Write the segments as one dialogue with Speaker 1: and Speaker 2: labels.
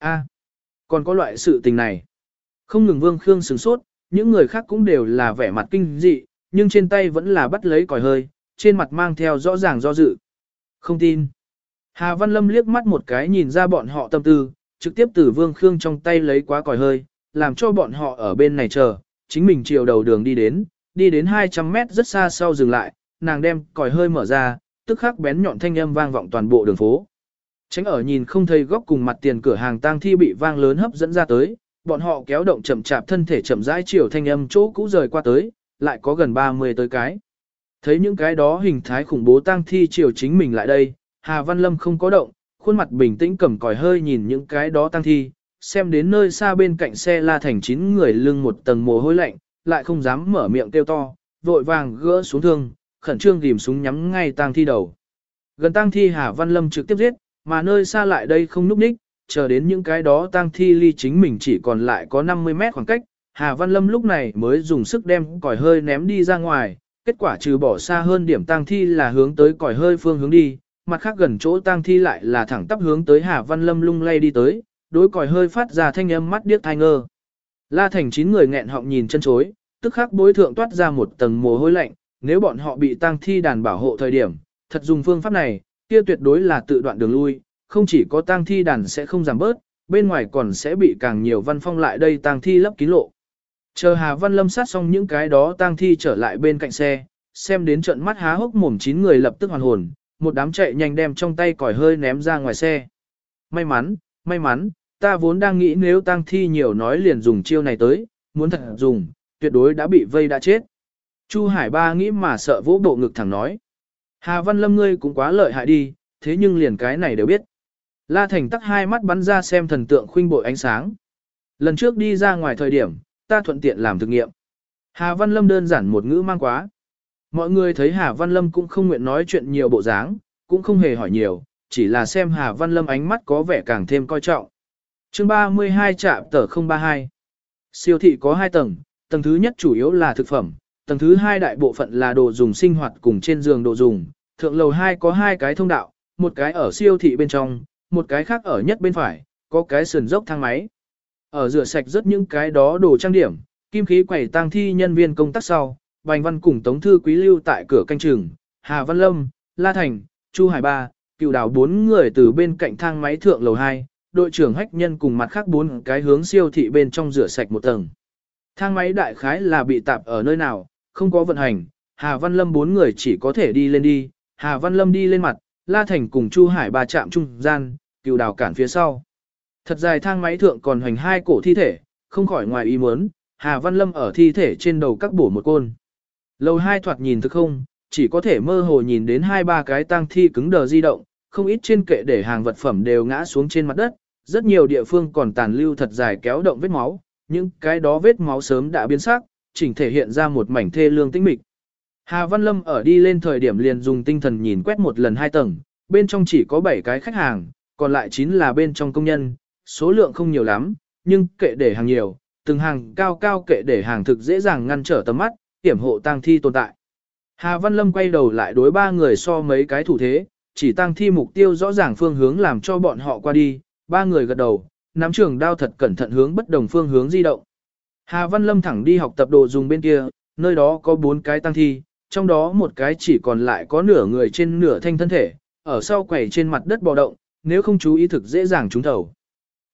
Speaker 1: A, còn có loại sự tình này. Không ngừng Vương Khương sửng sốt, những người khác cũng đều là vẻ mặt kinh dị, nhưng trên tay vẫn là bắt lấy còi hơi, trên mặt mang theo rõ ràng do dự. Không tin. Hà Văn Lâm liếc mắt một cái nhìn ra bọn họ tâm tư, trực tiếp từ Vương Khương trong tay lấy quá còi hơi, làm cho bọn họ ở bên này chờ, chính mình chiều đầu đường đi đến, đi đến 200 mét rất xa sau dừng lại, nàng đem còi hơi mở ra, tức khắc bén nhọn thanh âm vang vọng toàn bộ đường phố. Tránh ở nhìn không thấy góc cùng mặt tiền cửa hàng tang thi bị vang lớn hấp dẫn ra tới, bọn họ kéo động chậm chạp thân thể chậm rãi chiều thanh âm chỗ cũ rời qua tới, lại có gần 30 tới cái. Thấy những cái đó hình thái khủng bố tang thi chiều chính mình lại đây, Hà Văn Lâm không có động, khuôn mặt bình tĩnh cầm còi hơi nhìn những cái đó tang thi, xem đến nơi xa bên cạnh xe la thành chín người lưng một tầng mồ hôi lạnh, lại không dám mở miệng kêu to, vội vàng gỡ xuống thương, khẩn trương tìm súng nhắm ngay tang thi đầu. Gần tang thi Hà Văn Lâm trực tiếp giết, mà nơi xa lại đây không núp ních, chờ đến những cái đó tang thi ly chính mình chỉ còn lại có 50 mét khoảng cách, Hà Văn Lâm lúc này mới dùng sức đem còi hơi ném đi ra ngoài, kết quả trừ bỏ xa hơn điểm tang thi là hướng tới còi hơi phương hướng đi, mặt khác gần chỗ tang thi lại là thẳng tắp hướng tới Hà Văn Lâm lung lay đi tới, đối còi hơi phát ra thanh âm mắt điếc thai ngơ. La Thành chín người nghẹn họng nhìn chân chối, tức khắc bối thượng toát ra một tầng mồ hôi lạnh, nếu bọn họ bị tang thi đàn bảo hộ thời điểm, thật dùng phương pháp này, kia tuyệt đối là tự đoạn đường lui, không chỉ có tang thi đàn sẽ không giảm bớt, bên ngoài còn sẽ bị càng nhiều văn phong lại đây tang thi lấp kín lộ. Chờ Hà Văn Lâm sát xong những cái đó tang thi trở lại bên cạnh xe, xem đến trận mắt há hốc mồm chín người lập tức hoàn hồn, một đám chạy nhanh đem trong tay còi hơi ném ra ngoài xe. May mắn, may mắn, ta vốn đang nghĩ nếu tang thi nhiều nói liền dùng chiêu này tới, muốn thật dùng, tuyệt đối đã bị vây đã chết. Chu Hải Ba nghĩ mà sợ vỗ bộ ngực thẳng nói. Hà Văn Lâm ngươi cũng quá lợi hại đi, thế nhưng liền cái này đều biết. La Thành tắc hai mắt bắn ra xem thần tượng khuynh bội ánh sáng. Lần trước đi ra ngoài thời điểm, ta thuận tiện làm thực nghiệm. Hà Văn Lâm đơn giản một ngữ mang quá. Mọi người thấy Hà Văn Lâm cũng không nguyện nói chuyện nhiều bộ dáng, cũng không hề hỏi nhiều, chỉ là xem Hà Văn Lâm ánh mắt có vẻ càng thêm coi trọng. chương 32 trạm tờ 032 Siêu thị có 2 tầng, tầng thứ nhất chủ yếu là thực phẩm, tầng thứ hai đại bộ phận là đồ dùng sinh hoạt cùng trên giường đồ dùng. Thượng lầu 2 có hai cái thông đạo, một cái ở siêu thị bên trong, một cái khác ở nhất bên phải, có cái sườn dốc thang máy. Ở rửa sạch rất những cái đó đồ trang điểm, kim khí quẩy tang thi nhân viên công tác sau, Bành Văn cùng Tống Thư Quý lưu tại cửa canh trường, Hà Văn Lâm, La Thành, Chu Hải Ba, cựu đảo bốn người từ bên cạnh thang máy thượng lầu 2, đội trưởng hách nhân cùng mặt khác bốn cái hướng siêu thị bên trong rửa sạch một tầng. Thang máy đại khái là bị tạp ở nơi nào, không có vận hành, Hà Văn Lâm bốn người chỉ có thể đi lên đi, Hà Văn Lâm đi lên mặt, La Thành cùng Chu Hải Ba chạm trung gian, cựu đào cản phía sau. Thật dài thang máy thượng còn hoành hai cổ thi thể, không khỏi ngoài ý muốn, Hà Văn Lâm ở thi thể trên đầu các bổ một côn. Lầu hai thoạt nhìn thực không, chỉ có thể mơ hồ nhìn đến hai ba cái tang thi cứng đờ di động, không ít trên kệ để hàng vật phẩm đều ngã xuống trên mặt đất, rất nhiều địa phương còn tàn lưu thật dài kéo động vết máu, những cái đó vết máu sớm đã biến sắc, chỉnh thể hiện ra một mảnh thê lương tĩnh mịch. Hà Văn Lâm ở đi lên thời điểm liền dùng tinh thần nhìn quét một lần hai tầng, bên trong chỉ có 7 cái khách hàng, còn lại 9 là bên trong công nhân, số lượng không nhiều lắm, nhưng kệ để hàng nhiều, từng hàng cao cao kệ để hàng thực dễ dàng ngăn trở tầm mắt, hiểm hộ tang thi tồn tại. Hà Văn Lâm quay đầu lại đối ba người so mấy cái thủ thế, chỉ tăng thi mục tiêu rõ ràng phương hướng làm cho bọn họ qua đi, ba người gật đầu, nắm trường đao thật cẩn thận hướng bất đồng phương hướng di động. Hà Văn Lâm thẳng đi học tập đồ dùng bên kia, nơi đó có bốn cái tang thi, trong đó một cái chỉ còn lại có nửa người trên nửa thanh thân thể, ở sau quẩy trên mặt đất bò động, nếu không chú ý thực dễ dàng trúng thầu.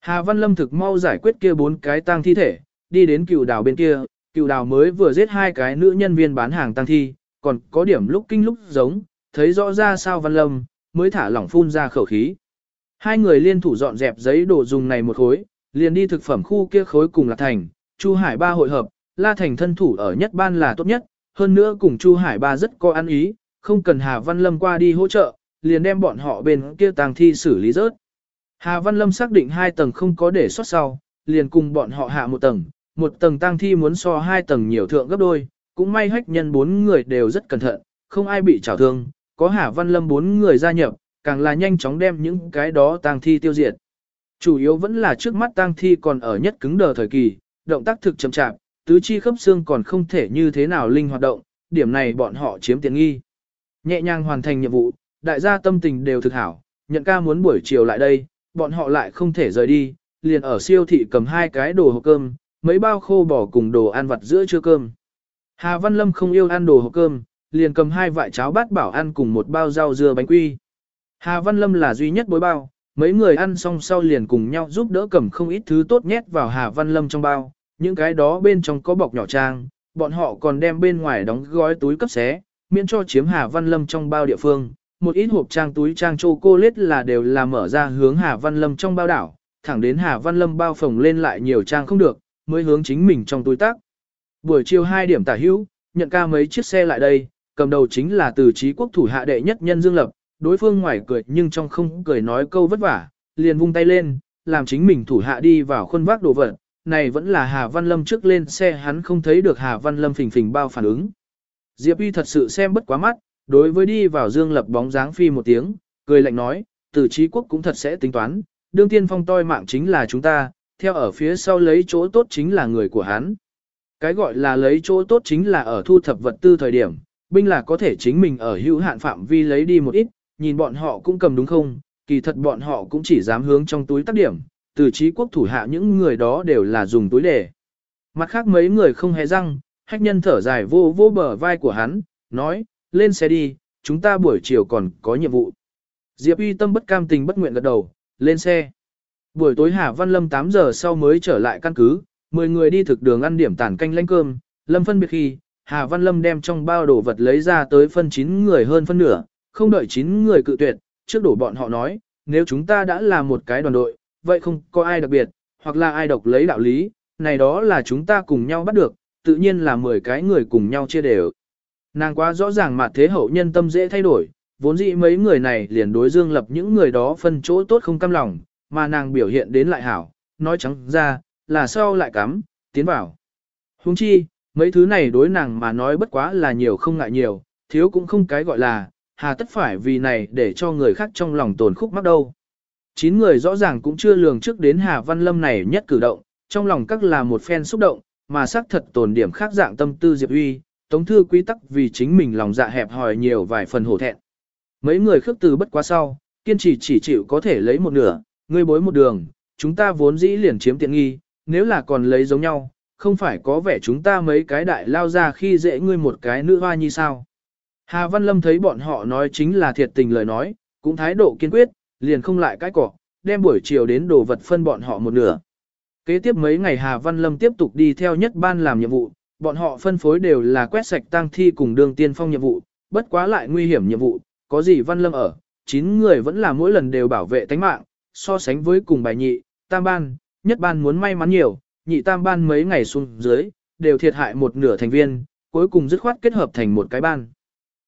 Speaker 1: Hà Văn Lâm thực mau giải quyết kia bốn cái tang thi thể, đi đến cựu đào bên kia, cựu đào mới vừa giết hai cái nữ nhân viên bán hàng tang thi, còn có điểm lúc kinh lúc giống, thấy rõ ra sao Văn Lâm, mới thả lỏng phun ra khẩu khí. Hai người liên thủ dọn dẹp giấy đồ dùng này một khối, liền đi thực phẩm khu kia khối cùng là thành, Chu Hải Ba hội hợp, La Thành thân thủ ở nhất ban là tốt nhất, hơn nữa cùng Chu Hải Ba rất có ăn ý, không cần Hà Văn Lâm qua đi hỗ trợ, liền đem bọn họ bên kia tàng thi xử lý rớt. Hà Văn Lâm xác định hai tầng không có để sót sau, liền cùng bọn họ hạ một tầng, một tầng tang thi muốn so hai tầng nhiều thượng gấp đôi, cũng may hách nhân bốn người đều rất cẩn thận, không ai bị trào thương, có Hà Văn Lâm bốn người gia nhập, càng là nhanh chóng đem những cái đó tang thi tiêu diệt. Chủ yếu vẫn là trước mắt tang thi còn ở nhất cứng đờ thời kỳ, động tác thực chậm chạp, tứ chi khớp xương còn không thể như thế nào linh hoạt động, điểm này bọn họ chiếm tiện nghi. Nhẹ nhàng hoàn thành nhiệm vụ, đại gia tâm tình đều thực hảo, nhận ca muốn buổi chiều lại đây, bọn họ lại không thể rời đi, liền ở siêu thị cầm hai cái đồ hộp cơm, mấy bao khô bỏ cùng đồ ăn vặt giữa trưa cơm. Hà Văn Lâm không yêu ăn đồ hộp cơm, liền cầm hai vại cháo bát bảo ăn cùng một bao rau dưa bánh quy. Hà Văn Lâm là duy nhất bối bao, mấy người ăn xong sau liền cùng nhau giúp đỡ cầm không ít thứ tốt nhét vào Hà Văn Lâm trong bao, những cái đó bên trong có bọc nhỏ trang, bọn họ còn đem bên ngoài đóng gói túi cấp xé, miễn cho chiếm Hà Văn Lâm trong bao địa phương. Một ít hộp trang túi trang chocolate là đều là mở ra hướng Hà Văn Lâm trong bao đảo, thẳng đến Hà Văn Lâm bao phồng lên lại nhiều trang không được, mới hướng chính mình trong túi tác. Buổi chiều 2 điểm tả hữu, nhận ca mấy chiếc xe lại đây, cầm đầu chính là từ trí quốc thủ hạ đệ nhất nhân Dương Lập, đối phương ngoài cười nhưng trong không cười nói câu vất vả, liền vung tay lên, làm chính mình thủ hạ đi vào khuôn vác đồ vật. Này vẫn là Hà Văn Lâm trước lên xe hắn không thấy được Hà Văn Lâm phình phình bao phản ứng. Diệp Y thật sự xem bất quá mắt, đối với đi vào Dương Lập bóng dáng phi một tiếng, cười lạnh nói, từ trí quốc cũng thật sẽ tính toán, đương tiên phong toi mạng chính là chúng ta, theo ở phía sau lấy chỗ tốt chính là người của hắn. Cái gọi là lấy chỗ tốt chính là ở thu thập vật tư thời điểm, binh là có thể chính mình ở hữu hạn phạm vi lấy đi một ít, nhìn bọn họ cũng cầm đúng không, kỳ thật bọn họ cũng chỉ dám hướng trong túi tác điểm, từ trí quốc thủ hạ những người đó đều là dùng túi để. Mặt khác mấy người không hề răng, hách nhân thở dài vô vô bờ vai của hắn, nói, lên xe đi, chúng ta buổi chiều còn có nhiệm vụ. Diệp uy tâm bất cam tình bất nguyện gật đầu, lên xe. Buổi tối Hà Văn Lâm 8 giờ sau mới trở lại căn cứ, 10 người đi thực đường ăn điểm tản canh lanh cơm, Lâm phân biệt khi, Hà Văn Lâm đem trong bao đồ vật lấy ra tới phân 9 người hơn phân nửa, không đợi 9 người cự tuyệt, trước đổ bọn họ nói, nếu chúng ta đã là một cái đoàn đội, vậy không có ai đặc biệt, hoặc là ai độc lấy đạo lý, này đó là chúng ta cùng nhau bắt được, tự nhiên là 10 cái người cùng nhau chia đều. Nàng quá rõ ràng mà thế hậu nhân tâm dễ thay đổi, vốn dĩ mấy người này liền đối dương lập những người đó phân chỗ tốt không cam lòng, mà nàng biểu hiện đến lại hảo, nói trắng ra, là sau lại cắm, tiến vào. Huống chi, mấy thứ này đối nàng mà nói bất quá là nhiều không ngại nhiều, thiếu cũng không cái gọi là, hà tất phải vì này để cho người khác trong lòng tồn khúc mắc đâu. Chín người rõ ràng cũng chưa lường trước đến Hà Văn Lâm này nhất cử động, trong lòng các là một phen xúc động, mà xác thật tồn điểm khác dạng tâm tư Diệp Uy, Tống Thư Quý tắc vì chính mình lòng dạ hẹp hòi nhiều vài phần hổ thẹn. Mấy người khước từ bất quá sau, kiên trì chỉ chịu có thể lấy một nửa, ngươi bối một đường, chúng ta vốn dĩ liền chiếm tiện nghi, nếu là còn lấy giống nhau, không phải có vẻ chúng ta mấy cái đại lao ra khi dễ ngươi một cái nữ hoa như sao. Hà Văn Lâm thấy bọn họ nói chính là thiệt tình lời nói, cũng thái độ kiên quyết, liền không lại cái cỏ, đem buổi chiều đến đồ vật phân bọn họ một nửa. Kế tiếp mấy ngày Hà Văn Lâm tiếp tục đi theo nhất ban làm nhiệm vụ, bọn họ phân phối đều là quét sạch tang thi cùng đường tiên phong nhiệm vụ, bất quá lại nguy hiểm nhiệm vụ, có gì Văn Lâm ở, 9 người vẫn là mỗi lần đều bảo vệ tánh mạng, so sánh với cùng bài nhị, tam ban, nhất ban muốn may mắn nhiều, nhị tam ban mấy ngày xuống dưới, đều thiệt hại một nửa thành viên, cuối cùng dứt khoát kết hợp thành một cái ban.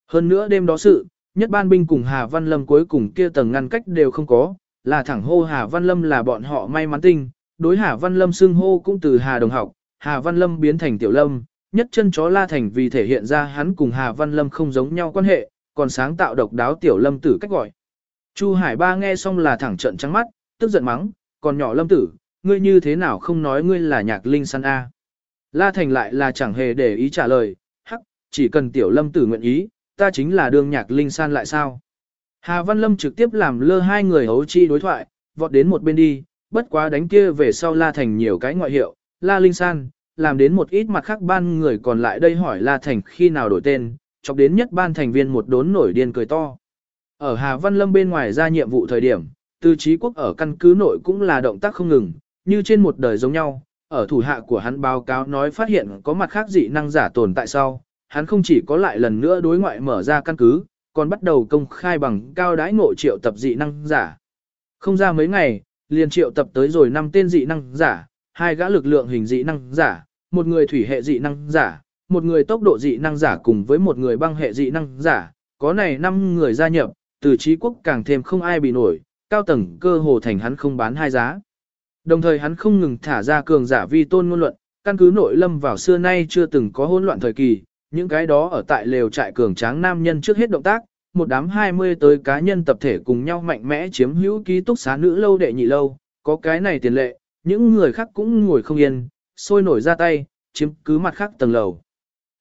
Speaker 1: Hơn nữa đêm đó sự, nhất ban binh cùng Hà Văn Lâm cuối cùng kia tầng ngăn cách đều không có, là thẳng hô Hà Văn Lâm là bọn họ may mắn tinh, đối Hà Văn Lâm xưng hô cũng từ Hà Đồng học, Hà Văn Lâm biến thành Tiểu Lâm, nhất chân chó La Thành vì thể hiện ra hắn cùng Hà Văn Lâm không giống nhau quan hệ, còn sáng tạo độc đáo Tiểu Lâm tử cách gọi. Chu Hải Ba nghe xong là thẳng trận trắng mắt, tức giận mắng, còn nhỏ Lâm tử, ngươi như thế nào không nói ngươi là nhạc linh săn A. La Thành lại là chẳng hề để ý trả lời, hắc, chỉ cần Tiểu Lâm tử nguyện ý, ta chính là đường nhạc linh san lại sao. Hà Văn Lâm trực tiếp làm lơ hai người hấu chi đối thoại, vọt đến một bên đi, bất quá đánh kia về sau La Thành nhiều cái ngoại hiệu, La Linh San, làm đến một ít mặt khác ban người còn lại đây hỏi La Thành khi nào đổi tên, chọc đến nhất ban thành viên một đốn nổi điên cười to. Ở Hà Văn Lâm bên ngoài ra nhiệm vụ thời điểm, từ trí quốc ở căn cứ nội cũng là động tác không ngừng, như trên một đời giống nhau, ở thủ hạ của hắn báo cáo nói phát hiện có mặt khác dị năng giả tồn tại sau, hắn không chỉ có lại lần nữa đối ngoại mở ra căn cứ, còn bắt đầu công khai bằng cao đái ngộ triệu tập dị năng giả. Không ra mấy ngày, liền triệu tập tới rồi năm tên dị năng giả, hai gã lực lượng hình dị năng giả, một người thủy hệ dị năng giả, một người tốc độ dị năng giả cùng với một người băng hệ dị năng giả, có này năm người gia nhập, từ trí quốc càng thêm không ai bị nổi, cao tầng cơ hồ thành hắn không bán hai giá. Đồng thời hắn không ngừng thả ra cường giả vi tôn ngôn luận, căn cứ nội lâm vào xưa nay chưa từng có hỗn loạn thời kỳ, những cái đó ở tại lều trại cường tráng nam nhân trước hết động tác, một đám 20 tới cá nhân tập thể cùng nhau mạnh mẽ chiếm hữu ký túc xá nữ lâu đệ nhị lâu, có cái này tiền lệ, những người khác cũng ngồi không yên, sôi nổi ra tay, chiếm cứ mặt khác tầng lầu.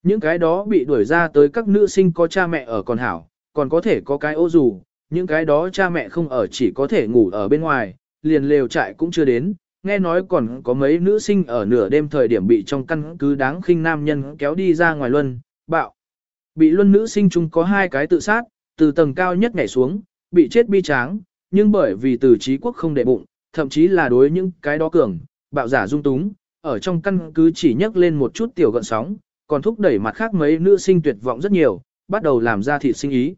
Speaker 1: Những cái đó bị đuổi ra tới các nữ sinh có cha mẹ ở còn hảo, còn có thể có cái ô dù, những cái đó cha mẹ không ở chỉ có thể ngủ ở bên ngoài, liền lều trại cũng chưa đến, nghe nói còn có mấy nữ sinh ở nửa đêm thời điểm bị trong căn cứ đáng khinh nam nhân kéo đi ra ngoài luân, bạo. Bị luân nữ sinh chung có hai cái tự sát, từ tầng cao nhất nhảy xuống, bị chết bi tráng, nhưng bởi vì từ trí quốc không để bụng, thậm chí là đối những cái đó cường, bạo giả dung túng, ở trong căn cứ chỉ nhấc lên một chút tiểu gợn sóng, còn thúc đẩy mặt khác mấy nữ sinh tuyệt vọng rất nhiều, bắt đầu làm ra thịt sinh ý.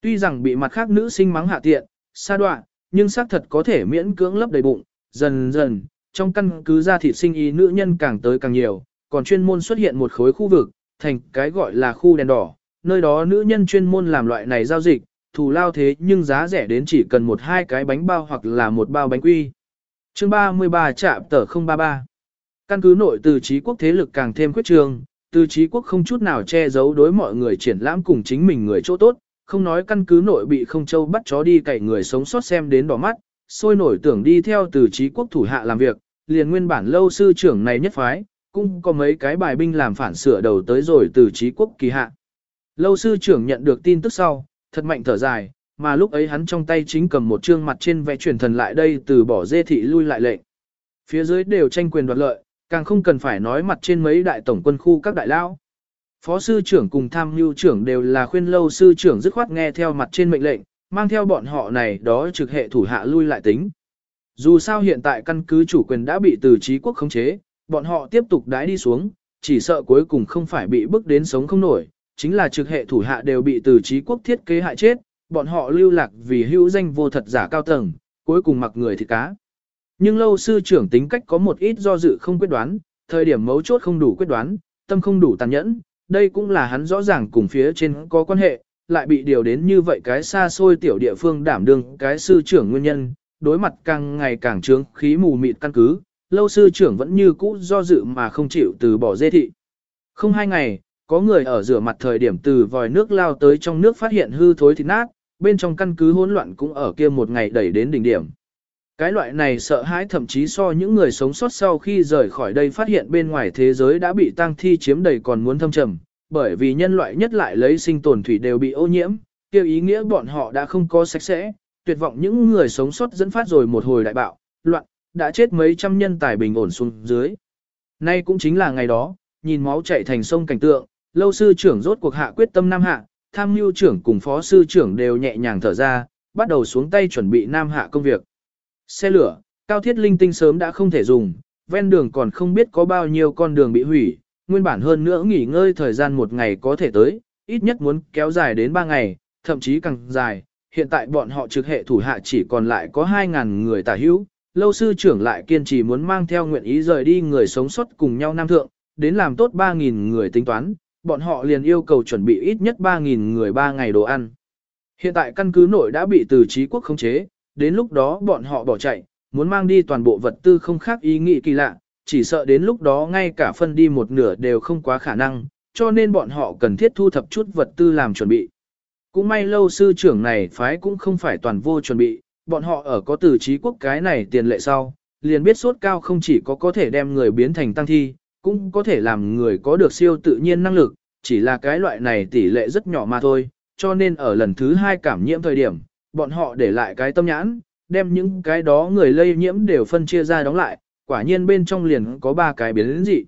Speaker 1: Tuy rằng bị mặt khác nữ sinh mắng hạ tiện, xa đoạn, nhưng xác thật có thể miễn cưỡng lấp đầy bụng, dần dần, trong căn cứ ra thịt sinh ý nữ nhân càng tới càng nhiều, còn chuyên môn xuất hiện một khối khu vực, thành cái gọi là khu đèn đỏ, nơi đó nữ nhân chuyên môn làm loại này giao dịch, thù lao thế nhưng giá rẻ đến chỉ cần một hai cái bánh bao hoặc là một bao bánh quy. Chương 33 trạm tờ 033 Căn cứ nội từ trí quốc thế lực càng thêm khuyết trường, từ trí quốc không chút nào che giấu đối mọi người triển lãm cùng chính mình người chỗ tốt, không nói căn cứ nội bị không châu bắt chó đi cậy người sống sót xem đến đỏ mắt, sôi nổi tưởng đi theo từ trí quốc thủ hạ làm việc, liền nguyên bản lâu sư trưởng này nhất phái, cũng có mấy cái bài binh làm phản sửa đầu tới rồi từ trí quốc kỳ hạ. Lâu sư trưởng nhận được tin tức sau, thật mạnh thở dài, mà lúc ấy hắn trong tay chính cầm một trương mặt trên vẽ truyền thần lại đây từ bỏ dê thị lui lại lệnh. Phía dưới đều tranh quyền đoạt lợi, càng không cần phải nói mặt trên mấy đại tổng quân khu các đại lao. Phó sư trưởng cùng tham mưu trưởng đều là khuyên lâu sư trưởng dứt khoát nghe theo mặt trên mệnh lệnh, mang theo bọn họ này đó trực hệ thủ hạ lui lại tính. Dù sao hiện tại căn cứ chủ quyền đã bị từ trí quốc khống chế, bọn họ tiếp tục đái đi xuống, chỉ sợ cuối cùng không phải bị bức đến sống không nổi, chính là trực hệ thủ hạ đều bị từ trí quốc thiết kế hại chết, bọn họ lưu lạc vì hữu danh vô thật giả cao tầng, cuối cùng mặc người thì cá. Nhưng lâu sư trưởng tính cách có một ít do dự không quyết đoán, thời điểm mấu chốt không đủ quyết đoán, tâm không đủ tàn nhẫn, đây cũng là hắn rõ ràng cùng phía trên có quan hệ, lại bị điều đến như vậy cái xa xôi tiểu địa phương đảm đương cái sư trưởng nguyên nhân, đối mặt càng ngày càng trướng khí mù mịt căn cứ, lâu sư trưởng vẫn như cũ do dự mà không chịu từ bỏ dê thị. Không hai ngày, có người ở rửa mặt thời điểm từ vòi nước lao tới trong nước phát hiện hư thối thịt nát, bên trong căn cứ hỗn loạn cũng ở kia một ngày đẩy đến đỉnh điểm. Cái loại này sợ hãi thậm chí so những người sống sót sau khi rời khỏi đây phát hiện bên ngoài thế giới đã bị tang thi chiếm đầy còn muốn thâm trầm, bởi vì nhân loại nhất lại lấy sinh tồn thủy đều bị ô nhiễm, kêu ý nghĩa bọn họ đã không có sạch sẽ, tuyệt vọng những người sống sót dẫn phát rồi một hồi đại bạo, loạn, đã chết mấy trăm nhân tài bình ổn xuống dưới. Nay cũng chính là ngày đó, nhìn máu chảy thành sông cảnh tượng, lâu sư trưởng rốt cuộc hạ quyết tâm nam hạ, tham mưu trưởng cùng phó sư trưởng đều nhẹ nhàng thở ra, bắt đầu xuống tay chuẩn bị nam hạ công việc. Xe lửa, cao thiết linh tinh sớm đã không thể dùng, ven đường còn không biết có bao nhiêu con đường bị hủy, nguyên bản hơn nữa nghỉ ngơi thời gian một ngày có thể tới, ít nhất muốn kéo dài đến ba ngày, thậm chí càng dài. Hiện tại bọn họ trực hệ thủ hạ chỉ còn lại có 2.000 người tả hữu, lâu sư trưởng lại kiên trì muốn mang theo nguyện ý rời đi người sống sót cùng nhau nam thượng, đến làm tốt 3.000 người tính toán, bọn họ liền yêu cầu chuẩn bị ít nhất 3.000 người 3 ngày đồ ăn. Hiện tại căn cứ nội đã bị từ trí quốc khống chế, đến lúc đó bọn họ bỏ chạy, muốn mang đi toàn bộ vật tư không khác ý nghĩ kỳ lạ, chỉ sợ đến lúc đó ngay cả phân đi một nửa đều không quá khả năng, cho nên bọn họ cần thiết thu thập chút vật tư làm chuẩn bị. Cũng may lâu sư trưởng này phái cũng không phải toàn vô chuẩn bị, bọn họ ở có từ trí quốc cái này tiền lệ sau, liền biết sốt cao không chỉ có có thể đem người biến thành tăng thi, cũng có thể làm người có được siêu tự nhiên năng lực, chỉ là cái loại này tỷ lệ rất nhỏ mà thôi, cho nên ở lần thứ hai cảm nhiễm thời điểm, bọn họ để lại cái tâm nhãn, đem những cái đó người lây nhiễm đều phân chia ra đóng lại, quả nhiên bên trong liền có ba cái biến dị.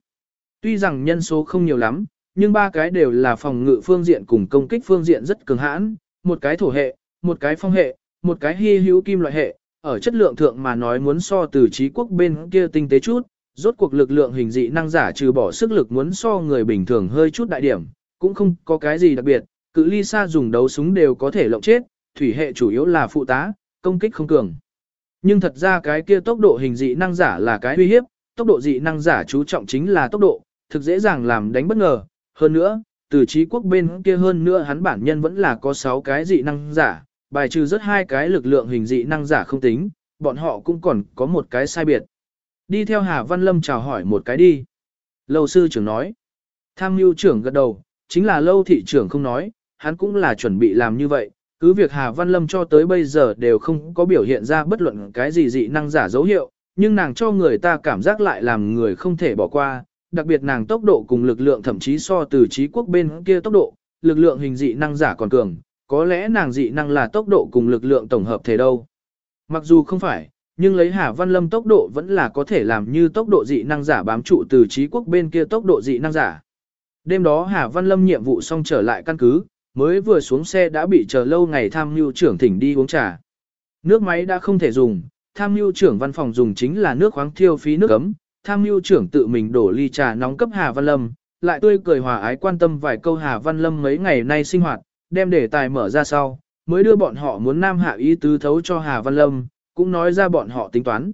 Speaker 1: Tuy rằng nhân số không nhiều lắm, nhưng ba cái đều là phòng ngự phương diện cùng công kích phương diện rất cường hãn, một cái thổ hệ, một cái phong hệ, một cái hy hữu kim loại hệ, ở chất lượng thượng mà nói muốn so từ trí quốc bên kia tinh tế chút, rốt cuộc lực lượng hình dị năng giả trừ bỏ sức lực muốn so người bình thường hơi chút đại điểm, cũng không có cái gì đặc biệt, cự ly xa dùng đấu súng đều có thể lộng chết, thủy hệ chủ yếu là phụ tá, công kích không cường. Nhưng thật ra cái kia tốc độ hình dị năng giả là cái uy hiếp, tốc độ dị năng giả chú trọng chính là tốc độ, thực dễ dàng làm đánh bất ngờ. Hơn nữa, từ trí quốc bên kia hơn nữa hắn bản nhân vẫn là có 6 cái dị năng giả, bài trừ rất hai cái lực lượng hình dị năng giả không tính, bọn họ cũng còn có một cái sai biệt. Đi theo Hà Văn Lâm chào hỏi một cái đi. Lâu sư trưởng nói. Tham mưu trưởng gật đầu, chính là lâu thị trưởng không nói, hắn cũng là chuẩn bị làm như vậy, cứ việc Hà Văn Lâm cho tới bây giờ đều không có biểu hiện ra bất luận cái gì dị năng giả dấu hiệu, nhưng nàng cho người ta cảm giác lại làm người không thể bỏ qua, đặc biệt nàng tốc độ cùng lực lượng thậm chí so từ trí quốc bên kia tốc độ, lực lượng hình dị năng giả còn cường, có lẽ nàng dị năng là tốc độ cùng lực lượng tổng hợp thể đâu. Mặc dù không phải, Nhưng lấy Hà Văn Lâm tốc độ vẫn là có thể làm như tốc độ dị năng giả bám trụ từ trí quốc bên kia tốc độ dị năng giả. Đêm đó Hà Văn Lâm nhiệm vụ xong trở lại căn cứ, mới vừa xuống xe đã bị chờ lâu ngày tham mưu trưởng thỉnh đi uống trà. Nước máy đã không thể dùng, tham mưu trưởng văn phòng dùng chính là nước khoáng thiêu phí nước ấm, tham mưu trưởng tự mình đổ ly trà nóng cấp Hà Văn Lâm, lại tươi cười hòa ái quan tâm vài câu Hà Văn Lâm mấy ngày nay sinh hoạt, đem đề tài mở ra sau, mới đưa bọn họ muốn nam hạ ý tứ thấu cho Hà Văn Lâm, cũng nói ra bọn họ tính toán.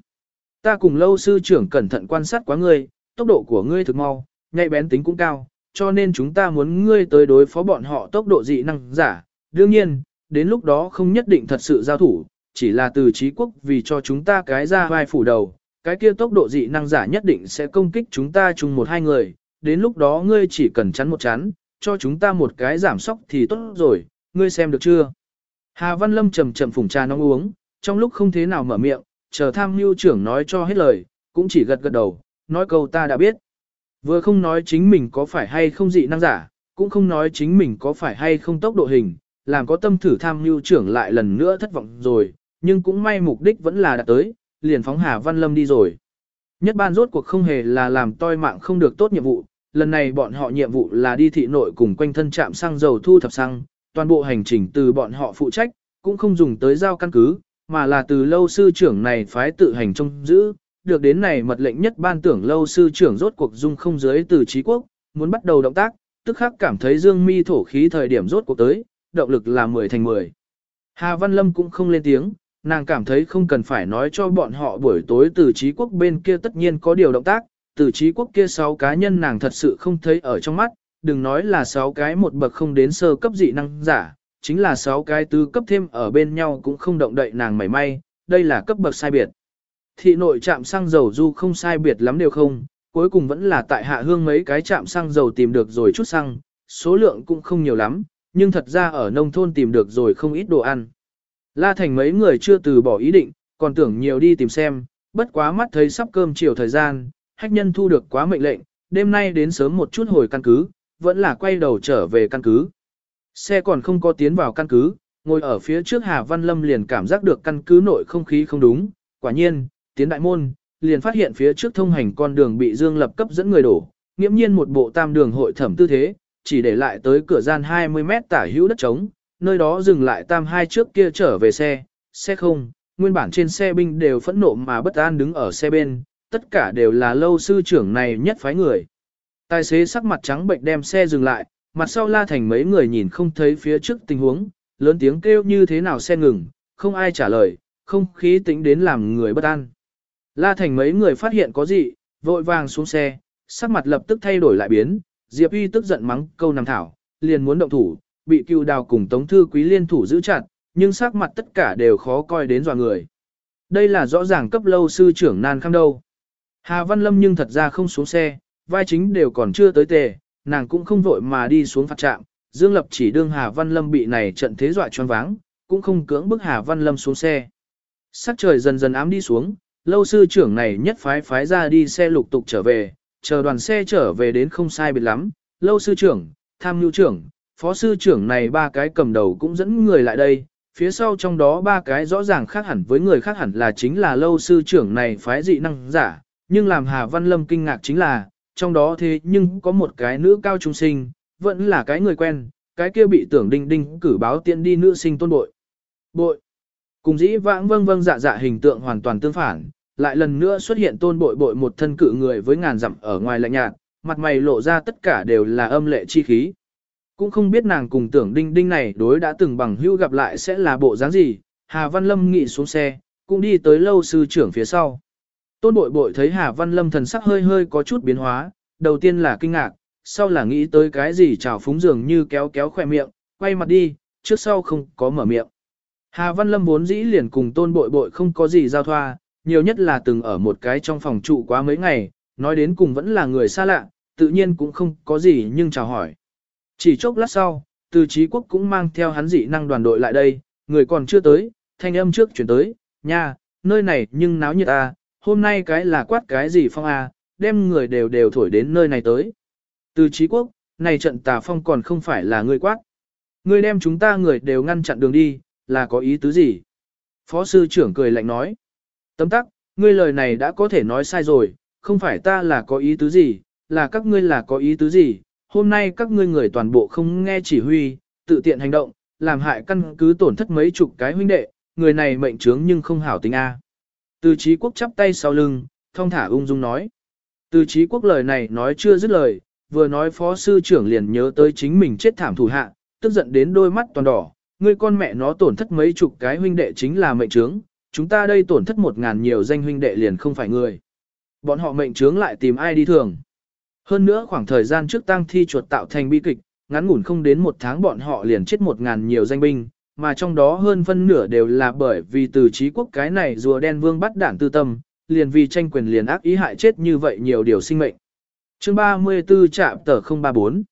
Speaker 1: Ta cùng lâu sư trưởng cẩn thận quan sát quá ngươi, tốc độ của ngươi thực mau, nhạy bén tính cũng cao, cho nên chúng ta muốn ngươi tới đối phó bọn họ tốc độ dị năng giả. Đương nhiên, đến lúc đó không nhất định thật sự giao thủ, chỉ là từ trí quốc vì cho chúng ta cái ra vai phủ đầu, cái kia tốc độ dị năng giả nhất định sẽ công kích chúng ta chung một hai người, đến lúc đó ngươi chỉ cần chắn một chắn, cho chúng ta một cái giảm sóc thì tốt rồi, ngươi xem được chưa? Hà Văn Lâm trầm trầm phủng trà nóng uống, trong lúc không thế nào mở miệng, chờ tham mưu trưởng nói cho hết lời, cũng chỉ gật gật đầu, nói câu ta đã biết. Vừa không nói chính mình có phải hay không dị năng giả, cũng không nói chính mình có phải hay không tốc độ hình, làm có tâm thử tham mưu trưởng lại lần nữa thất vọng rồi, nhưng cũng may mục đích vẫn là đạt tới, liền phóng Hà Văn Lâm đi rồi. Nhất ban rốt cuộc không hề là làm toi mạng không được tốt nhiệm vụ, lần này bọn họ nhiệm vụ là đi thị nội cùng quanh thân trạm xăng dầu thu thập xăng, toàn bộ hành trình từ bọn họ phụ trách, cũng không dùng tới giao căn cứ, mà là từ lâu sư trưởng này phái tự hành trông giữ, được đến này mật lệnh nhất ban tưởng lâu sư trưởng rốt cuộc dung không giới từ trí quốc, muốn bắt đầu động tác, tức khắc cảm thấy dương mi thổ khí thời điểm rốt cuộc tới, động lực là 10 thành 10. Hà Văn Lâm cũng không lên tiếng, nàng cảm thấy không cần phải nói cho bọn họ buổi tối từ trí quốc bên kia tất nhiên có điều động tác, từ trí quốc kia 6 cá nhân nàng thật sự không thấy ở trong mắt, đừng nói là 6 cái một bậc không đến sơ cấp dị năng giả, chính là 6 cái tứ cấp thêm ở bên nhau cũng không động đậy nàng mảy may, đây là cấp bậc sai biệt. Thị nội trạm xăng dầu du không sai biệt lắm đều không, cuối cùng vẫn là tại hạ hương mấy cái trạm xăng dầu tìm được rồi chút xăng, số lượng cũng không nhiều lắm, nhưng thật ra ở nông thôn tìm được rồi không ít đồ ăn. La Thành mấy người chưa từ bỏ ý định, còn tưởng nhiều đi tìm xem, bất quá mắt thấy sắp cơm chiều thời gian, hách nhân thu được quá mệnh lệnh, đêm nay đến sớm một chút hồi căn cứ, vẫn là quay đầu trở về căn cứ. Xe còn không có tiến vào căn cứ, ngồi ở phía trước Hà Văn Lâm liền cảm giác được căn cứ nội không khí không đúng, quả nhiên, tiến đại môn, liền phát hiện phía trước thông hành con đường bị Dương Lập cấp dẫn người đổ, nghiễm nhiên một bộ tam đường hội thẩm tư thế, chỉ để lại tới cửa gian 20 mét tả hữu đất trống, nơi đó dừng lại tam hai trước kia trở về xe, xe không, nguyên bản trên xe binh đều phẫn nộ mà bất an đứng ở xe bên, tất cả đều là lâu sư trưởng này nhất phái người. Tài xế sắc mặt trắng bệnh đem xe dừng lại, mặt sau la thành mấy người nhìn không thấy phía trước tình huống, lớn tiếng kêu như thế nào xe ngừng, không ai trả lời, không khí tĩnh đến làm người bất an. La thành mấy người phát hiện có gì, vội vàng xuống xe, sắc mặt lập tức thay đổi lại biến, Diệp Y tức giận mắng câu nằm thảo, liền muốn động thủ, bị cựu đào cùng tống thư quý liên thủ giữ chặt, nhưng sắc mặt tất cả đều khó coi đến dọa người. Đây là rõ ràng cấp lâu sư trưởng nan khăm đâu. Hà Văn Lâm nhưng thật ra không xuống xe, vai chính đều còn chưa tới tề, nàng cũng không vội mà đi xuống phạt trạm. Dương Lập chỉ đương Hà Văn Lâm bị này trận thế dọa choáng váng, cũng không cưỡng bức Hà Văn Lâm xuống xe. Sắc trời dần dần ám đi xuống, lâu sư trưởng này nhất phái phái ra đi xe lục tục trở về, chờ đoàn xe trở về đến không sai biệt lắm. Lâu sư trưởng, tham nhu trưởng, phó sư trưởng này ba cái cầm đầu cũng dẫn người lại đây, phía sau trong đó ba cái rõ ràng khác hẳn với người khác hẳn là chính là lâu sư trưởng này phái dị năng giả, nhưng làm Hà Văn Lâm kinh ngạc chính là, trong đó thế nhưng có một cái nữ cao trung sinh, vẫn là cái người quen, cái kia bị tưởng đinh đinh cử báo tiện đi nữ sinh tôn bội. Bội. Cùng dĩ vãng vâng vâng dạ dạ hình tượng hoàn toàn tương phản, lại lần nữa xuất hiện tôn bội bội một thân cự người với ngàn dặm ở ngoài lạnh nhạt, mặt mày lộ ra tất cả đều là âm lệ chi khí. Cũng không biết nàng cùng tưởng đinh đinh này đối đã từng bằng hữu gặp lại sẽ là bộ dáng gì, Hà Văn Lâm nghị xuống xe, cũng đi tới lâu sư trưởng phía sau. Tôn bội bội thấy Hà Văn Lâm thần sắc hơi hơi có chút biến hóa, đầu tiên là kinh ngạc, sau là nghĩ tới cái gì trào phúng dường như kéo kéo khỏe miệng, quay mặt đi, trước sau không có mở miệng. Hà Văn Lâm vốn dĩ liền cùng tôn bội bội không có gì giao thoa, nhiều nhất là từng ở một cái trong phòng trụ quá mấy ngày, nói đến cùng vẫn là người xa lạ, tự nhiên cũng không có gì nhưng chào hỏi. Chỉ chốc lát sau, từ trí quốc cũng mang theo hắn dị năng đoàn đội lại đây, người còn chưa tới, thanh âm trước chuyển tới, nha, nơi này nhưng náo nhiệt à, hôm nay cái là quát cái gì phong à, đem người đều đều thổi đến nơi này tới. Từ trí quốc, này trận tà phong còn không phải là người quát. Ngươi đem chúng ta người đều ngăn chặn đường đi, là có ý tứ gì? Phó sư trưởng cười lạnh nói. Tấm tắc, ngươi lời này đã có thể nói sai rồi, không phải ta là có ý tứ gì, là các ngươi là có ý tứ gì, hôm nay các ngươi người toàn bộ không nghe chỉ huy, tự tiện hành động, làm hại căn cứ tổn thất mấy chục cái huynh đệ, người này mệnh trướng nhưng không hảo tính A. Từ trí quốc chắp tay sau lưng, thong thả ung dung nói. Từ trí quốc lời này nói chưa dứt lời, vừa nói phó sư trưởng liền nhớ tới chính mình chết thảm thủ hạ, tức giận đến đôi mắt toàn đỏ, người con mẹ nó tổn thất mấy chục cái huynh đệ chính là mệnh trướng, chúng ta đây tổn thất một ngàn nhiều danh huynh đệ liền không phải người. Bọn họ mệnh trướng lại tìm ai đi thường. Hơn nữa khoảng thời gian trước tang thi chuột tạo thành bi kịch, ngắn ngủn không đến một tháng bọn họ liền chết một ngàn nhiều danh binh, mà trong đó hơn phân nửa đều là bởi vì từ trí quốc cái này rùa đen vương bắt đảng tư tâm, liền vì tranh quyền liền ác ý hại chết như vậy nhiều điều sinh mệnh. Chương 34 trạm tờ 034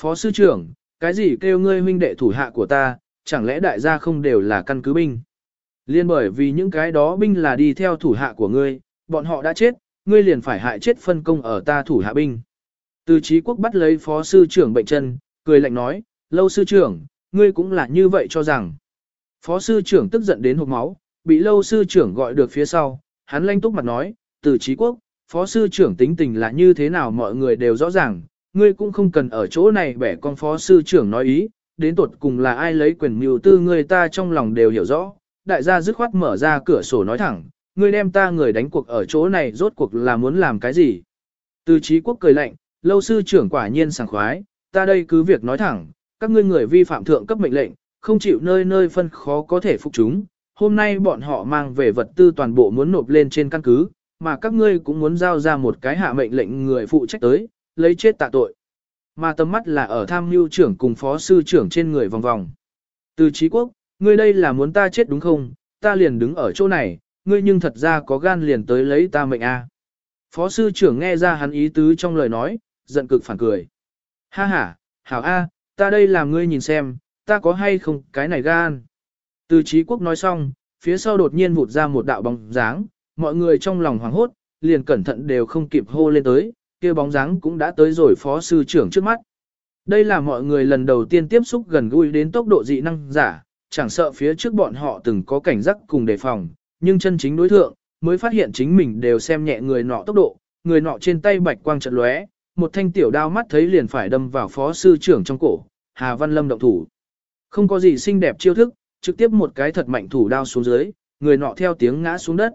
Speaker 1: Phó sư trưởng, cái gì kêu ngươi huynh đệ thủ hạ của ta, chẳng lẽ đại gia không đều là căn cứ binh? Liên bởi vì những cái đó binh là đi theo thủ hạ của ngươi, bọn họ đã chết, ngươi liền phải hại chết phân công ở ta thủ hạ binh. Từ trí quốc bắt lấy phó sư trưởng bệnh chân, cười lạnh nói, lâu sư trưởng, ngươi cũng là như vậy cho rằng. Phó sư trưởng tức giận đến hộp máu, bị lâu sư trưởng gọi được phía sau, hắn lanh túc mặt nói, từ trí quốc, phó sư trưởng tính tình là như thế nào mọi người đều rõ ràng, ngươi cũng không cần ở chỗ này bẻ con phó sư trưởng nói ý, đến tuột cùng là ai lấy quyền mưu tư người ta trong lòng đều hiểu rõ, đại gia dứt khoát mở ra cửa sổ nói thẳng, ngươi đem ta người đánh cuộc ở chỗ này rốt cuộc là muốn làm cái gì. Từ trí quốc cười lạnh, lâu sư trưởng quả nhiên sảng khoái, ta đây cứ việc nói thẳng, các ngươi người vi phạm thượng cấp mệnh lệnh, không chịu nơi nơi phân khó có thể phục chúng. Hôm nay bọn họ mang về vật tư toàn bộ muốn nộp lên trên căn cứ, mà các ngươi cũng muốn giao ra một cái hạ mệnh lệnh người phụ trách tới, lấy chết tạ tội. Mà tầm mắt là ở tham mưu trưởng cùng phó sư trưởng trên người vòng vòng. Từ trí quốc, ngươi đây là muốn ta chết đúng không? Ta liền đứng ở chỗ này, ngươi nhưng thật ra có gan liền tới lấy ta mệnh a. Phó sư trưởng nghe ra hắn ý tứ trong lời nói, giận cực phản cười. Ha ha, hảo a, ta đây làm ngươi nhìn xem, ta có hay không cái này gan. Từ trí quốc nói xong, phía sau đột nhiên vụt ra một đạo bóng dáng, mọi người trong lòng hoảng hốt, liền cẩn thận đều không kịp hô lên tới, kia bóng dáng cũng đã tới rồi phó sư trưởng trước mắt. Đây là mọi người lần đầu tiên tiếp xúc gần gũi đến tốc độ dị năng giả, chẳng sợ phía trước bọn họ từng có cảnh giác cùng đề phòng, nhưng chân chính đối thượng, mới phát hiện chính mình đều xem nhẹ người nọ tốc độ, người nọ trên tay bạch quang trận lóe, một thanh tiểu đao mắt thấy liền phải đâm vào phó sư trưởng trong cổ, Hà Văn Lâm động thủ. Không có gì xinh đẹp chiêu thức, trực tiếp một cái thật mạnh thủ đao xuống dưới, người nọ theo tiếng ngã xuống đất.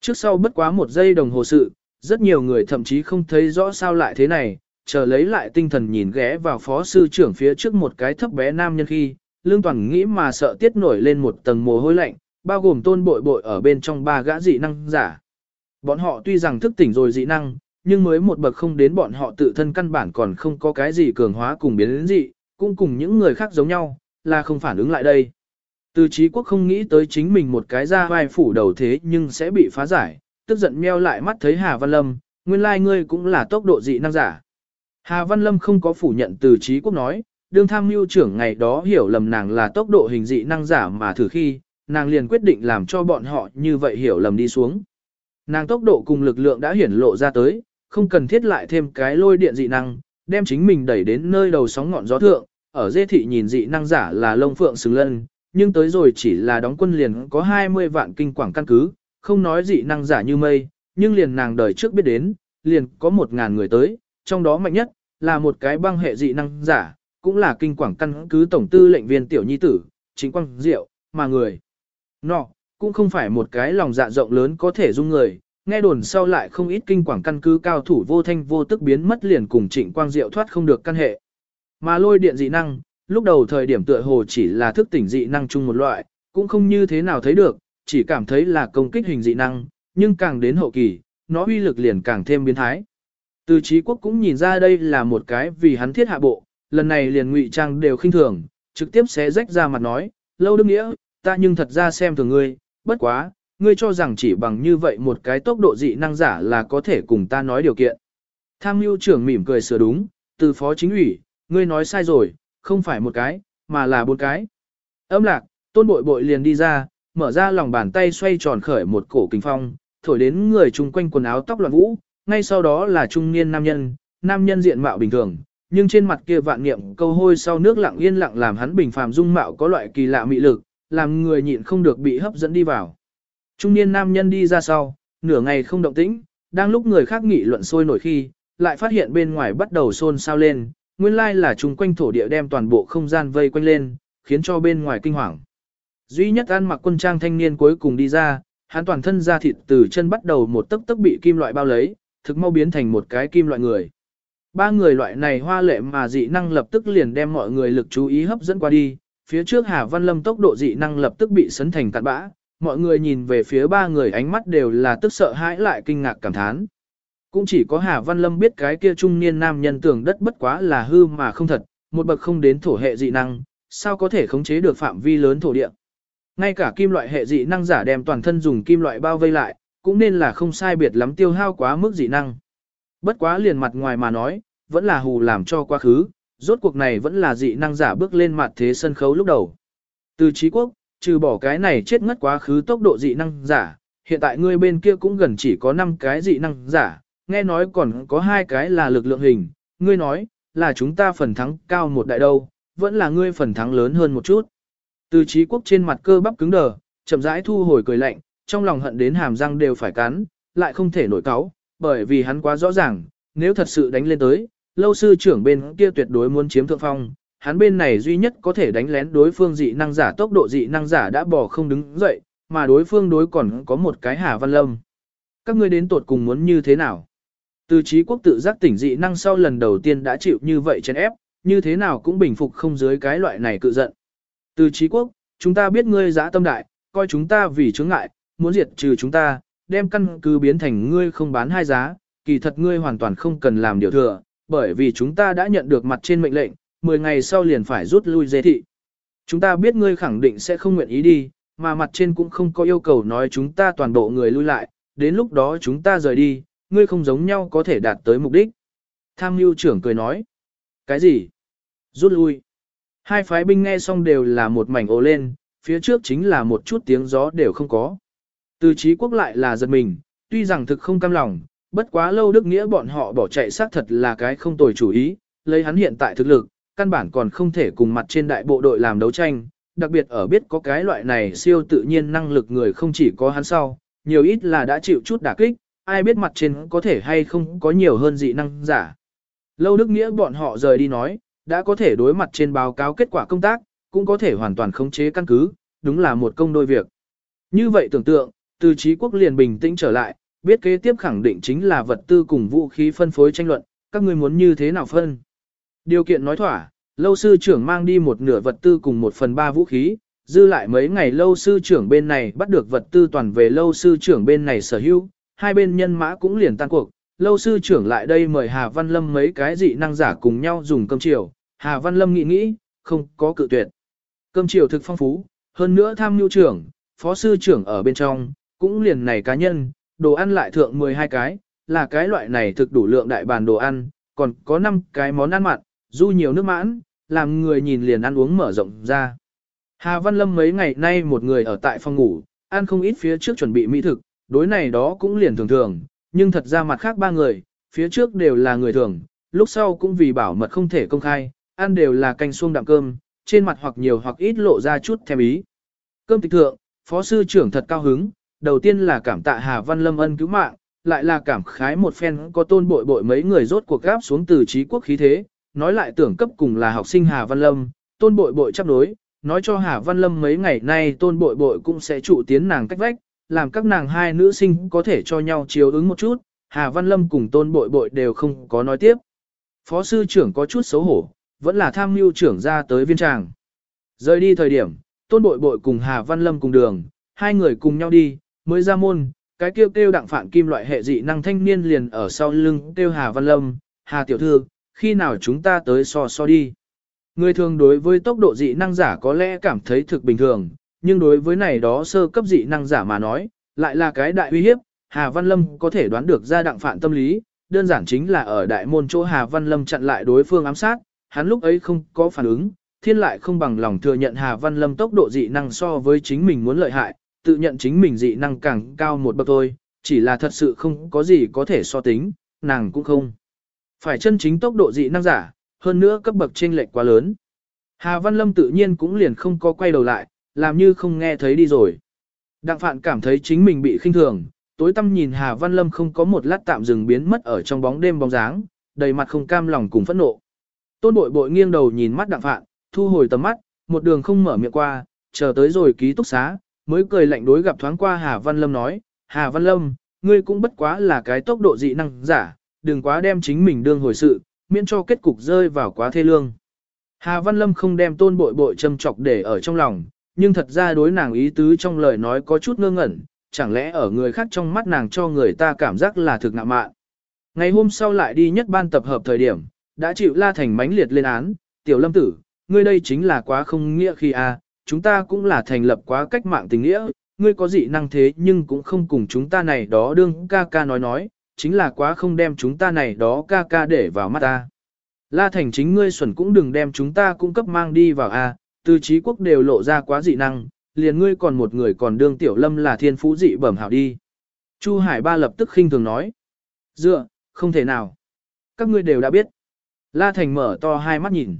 Speaker 1: Trước sau bất quá một giây đồng hồ sự, rất nhiều người thậm chí không thấy rõ sao lại thế này, chờ lấy lại tinh thần nhìn ghé vào phó sư trưởng phía trước một cái thấp bé nam nhân khi, lương toàn nghĩ mà sợ tiết nổi lên một tầng mồ hôi lạnh, bao gồm tôn bội bội ở bên trong ba gã dị năng giả. Bọn họ tuy rằng thức tỉnh rồi dị năng, nhưng mới một bậc không đến bọn họ tự thân căn bản còn không có cái gì cường hóa cùng biến đến dị, cũng cùng những người khác giống nhau, là không phản ứng lại đây. Từ trí quốc không nghĩ tới chính mình một cái ra vai phủ đầu thế nhưng sẽ bị phá giải, tức giận meo lại mắt thấy Hà Văn Lâm, nguyên lai like ngươi cũng là tốc độ dị năng giả. Hà Văn Lâm không có phủ nhận từ trí quốc nói, đương tham mưu trưởng ngày đó hiểu lầm nàng là tốc độ hình dị năng giả mà thử khi, nàng liền quyết định làm cho bọn họ như vậy hiểu lầm đi xuống. Nàng tốc độ cùng lực lượng đã hiển lộ ra tới, không cần thiết lại thêm cái lôi điện dị năng, đem chính mình đẩy đến nơi đầu sóng ngọn gió thượng, ở dê thị nhìn dị năng giả là lông phượng xứng lân, nhưng tới rồi chỉ là đóng quân liền có 20 vạn kinh quảng căn cứ, không nói dị năng giả như mây, nhưng liền nàng đời trước biết đến, liền có 1.000 người tới, trong đó mạnh nhất, là một cái băng hệ dị năng giả, cũng là kinh quảng căn cứ tổng tư lệnh viên tiểu nhi tử, chính quang diệu, mà người. Nọ, cũng không phải một cái lòng dạ rộng lớn có thể dung người, nghe đồn sau lại không ít kinh quảng căn cứ cao thủ vô thanh vô tức biến mất liền cùng trịnh quang diệu thoát không được căn hệ. Mà lôi điện dị năng, lúc đầu thời điểm tựa hồ chỉ là thức tỉnh dị năng chung một loại, cũng không như thế nào thấy được, chỉ cảm thấy là công kích hình dị năng, nhưng càng đến hậu kỳ, nó uy lực liền càng thêm biến thái. Từ trí quốc cũng nhìn ra đây là một cái vì hắn thiết hạ bộ, lần này liền ngụy trang đều khinh thường, trực tiếp xé rách ra mặt nói, lâu đức nghĩa, ta nhưng thật ra xem thường ngươi, bất quá, ngươi cho rằng chỉ bằng như vậy một cái tốc độ dị năng giả là có thể cùng ta nói điều kiện. Tham mưu trưởng mỉm cười sửa đúng, từ phó chính ủy, ngươi nói sai rồi, không phải một cái, mà là bốn cái. Âm lạc, tôn bội bội liền đi ra, mở ra lòng bàn tay xoay tròn khởi một cổ kinh phong, thổi đến người chung quanh quần áo tóc loạn vũ, ngay sau đó là trung niên nam nhân, nam nhân diện mạo bình thường, nhưng trên mặt kia vạn niệm câu hôi sau nước lặng yên lặng làm hắn bình phàm dung mạo có loại kỳ lạ mị lực, làm người nhịn không được bị hấp dẫn đi vào. Trung niên nam nhân đi ra sau, nửa ngày không động tĩnh, đang lúc người khác nghị luận sôi nổi khi, lại phát hiện bên ngoài bắt đầu xôn xao lên, nguyên lai là chung quanh thổ địa đem toàn bộ không gian vây quanh lên, khiến cho bên ngoài kinh hoàng. Duy nhất ăn mặc quân trang thanh niên cuối cùng đi ra, hắn toàn thân da thịt từ chân bắt đầu một tấc tấc bị kim loại bao lấy, thực mau biến thành một cái kim loại người. Ba người loại này hoa lệ mà dị năng lập tức liền đem mọi người lực chú ý hấp dẫn qua đi, phía trước Hà Văn Lâm tốc độ dị năng lập tức bị sấn thành cạn bã, mọi người nhìn về phía ba người ánh mắt đều là tức sợ hãi lại kinh ngạc cảm thán. Cũng chỉ có Hà Văn Lâm biết cái kia trung niên nam nhân tưởng đất bất quá là hư mà không thật, một bậc không đến thổ hệ dị năng, sao có thể khống chế được phạm vi lớn thổ địa. Ngay cả kim loại hệ dị năng giả đem toàn thân dùng kim loại bao vây lại, cũng nên là không sai biệt lắm tiêu hao quá mức dị năng. Bất quá liền mặt ngoài mà nói, vẫn là hù làm cho quá khứ, rốt cuộc này vẫn là dị năng giả bước lên mặt thế sân khấu lúc đầu. Từ trí quốc, trừ bỏ cái này chết ngất quá khứ tốc độ dị năng giả, hiện tại ngươi bên kia cũng gần chỉ có 5 cái dị năng giả, nghe nói còn có hai cái là lực lượng hình, ngươi nói, là chúng ta phần thắng cao một đại đâu, vẫn là ngươi phần thắng lớn hơn một chút. Từ trí quốc trên mặt cơ bắp cứng đờ, chậm rãi thu hồi cười lạnh, trong lòng hận đến hàm răng đều phải cắn, lại không thể nổi cáo, bởi vì hắn quá rõ ràng, nếu thật sự đánh lên tới, lâu sư trưởng bên kia tuyệt đối muốn chiếm thượng phong, hắn bên này duy nhất có thể đánh lén đối phương dị năng giả tốc độ dị năng giả đã bỏ không đứng dậy, mà đối phương đối còn có một cái Hà Văn Lâm. Các ngươi đến tột cùng muốn như thế nào? Từ trí quốc tự giác tỉnh dị năng sau lần đầu tiên đã chịu như vậy chèn ép, như thế nào cũng bình phục không dưới cái loại này cự giận. Từ trí quốc, chúng ta biết ngươi giã tâm đại, coi chúng ta vì chướng ngại, muốn diệt trừ chúng ta, đem căn cứ biến thành ngươi không bán hai giá, kỳ thật ngươi hoàn toàn không cần làm điều thừa, bởi vì chúng ta đã nhận được mặt trên mệnh lệnh, 10 ngày sau liền phải rút lui dê thị. Chúng ta biết ngươi khẳng định sẽ không nguyện ý đi, mà mặt trên cũng không có yêu cầu nói chúng ta toàn bộ người lui lại, đến lúc đó chúng ta rời đi, ngươi không giống nhau có thể đạt tới mục đích. Tham mưu trưởng cười nói. Cái gì? Rút lui. Hai phái binh nghe xong đều là một mảnh ồ lên, phía trước chính là một chút tiếng gió đều không có. Từ trí quốc lại là giật mình, tuy rằng thực không cam lòng, bất quá lâu đức nghĩa bọn họ bỏ chạy xác thật là cái không tồi chủ ý, lấy hắn hiện tại thực lực, căn bản còn không thể cùng mặt trên đại bộ đội làm đấu tranh, đặc biệt ở biết có cái loại này siêu tự nhiên năng lực người không chỉ có hắn sau, nhiều ít là đã chịu chút đả kích, ai biết mặt trên có thể hay không có nhiều hơn dị năng giả. Lâu Đức Nghĩa bọn họ rời đi nói, đã có thể đối mặt trên báo cáo kết quả công tác, cũng có thể hoàn toàn khống chế căn cứ, đúng là một công đôi việc. Như vậy tưởng tượng, từ trí quốc liền bình tĩnh trở lại, biết kế tiếp khẳng định chính là vật tư cùng vũ khí phân phối tranh luận, các ngươi muốn như thế nào phân. Điều kiện nói thỏa, lâu sư trưởng mang đi một nửa vật tư cùng một phần ba vũ khí, dư lại mấy ngày lâu sư trưởng bên này bắt được vật tư toàn về lâu sư trưởng bên này sở hữu, hai bên nhân mã cũng liền tan cuộc. Lâu sư trưởng lại đây mời Hà Văn Lâm mấy cái dị năng giả cùng nhau dùng cơm chiều, Hà Văn Lâm nghĩ nghĩ, không có cự tuyệt. Cơm chiều thực phong phú, hơn nữa tham nhu trưởng, phó sư trưởng ở bên trong, cũng liền này cá nhân, đồ ăn lại thượng 12 cái, là cái loại này thực đủ lượng đại bàn đồ ăn, còn có 5 cái món ăn mặn, du nhiều nước mãn, làm người nhìn liền ăn uống mở rộng ra. Hà Văn Lâm mấy ngày nay một người ở tại phòng ngủ, ăn không ít phía trước chuẩn bị mỹ thực, đối này đó cũng liền thường thường, nhưng thật ra mặt khác ba người, phía trước đều là người thường, lúc sau cũng vì bảo mật không thể công khai, ăn đều là canh xuông đạm cơm, trên mặt hoặc nhiều hoặc ít lộ ra chút thèm ý. Cơm tịch thượng, phó sư trưởng thật cao hứng, đầu tiên là cảm tạ Hà Văn Lâm ân cứu mạng, lại là cảm khái một phen có tôn bội bội mấy người rốt cuộc gáp xuống từ trí quốc khí thế, nói lại tưởng cấp cùng là học sinh Hà Văn Lâm, tôn bội bội chấp đối, nói cho Hà Văn Lâm mấy ngày nay tôn bội bội cũng sẽ trụ tiến nàng cách vách, làm các nàng hai nữ sinh có thể cho nhau chiếu ứng một chút, Hà Văn Lâm cùng tôn bội bội đều không có nói tiếp. Phó sư trưởng có chút xấu hổ, vẫn là tham mưu trưởng ra tới viên tràng. Rời đi thời điểm, tôn bội bội cùng Hà Văn Lâm cùng đường, hai người cùng nhau đi, mới ra môn, cái kêu kêu đặng phản kim loại hệ dị năng thanh niên liền ở sau lưng kêu Hà Văn Lâm, Hà Tiểu Thư, khi nào chúng ta tới so so đi. Người thường đối với tốc độ dị năng giả có lẽ cảm thấy thực bình thường, nhưng đối với này đó sơ cấp dị năng giả mà nói, lại là cái đại uy hiếp, Hà Văn Lâm có thể đoán được ra đặng phản tâm lý, đơn giản chính là ở đại môn chỗ Hà Văn Lâm chặn lại đối phương ám sát, hắn lúc ấy không có phản ứng, thiên lại không bằng lòng thừa nhận Hà Văn Lâm tốc độ dị năng so với chính mình muốn lợi hại, tự nhận chính mình dị năng càng cao một bậc thôi, chỉ là thật sự không có gì có thể so tính, nàng cũng không. Phải chân chính tốc độ dị năng giả, hơn nữa cấp bậc chênh lệch quá lớn. Hà Văn Lâm tự nhiên cũng liền không có quay đầu lại, làm như không nghe thấy đi rồi. Đặng Phạn cảm thấy chính mình bị khinh thường, tối tâm nhìn Hà Văn Lâm không có một lát tạm dừng biến mất ở trong bóng đêm bóng dáng, đầy mặt không cam lòng cùng phẫn nộ. Tôn bội bội nghiêng đầu nhìn mắt Đặng Phạn, thu hồi tầm mắt, một đường không mở miệng qua, chờ tới rồi ký túc xá, mới cười lạnh đối gặp thoáng qua Hà Văn Lâm nói, Hà Văn Lâm, ngươi cũng bất quá là cái tốc độ dị năng giả, đừng quá đem chính mình đương hồi sự, miễn cho kết cục rơi vào quá thê lương. Hà Văn Lâm không đem tôn bội bội châm chọc để ở trong lòng, nhưng thật ra đối nàng ý tứ trong lời nói có chút ngơ ngẩn, chẳng lẽ ở người khác trong mắt nàng cho người ta cảm giác là thực ngạ mạn. Ngày hôm sau lại đi nhất ban tập hợp thời điểm, đã chịu la thành mánh liệt lên án, tiểu lâm tử, ngươi đây chính là quá không nghĩa khi a, chúng ta cũng là thành lập quá cách mạng tình nghĩa, ngươi có dị năng thế nhưng cũng không cùng chúng ta này đó đương ca ca nói nói, chính là quá không đem chúng ta này đó ca ca để vào mắt ta. La thành chính ngươi xuẩn cũng đừng đem chúng ta cung cấp mang đi vào a, từ trí quốc đều lộ ra quá dị năng, liền ngươi còn một người còn đương tiểu lâm là thiên phú dị bẩm hảo đi. Chu Hải Ba lập tức khinh thường nói. Dựa, không thể nào. Các ngươi đều đã biết. La Thành mở to hai mắt nhìn.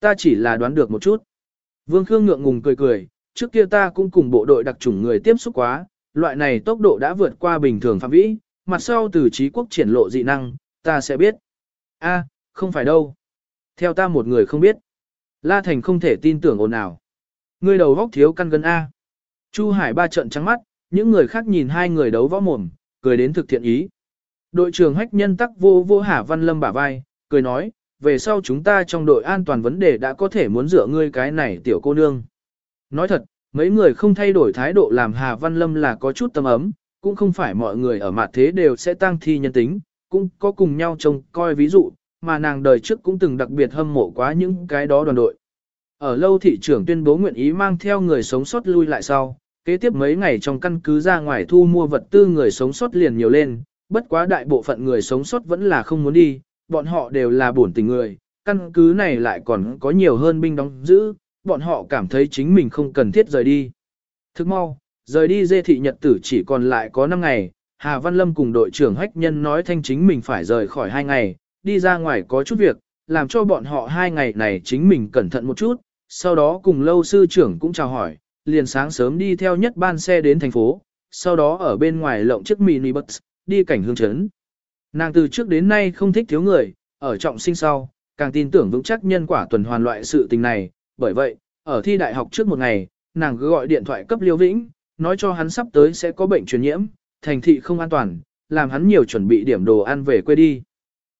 Speaker 1: Ta chỉ là đoán được một chút. Vương Khương ngượng ngùng cười cười, trước kia ta cũng cùng bộ đội đặc chủng người tiếp xúc quá, loại này tốc độ đã vượt qua bình thường phạm vĩ, mặt sau từ trí quốc triển lộ dị năng, ta sẽ biết. A, không phải đâu. Theo ta một người không biết. La Thành không thể tin tưởng ồn nào. Ngươi đầu vóc thiếu căn gân A. Chu Hải ba trận trắng mắt, những người khác nhìn hai người đấu võ mồm, cười đến thực thiện ý. Đội trưởng hách nhân tắc vô vô hả Văn Lâm bả vai, cười nói, về sau chúng ta trong đội an toàn vấn đề đã có thể muốn dựa ngươi cái này tiểu cô nương. Nói thật, mấy người không thay đổi thái độ làm Hà Văn Lâm là có chút tâm ấm, cũng không phải mọi người ở mặt thế đều sẽ tăng thi nhân tính, cũng có cùng nhau trông coi ví dụ, mà nàng đời trước cũng từng đặc biệt hâm mộ quá những cái đó đoàn đội. Ở lâu thị trưởng tuyên bố nguyện ý mang theo người sống sót lui lại sau, kế tiếp mấy ngày trong căn cứ ra ngoài thu mua vật tư người sống sót liền nhiều lên, bất quá đại bộ phận người sống sót vẫn là không muốn đi, bọn họ đều là bổn tình người, căn cứ này lại còn có nhiều hơn binh đóng giữ, bọn họ cảm thấy chính mình không cần thiết rời đi. Thức mau, rời đi dê thị nhật tử chỉ còn lại có 5 ngày, Hà Văn Lâm cùng đội trưởng hách nhân nói thanh chính mình phải rời khỏi 2 ngày, đi ra ngoài có chút việc, làm cho bọn họ hai ngày này chính mình cẩn thận một chút, sau đó cùng lâu sư trưởng cũng chào hỏi, liền sáng sớm đi theo nhất ban xe đến thành phố, sau đó ở bên ngoài lộng chiếc mini bus, đi cảnh hương chấn. Nàng từ trước đến nay không thích thiếu người, ở trọng sinh sau, càng tin tưởng vững chắc nhân quả tuần hoàn loại sự tình này, bởi vậy, ở thi đại học trước một ngày, nàng cứ gọi điện thoại cấp Liêu Vĩnh, nói cho hắn sắp tới sẽ có bệnh truyền nhiễm, thành thị không an toàn, làm hắn nhiều chuẩn bị điểm đồ ăn về quê đi.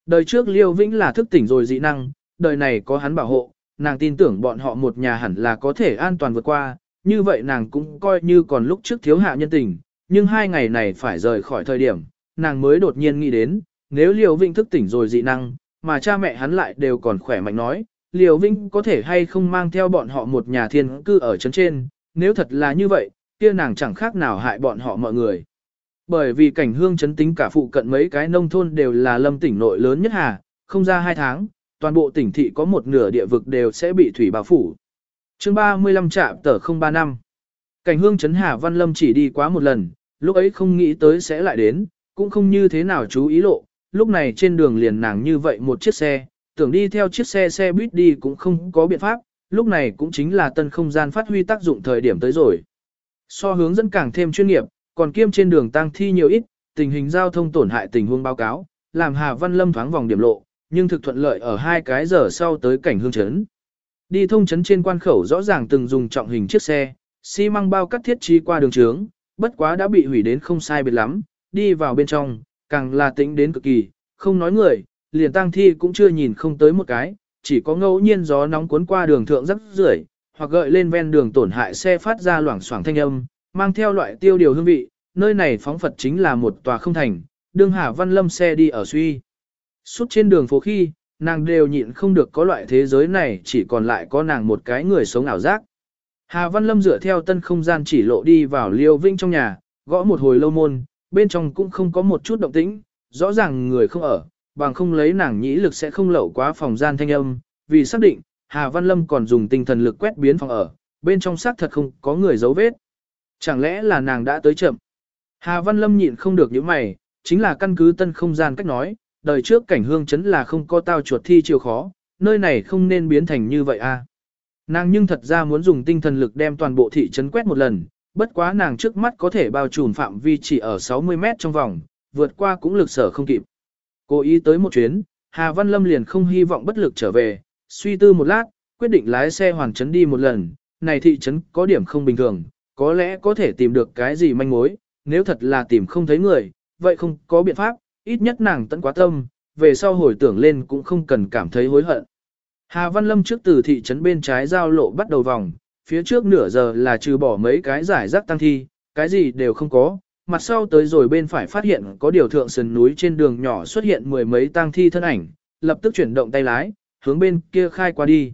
Speaker 1: Đời trước Liêu Vĩnh là thức tỉnh rồi dị năng, đời này có hắn bảo hộ, nàng tin tưởng bọn họ một nhà hẳn là có thể an toàn vượt qua, như vậy nàng cũng coi như còn lúc trước thiếu hạ nhân tình, nhưng hai ngày này phải rời khỏi thời điểm, nàng mới đột nhiên nghĩ đến, nếu liều Vĩnh thức tỉnh rồi dị năng, mà cha mẹ hắn lại đều còn khỏe mạnh nói, liều Vĩnh có thể hay không mang theo bọn họ một nhà thiên cư ở chấn trên, nếu thật là như vậy, kia nàng chẳng khác nào hại bọn họ mọi người. Bởi vì cảnh hương chấn tính cả phụ cận mấy cái nông thôn đều là lâm tỉnh nội lớn nhất hà, không ra hai tháng, toàn bộ tỉnh thị có một nửa địa vực đều sẽ bị thủy bao phủ. chương 35 trạm tờ 035 Cảnh hương chấn Hà Văn Lâm chỉ đi quá một lần, lúc ấy không nghĩ tới sẽ lại đến, cũng không như thế nào chú ý lộ, lúc này trên đường liền nàng như vậy một chiếc xe, tưởng đi theo chiếc xe xe buýt đi cũng không có biện pháp, lúc này cũng chính là tân không gian phát huy tác dụng thời điểm tới rồi. So hướng dẫn càng thêm chuyên nghiệp, còn kiêm trên đường tăng thi nhiều ít, tình hình giao thông tổn hại tình huống báo cáo, làm Hà Văn Lâm thoáng vòng điểm lộ, nhưng thực thuận lợi ở hai cái giờ sau tới cảnh hương chấn. Đi thông chấn trên quan khẩu rõ ràng từng dùng trọng hình chiếc xe, xi măng bao cắt thiết trí qua đường trướng, bất quá đã bị hủy đến không sai biệt lắm, đi vào bên trong, càng là tĩnh đến cực kỳ, không nói người, liền tang thi cũng chưa nhìn không tới một cái, chỉ có ngẫu nhiên gió nóng cuốn qua đường thượng rất rưởi, hoặc gợi lên ven đường tổn hại xe phát ra loảng xoảng thanh âm, mang theo loại tiêu điều hương vị, nơi này phóng Phật chính là một tòa không thành, đương Hà Văn Lâm xe đi ở suy. Suốt trên đường phố khi, nàng đều nhịn không được có loại thế giới này chỉ còn lại có nàng một cái người sống ảo giác. Hà Văn Lâm dựa theo tân không gian chỉ lộ đi vào liêu vinh trong nhà, gõ một hồi lâu môn, bên trong cũng không có một chút động tĩnh, rõ ràng người không ở, bằng không lấy nàng nhĩ lực sẽ không lậu quá phòng gian thanh âm, vì xác định, Hà Văn Lâm còn dùng tinh thần lực quét biến phòng ở, bên trong xác thật không có người dấu vết. Chẳng lẽ là nàng đã tới chậm? Hà Văn Lâm nhịn không được những mày, chính là căn cứ tân không gian cách nói, đời trước cảnh hương chấn là không có tao chuột thi chiều khó, nơi này không nên biến thành như vậy a. À. Nàng nhưng thật ra muốn dùng tinh thần lực đem toàn bộ thị trấn quét một lần, bất quá nàng trước mắt có thể bao trùm phạm vi chỉ ở 60 mét trong vòng, vượt qua cũng lực sở không kịp. Cố ý tới một chuyến, Hà Văn Lâm liền không hy vọng bất lực trở về, suy tư một lát, quyết định lái xe hoàn trấn đi một lần, này thị trấn có điểm không bình thường, có lẽ có thể tìm được cái gì manh mối, nếu thật là tìm không thấy người, vậy không có biện pháp, ít nhất nàng tận quá tâm, về sau hồi tưởng lên cũng không cần cảm thấy hối hận. Hà Văn Lâm trước từ thị trấn bên trái giao lộ bắt đầu vòng, phía trước nửa giờ là trừ bỏ mấy cái giải rác tăng thi, cái gì đều không có, mặt sau tới rồi bên phải phát hiện có điều thượng sườn núi trên đường nhỏ xuất hiện mười mấy tang thi thân ảnh, lập tức chuyển động tay lái, hướng bên kia khai qua đi.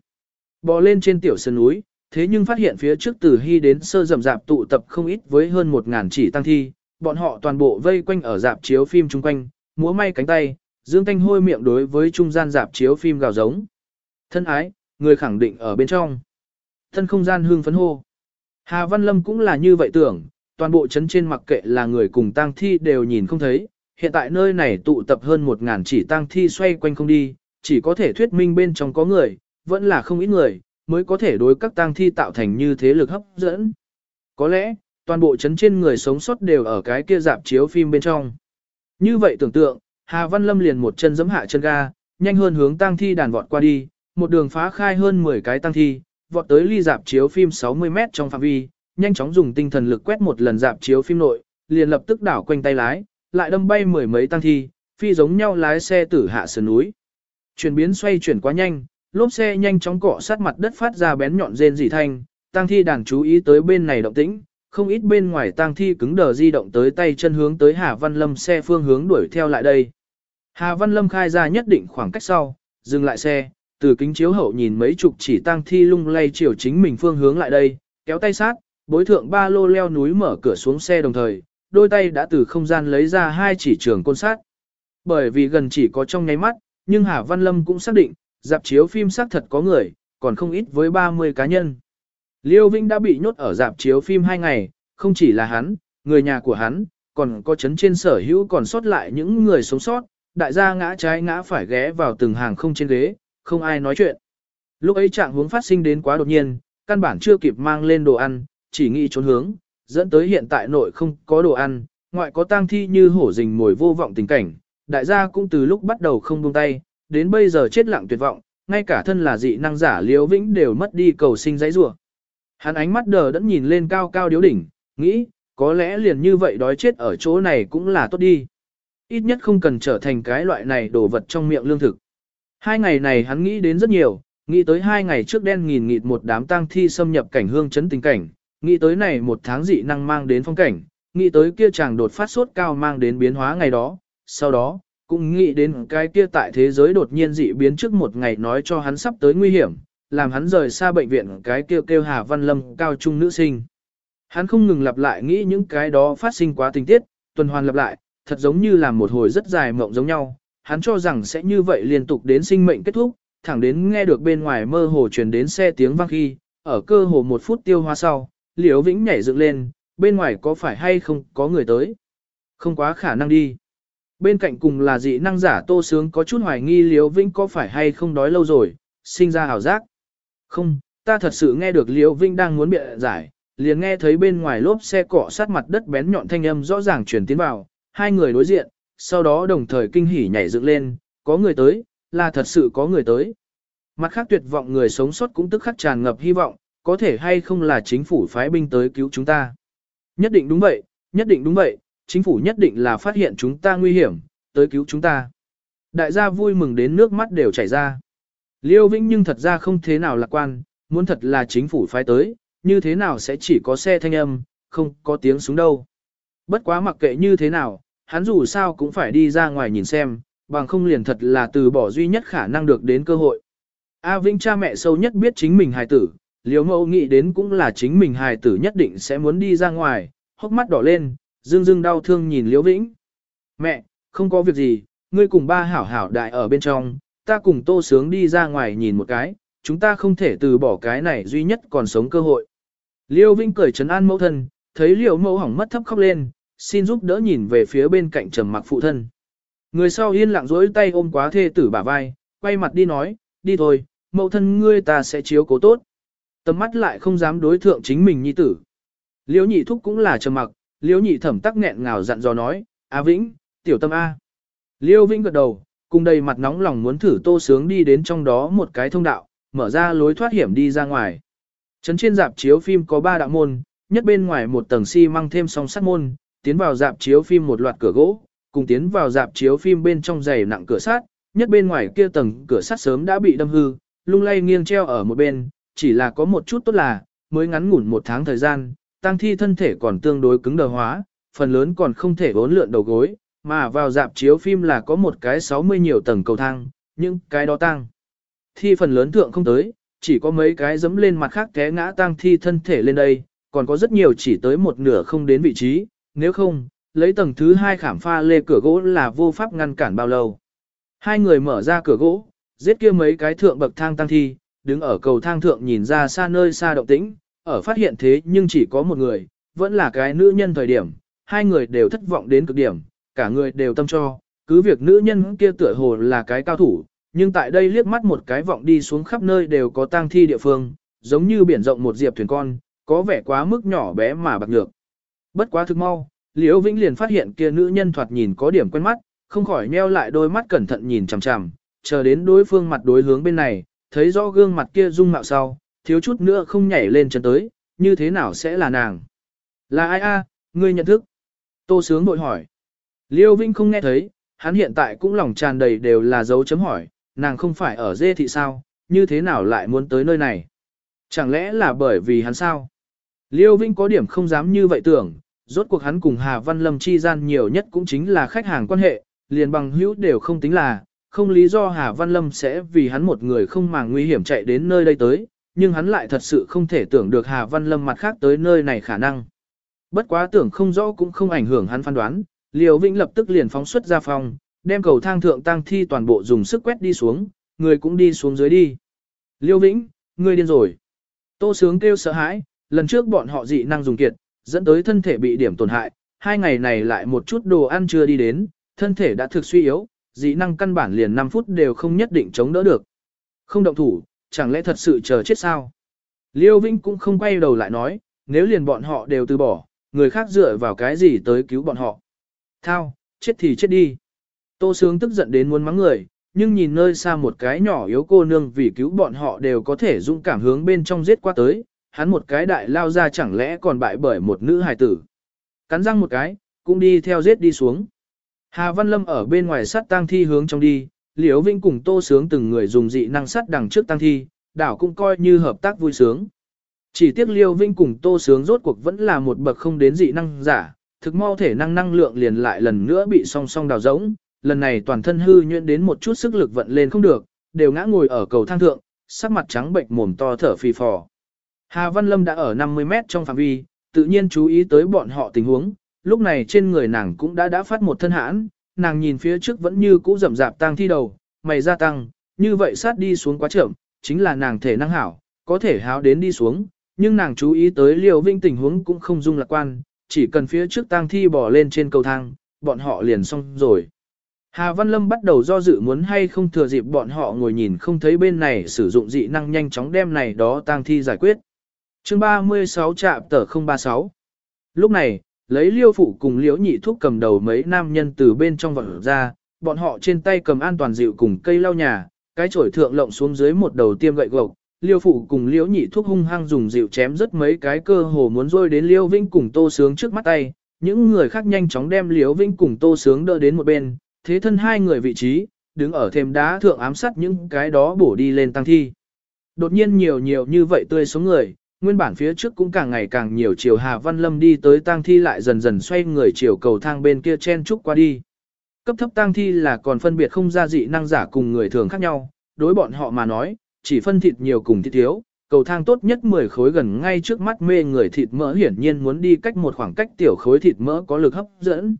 Speaker 1: Bò lên trên tiểu sườn núi, thế nhưng phát hiện phía trước từ hy đến sơ rầm rạp tụ tập không ít với hơn một ngàn chỉ tăng thi, bọn họ toàn bộ vây quanh ở dạp chiếu phim chung quanh, múa may cánh tay, dương thanh hôi miệng đối với trung gian dạp chiếu phim gào giống. Thân ái, người khẳng định ở bên trong. Thân không gian hương phấn hô. Hà Văn Lâm cũng là như vậy tưởng, toàn bộ chấn trên mặc kệ là người cùng tang thi đều nhìn không thấy, hiện tại nơi này tụ tập hơn một ngàn chỉ tang thi xoay quanh không đi, chỉ có thể thuyết minh bên trong có người, vẫn là không ít người, mới có thể đối các tang thi tạo thành như thế lực hấp dẫn. Có lẽ, toàn bộ chấn trên người sống sót đều ở cái kia dạp chiếu phim bên trong. Như vậy tưởng tượng, Hà Văn Lâm liền một chân giẫm hạ chân ga, nhanh hơn hướng tang thi đàn vọt qua đi, một đường phá khai hơn 10 cái tang thi, vọt tới ly dạp chiếu phim 60 mét trong phạm vi, nhanh chóng dùng tinh thần lực quét một lần dạp chiếu phim nội, liền lập tức đảo quanh tay lái, lại đâm bay mười mấy tăng thi, phi giống nhau lái xe tử hạ sườn núi. Chuyển biến xoay chuyển quá nhanh, lốp xe nhanh chóng cọ sát mặt đất phát ra bén nhọn rên rỉ thanh, tăng thi đàn chú ý tới bên này động tĩnh, không ít bên ngoài tăng thi cứng đờ di động tới tay chân hướng tới Hà Văn Lâm xe phương hướng đuổi theo lại đây. Hà Văn Lâm khai ra nhất định khoảng cách sau, dừng lại xe, từ kính chiếu hậu nhìn mấy chục chỉ tăng thi lung lay chiều chính mình phương hướng lại đây, kéo tay sát, bối thượng ba lô leo núi mở cửa xuống xe đồng thời, đôi tay đã từ không gian lấy ra hai chỉ trường côn sát. Bởi vì gần chỉ có trong nháy mắt, nhưng Hà Văn Lâm cũng xác định, dạp chiếu phim xác thật có người, còn không ít với 30 cá nhân. Liêu Vinh đã bị nhốt ở dạp chiếu phim hai ngày, không chỉ là hắn, người nhà của hắn, còn có chấn trên sở hữu còn sót lại những người sống sót, đại gia ngã trái ngã phải ghé vào từng hàng không trên ghế, không ai nói chuyện. Lúc ấy trạng hướng phát sinh đến quá đột nhiên, căn bản chưa kịp mang lên đồ ăn, chỉ nghĩ trốn hướng, dẫn tới hiện tại nội không có đồ ăn, ngoại có tang thi như hổ rình mồi vô vọng tình cảnh, đại gia cũng từ lúc bắt đầu không buông tay, đến bây giờ chết lặng tuyệt vọng, ngay cả thân là dị năng giả liễu vĩnh đều mất đi cầu sinh giấy rủa. Hắn ánh mắt đờ đẫn nhìn lên cao cao điếu đỉnh, nghĩ, có lẽ liền như vậy đói chết ở chỗ này cũng là tốt đi. Ít nhất không cần trở thành cái loại này đồ vật trong miệng lương thực. Hai ngày này hắn nghĩ đến rất nhiều, nghĩ tới hai ngày trước đen nghìn nghịt một đám tang thi xâm nhập cảnh hương chấn tình cảnh, nghĩ tới này một tháng dị năng mang đến phong cảnh, nghĩ tới kia chàng đột phát sốt cao mang đến biến hóa ngày đó, sau đó, cũng nghĩ đến cái kia tại thế giới đột nhiên dị biến trước một ngày nói cho hắn sắp tới nguy hiểm, làm hắn rời xa bệnh viện cái kêu kêu Hà Văn Lâm cao trung nữ sinh. Hắn không ngừng lặp lại nghĩ những cái đó phát sinh quá tình tiết, tuần hoàn lặp lại, thật giống như là một hồi rất dài mộng giống nhau, hắn cho rằng sẽ như vậy liên tục đến sinh mệnh kết thúc, thẳng đến nghe được bên ngoài mơ hồ truyền đến xe tiếng vang khi, ở cơ hồ một phút tiêu hoa sau, Liễu Vĩnh nhảy dựng lên, bên ngoài có phải hay không có người tới? Không quá khả năng đi. Bên cạnh cùng là dị năng giả Tô Sướng có chút hoài nghi Liễu Vĩnh có phải hay không đói lâu rồi, sinh ra hào giác. Không, ta thật sự nghe được Liễu Vĩnh đang muốn bịa giải, liền nghe thấy bên ngoài lốp xe cọ sát mặt đất bén nhọn thanh âm rõ ràng truyền tiến vào, hai người đối diện, sau đó đồng thời kinh hỉ nhảy dựng lên, có người tới, là thật sự có người tới. Mặt khác tuyệt vọng người sống sót cũng tức khắc tràn ngập hy vọng, có thể hay không là chính phủ phái binh tới cứu chúng ta. Nhất định đúng vậy, nhất định đúng vậy, chính phủ nhất định là phát hiện chúng ta nguy hiểm, tới cứu chúng ta. Đại gia vui mừng đến nước mắt đều chảy ra. Liêu Vĩnh nhưng thật ra không thế nào lạc quan, muốn thật là chính phủ phái tới, như thế nào sẽ chỉ có xe thanh âm, không có tiếng súng đâu. Bất quá mặc kệ như thế nào, hắn dù sao cũng phải đi ra ngoài nhìn xem, bằng không liền thật là từ bỏ duy nhất khả năng được đến cơ hội. A Vĩnh cha mẹ sâu nhất biết chính mình hài tử, liều mẫu nghĩ đến cũng là chính mình hài tử nhất định sẽ muốn đi ra ngoài, hốc mắt đỏ lên, dương dương đau thương nhìn liễu vĩnh. Mẹ, không có việc gì, ngươi cùng ba hảo hảo đại ở bên trong, ta cùng tô sướng đi ra ngoài nhìn một cái, chúng ta không thể từ bỏ cái này duy nhất còn sống cơ hội. Liêu Vĩnh cười trấn an mẫu thân, thấy liễu mẫu hỏng mất thấp khóc lên, xin giúp đỡ nhìn về phía bên cạnh trầm mặc phụ thân. Người sau yên lặng rỗi tay ôm quá thê tử bả vai, quay mặt đi nói, đi thôi, mẫu thân ngươi ta sẽ chiếu cố tốt. Tầm mắt lại không dám đối thượng chính mình nhi tử. Liễu nhị thúc cũng là trầm mặc, liễu nhị thẩm tắc nghẹn ngào dặn dò nói, A Vĩnh, tiểu tâm A. Liễu Vĩnh gật đầu, cùng đầy mặt nóng lòng muốn thử tô sướng đi đến trong đó một cái thông đạo, mở ra lối thoát hiểm đi ra ngoài. Trấn trên dạp chiếu phim có ba đạo môn, nhất bên ngoài một tầng xi si măng thêm song sắt môn, tiến vào dạp chiếu phim một loạt cửa gỗ, cùng tiến vào dạp chiếu phim bên trong dày nặng cửa sắt, nhất bên ngoài kia tầng cửa sắt sớm đã bị đâm hư, lung lay nghiêng treo ở một bên, chỉ là có một chút tốt là, mới ngắn ngủn một tháng thời gian, tăng thi thân thể còn tương đối cứng đờ hóa, phần lớn còn không thể bốn lượn đầu gối, mà vào dạp chiếu phim là có một cái 60 nhiều tầng cầu thang, nhưng cái đó tăng. Thi phần lớn thượng không tới, chỉ có mấy cái dẫm lên mặt khác té ngã tăng thi thân thể lên đây, còn có rất nhiều chỉ tới một nửa không đến vị trí, nếu không, lấy tầng thứ hai khảm pha lê cửa gỗ là vô pháp ngăn cản bao lâu. Hai người mở ra cửa gỗ, giết kia mấy cái thượng bậc thang tăng thi, đứng ở cầu thang thượng nhìn ra xa nơi xa động tĩnh, ở phát hiện thế nhưng chỉ có một người, vẫn là cái nữ nhân thời điểm, hai người đều thất vọng đến cực điểm, cả người đều tâm cho, cứ việc nữ nhân kia tựa hồ là cái cao thủ, nhưng tại đây liếc mắt một cái vọng đi xuống khắp nơi đều có tang thi địa phương, giống như biển rộng một diệp thuyền con, có vẻ quá mức nhỏ bé mà bạc nhược. Bất quá thực mau, Liễu Vĩnh liền phát hiện kia nữ nhân thoạt nhìn có điểm quen mắt, không khỏi nheo lại đôi mắt cẩn thận nhìn chằm chằm, chờ đến đối phương mặt đối hướng bên này, thấy rõ gương mặt kia dung mạo sau, thiếu chút nữa không nhảy lên chân tới, như thế nào sẽ là nàng? Là ai a? ngươi nhận thức? Tô Sướng bội hỏi. Liêu Vinh không nghe thấy, hắn hiện tại cũng lòng tràn đầy đều là dấu chấm hỏi, nàng không phải ở dê thị sao, như thế nào lại muốn tới nơi này? Chẳng lẽ là bởi vì hắn sao? Liêu Vinh có điểm không dám như vậy tưởng, rốt cuộc hắn cùng Hà Văn Lâm chi gian nhiều nhất cũng chính là khách hàng quan hệ, liền bằng hữu đều không tính là, không lý do Hà Văn Lâm sẽ vì hắn một người không màng nguy hiểm chạy đến nơi đây tới, nhưng hắn lại thật sự không thể tưởng được Hà Văn Lâm mặt khác tới nơi này khả năng. Bất quá tưởng không rõ cũng không ảnh hưởng hắn phán đoán, Liêu Vĩnh lập tức liền phóng xuất ra phòng, đem cầu thang thượng tăng thi toàn bộ dùng sức quét đi xuống, người cũng đi xuống dưới đi. Liêu Vĩnh, ngươi điên rồi. Tô Sướng kêu sợ hãi, lần trước bọn họ dị năng dùng kiệt, dẫn tới thân thể bị điểm tổn hại, hai ngày này lại một chút đồ ăn chưa đi đến, thân thể đã thực suy yếu, dị năng căn bản liền 5 phút đều không nhất định chống đỡ được. Không động thủ, chẳng lẽ thật sự chờ chết sao? Liêu Vinh cũng không quay đầu lại nói, nếu liền bọn họ đều từ bỏ, người khác dựa vào cái gì tới cứu bọn họ. Thao, chết thì chết đi. Tô Sướng tức giận đến muốn mắng người, nhưng nhìn nơi xa một cái nhỏ yếu cô nương vì cứu bọn họ đều có thể dũng cảm hướng bên trong giết qua tới, hắn một cái đại lao ra chẳng lẽ còn bại bởi một nữ hài tử. Cắn răng một cái, cũng đi theo giết đi xuống. Hà Văn Lâm ở bên ngoài sắt tang thi hướng trong đi, Liễu Vinh cùng Tô Sướng từng người dùng dị năng sắt đằng trước tang thi, đảo cũng coi như hợp tác vui sướng. Chỉ tiếc Liêu Vinh cùng Tô Sướng rốt cuộc vẫn là một bậc không đến dị năng giả, thực mau thể năng năng lượng liền lại lần nữa bị song song đào rỗng, lần này toàn thân hư nhuyễn đến một chút sức lực vận lên không được, đều ngã ngồi ở cầu thang thượng, sắc mặt trắng bệnh mồm to thở phì phò. Hà Văn Lâm đã ở 50 mét trong phạm vi, tự nhiên chú ý tới bọn họ tình huống, lúc này trên người nàng cũng đã đã phát một thân hãn, nàng nhìn phía trước vẫn như cũ rậm rạp tang thi đầu, mày gia tăng, như vậy sát đi xuống quá chậm, chính là nàng thể năng hảo, có thể háo đến đi xuống, nhưng nàng chú ý tới liều vinh tình huống cũng không dung lạc quan, chỉ cần phía trước tang thi bỏ lên trên cầu thang, bọn họ liền xong rồi. Hà Văn Lâm bắt đầu do dự muốn hay không thừa dịp bọn họ ngồi nhìn không thấy bên này sử dụng dị năng nhanh chóng đem này đó tang thi giải quyết. Chương 36 trạm tờ 036 Lúc này, lấy liêu phụ cùng liễu nhị thuốc cầm đầu mấy nam nhân từ bên trong vật ra, bọn họ trên tay cầm an toàn dịu cùng cây lau nhà, cái chổi thượng lộng xuống dưới một đầu tiêm gậy gộc, liêu phụ cùng liễu nhị thuốc hung hăng dùng dịu chém rất mấy cái cơ hồ muốn rôi đến liêu vinh cùng tô sướng trước mắt tay, những người khác nhanh chóng đem liễu vinh cùng tô sướng đỡ đến một bên, thế thân hai người vị trí, đứng ở thềm đá thượng ám sát những cái đó bổ đi lên tăng thi. Đột nhiên nhiều nhiều như vậy tươi sống người, nguyên bản phía trước cũng càng ngày càng nhiều chiều Hà Văn Lâm đi tới tang thi lại dần dần xoay người chiều cầu thang bên kia chen trúc qua đi. Cấp thấp tang thi là còn phân biệt không ra dị năng giả cùng người thường khác nhau, đối bọn họ mà nói, chỉ phân thịt nhiều cùng thịt thiếu, cầu thang tốt nhất 10 khối gần ngay trước mắt mê người thịt mỡ hiển nhiên muốn đi cách một khoảng cách tiểu khối thịt mỡ có lực hấp dẫn.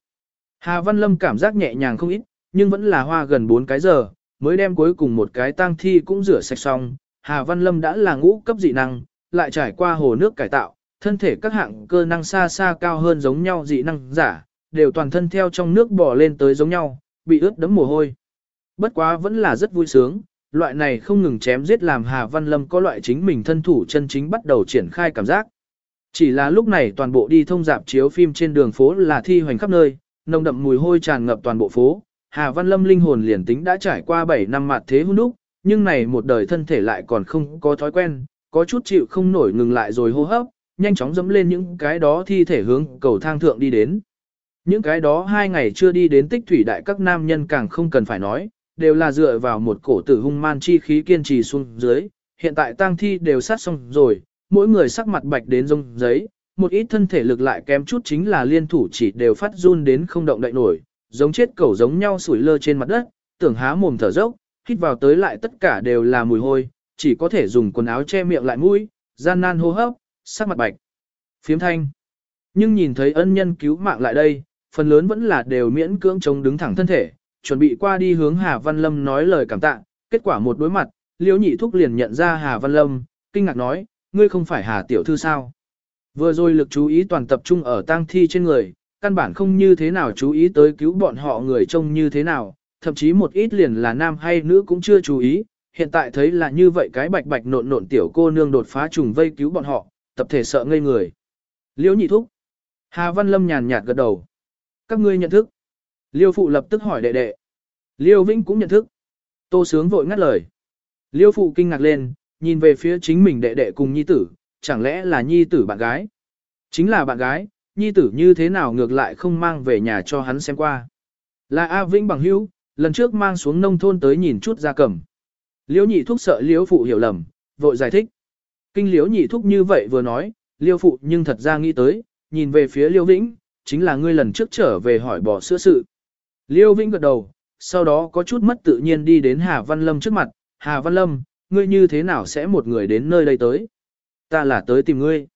Speaker 1: Hà Văn Lâm cảm giác nhẹ nhàng không ít, nhưng vẫn là hoa gần 4 cái giờ, mới đem cuối cùng một cái tang thi cũng rửa sạch xong. Hà Văn Lâm đã là ngũ cấp dị năng, lại trải qua hồ nước cải tạo, thân thể các hạng cơ năng xa xa cao hơn giống nhau dị năng giả, đều toàn thân theo trong nước bò lên tới giống nhau, bị ướt đẫm mồ hôi. Bất quá vẫn là rất vui sướng, loại này không ngừng chém giết làm Hà Văn Lâm có loại chính mình thân thủ chân chính bắt đầu triển khai cảm giác. Chỉ là lúc này toàn bộ đi thông dạp chiếu phim trên đường phố là thi hoành khắp nơi, nồng đậm mùi hôi tràn ngập toàn bộ phố. Hà Văn Lâm linh hồn liền tính đã trải qua 7 năm mặt thế hôn đúc, nhưng này một đời thân thể lại còn không có thói quen, có chút chịu không nổi ngừng lại rồi hô hấp, nhanh chóng dẫm lên những cái đó thi thể hướng cầu thang thượng đi đến. Những cái đó hai ngày chưa đi đến tích thủy đại các nam nhân càng không cần phải nói, đều là dựa vào một cổ tử hung man chi khí kiên trì xuống dưới, hiện tại tang thi đều sát xong rồi, mỗi người sắc mặt bạch đến rông giấy, một ít thân thể lực lại kém chút chính là liên thủ chỉ đều phát run đến không động đậy nổi, giống chết cẩu giống nhau sủi lơ trên mặt đất, tưởng há mồm thở dốc, hít vào tới lại tất cả đều là mùi hôi, chỉ có thể dùng quần áo che miệng lại mũi, gian nan hô hấp, sắc mặt bạch. Phiếm thanh. Nhưng nhìn thấy ân nhân cứu mạng lại đây, phần lớn vẫn là đều miễn cưỡng chống đứng thẳng thân thể, chuẩn bị qua đi hướng Hà Văn Lâm nói lời cảm tạ, kết quả một đối mặt, Liễu Nhị Thúc liền nhận ra Hà Văn Lâm, kinh ngạc nói, ngươi không phải Hà tiểu thư sao? Vừa rồi lực chú ý toàn tập trung ở tang thi trên người, căn bản không như thế nào chú ý tới cứu bọn họ người trông như thế nào, thậm chí một ít liền là nam hay nữ cũng chưa chú ý, hiện tại thấy là như vậy cái bạch bạch nộn nộn tiểu cô nương đột phá trùng vây cứu bọn họ, tập thể sợ ngây người. Liễu nhị thúc. Hà Văn Lâm nhàn nhạt gật đầu. Các ngươi nhận thức. Liêu phụ lập tức hỏi đệ đệ. Liêu Vĩnh cũng nhận thức. Tô sướng vội ngắt lời. Liêu phụ kinh ngạc lên, nhìn về phía chính mình đệ đệ cùng nhi tử, chẳng lẽ là nhi tử bạn gái? Chính là bạn gái, nhi tử như thế nào ngược lại không mang về nhà cho hắn xem qua. Là A Vĩnh bằng hữu, lần trước mang xuống nông thôn tới nhìn chút ra cầm. Liễu nhị thúc sợ liễu phụ hiểu lầm, vội giải thích. Kinh liễu nhị thúc như vậy vừa nói, liễu phụ nhưng thật ra nghĩ tới, nhìn về phía liễu vĩnh, chính là ngươi lần trước trở về hỏi bỏ sữa sự. Liễu vĩnh gật đầu, sau đó có chút mất tự nhiên đi đến Hà Văn Lâm trước mặt, Hà Văn Lâm, ngươi như thế nào sẽ một người đến nơi đây tới? Ta là tới tìm ngươi.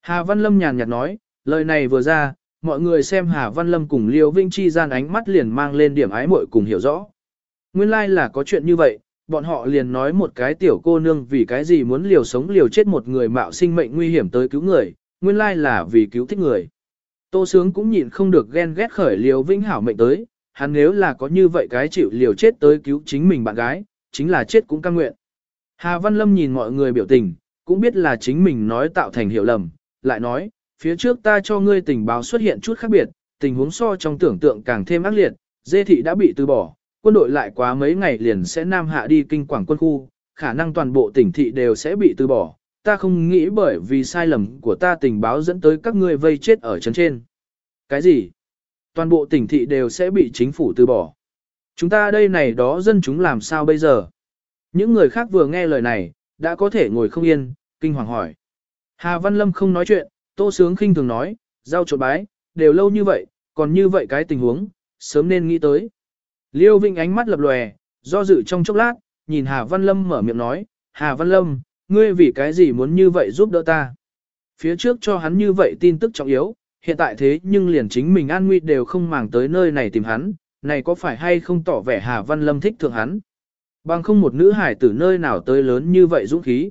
Speaker 1: Hà Văn Lâm nhàn nhạt nói, lời này vừa ra, mọi người xem Hà Văn Lâm cùng Liêu Vinh chi gian ánh mắt liền mang lên điểm ái muội cùng hiểu rõ. Nguyên lai like là có chuyện như vậy, bọn họ liền nói một cái tiểu cô nương vì cái gì muốn liều sống liều chết một người mạo sinh mệnh nguy hiểm tới cứu người, nguyên lai là vì cứu thích người. Tô Sướng cũng nhịn không được ghen ghét khởi liều Vinh hảo mệnh tới, hắn nếu là có như vậy cái chịu liều chết tới cứu chính mình bạn gái, chính là chết cũng căng nguyện. Hà Văn Lâm nhìn mọi người biểu tình, cũng biết là chính mình nói tạo thành hiểu lầm, lại nói, phía trước ta cho ngươi tình báo xuất hiện chút khác biệt, tình huống so trong tưởng tượng càng thêm ác liệt, dê thị đã bị từ bỏ, quân đội lại quá mấy ngày liền sẽ nam hạ đi kinh quảng quân khu, khả năng toàn bộ tỉnh thị đều sẽ bị từ bỏ, ta không nghĩ bởi vì sai lầm của ta tình báo dẫn tới các ngươi vây chết ở trấn trên. Cái gì? Toàn bộ tỉnh thị đều sẽ bị chính phủ từ bỏ. Chúng ta đây này đó dân chúng làm sao bây giờ? Những người khác vừa nghe lời này, đã có thể ngồi không yên, kinh hoàng hỏi. Hà Văn Lâm không nói chuyện, Tô Sướng khinh thường nói, giao trộn bái, đều lâu như vậy, còn như vậy cái tình huống, sớm nên nghĩ tới. Liêu Vinh ánh mắt lập lòe, do dự trong chốc lát, nhìn Hà Văn Lâm mở miệng nói, Hà Văn Lâm, ngươi vì cái gì muốn như vậy giúp đỡ ta? Phía trước cho hắn như vậy tin tức trọng yếu, hiện tại thế nhưng liền chính mình an nguy đều không màng tới nơi này tìm hắn, này có phải hay không tỏ vẻ Hà Văn Lâm thích thượng hắn? Bằng không một nữ hải tử nơi nào tới lớn như vậy dũng khí.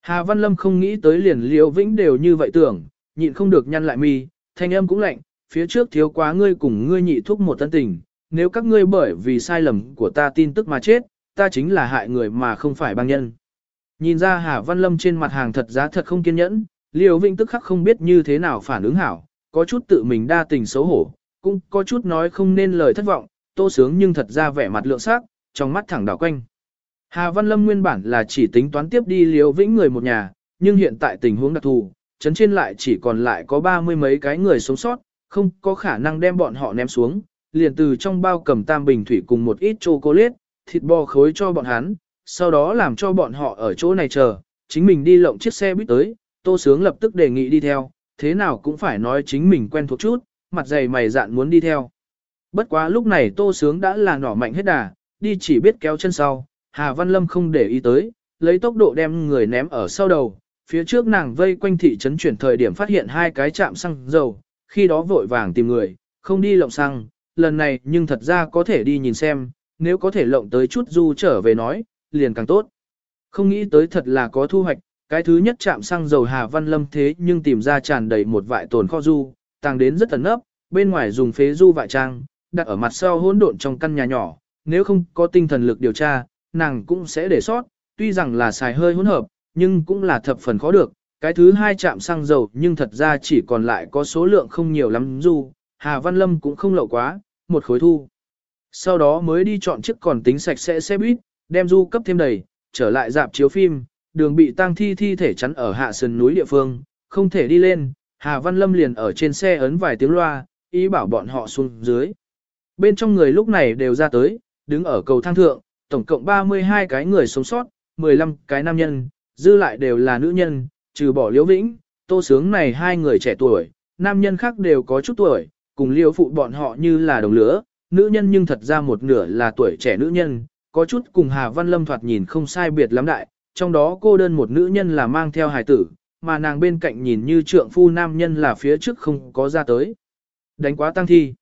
Speaker 1: Hà Văn Lâm không nghĩ tới liền Liêu vĩnh đều như vậy tưởng, nhịn không được nhăn lại mi, thanh âm cũng lạnh, phía trước thiếu quá ngươi cùng ngươi nhị thúc một tân tình, nếu các ngươi bởi vì sai lầm của ta tin tức mà chết, ta chính là hại người mà không phải băng nhân. Nhìn ra Hà Văn Lâm trên mặt hàng thật giá thật không kiên nhẫn, Liêu vĩnh tức khắc không biết như thế nào phản ứng hảo, có chút tự mình đa tình xấu hổ, cũng có chút nói không nên lời thất vọng, tô sướng nhưng thật ra vẻ mặt lượng sắc, trong mắt thẳng đảo quanh. Hà Văn Lâm nguyên bản là chỉ tính toán tiếp đi Liêu vĩnh người một nhà, nhưng hiện tại tình huống đặc thù, chấn trên lại chỉ còn lại có ba mươi mấy cái người sống sót, không có khả năng đem bọn họ ném xuống, liền từ trong bao cầm tam bình thủy cùng một ít chocolate, thịt bò khối cho bọn hắn, sau đó làm cho bọn họ ở chỗ này chờ, chính mình đi lộng chiếc xe buýt tới, Tô Sướng lập tức đề nghị đi theo, thế nào cũng phải nói chính mình quen thuộc chút, mặt dày mày dạn muốn đi theo. Bất quá lúc này Tô Sướng đã là nỏ mạnh hết đà, đi chỉ biết kéo chân sau, Hà Văn Lâm không để ý tới, lấy tốc độ đem người ném ở sau đầu, phía trước nàng vây quanh thị trấn chuyển thời điểm phát hiện hai cái chạm xăng dầu, khi đó vội vàng tìm người, không đi lộng xăng, lần này nhưng thật ra có thể đi nhìn xem, nếu có thể lộng tới chút du trở về nói, liền càng tốt. Không nghĩ tới thật là có thu hoạch, cái thứ nhất chạm xăng dầu Hà Văn Lâm thế nhưng tìm ra tràn đầy một vại tồn kho du, tàng đến rất ẩn nấp, bên ngoài dùng phế du vại trang, đặt ở mặt sau hỗn độn trong căn nhà nhỏ, nếu không có tinh thần lực điều tra, nàng cũng sẽ để sót, tuy rằng là xài hơi hỗn hợp, nhưng cũng là thập phần khó được, cái thứ hai chạm xăng dầu nhưng thật ra chỉ còn lại có số lượng không nhiều lắm du, Hà Văn Lâm cũng không lậu quá, một khối thu. Sau đó mới đi chọn chiếc còn tính sạch sẽ xe buýt, đem du cấp thêm đầy, trở lại dạp chiếu phim, đường bị tang thi thi thể chắn ở hạ sườn núi địa phương, không thể đi lên, Hà Văn Lâm liền ở trên xe ấn vài tiếng loa, ý bảo bọn họ xuống dưới. Bên trong người lúc này đều ra tới, đứng ở cầu thang thượng, tổng cộng 32 cái người sống sót, 15 cái nam nhân, dư lại đều là nữ nhân, trừ bỏ Liễu Vĩnh, Tô Sướng này hai người trẻ tuổi, nam nhân khác đều có chút tuổi, cùng liêu phụ bọn họ như là đồng lứa, nữ nhân nhưng thật ra một nửa là tuổi trẻ nữ nhân, có chút cùng Hà Văn Lâm thoạt nhìn không sai biệt lắm đại, trong đó cô đơn một nữ nhân là mang theo hài tử, mà nàng bên cạnh nhìn như trượng phu nam nhân là phía trước không có ra tới. Đánh quá tăng thi.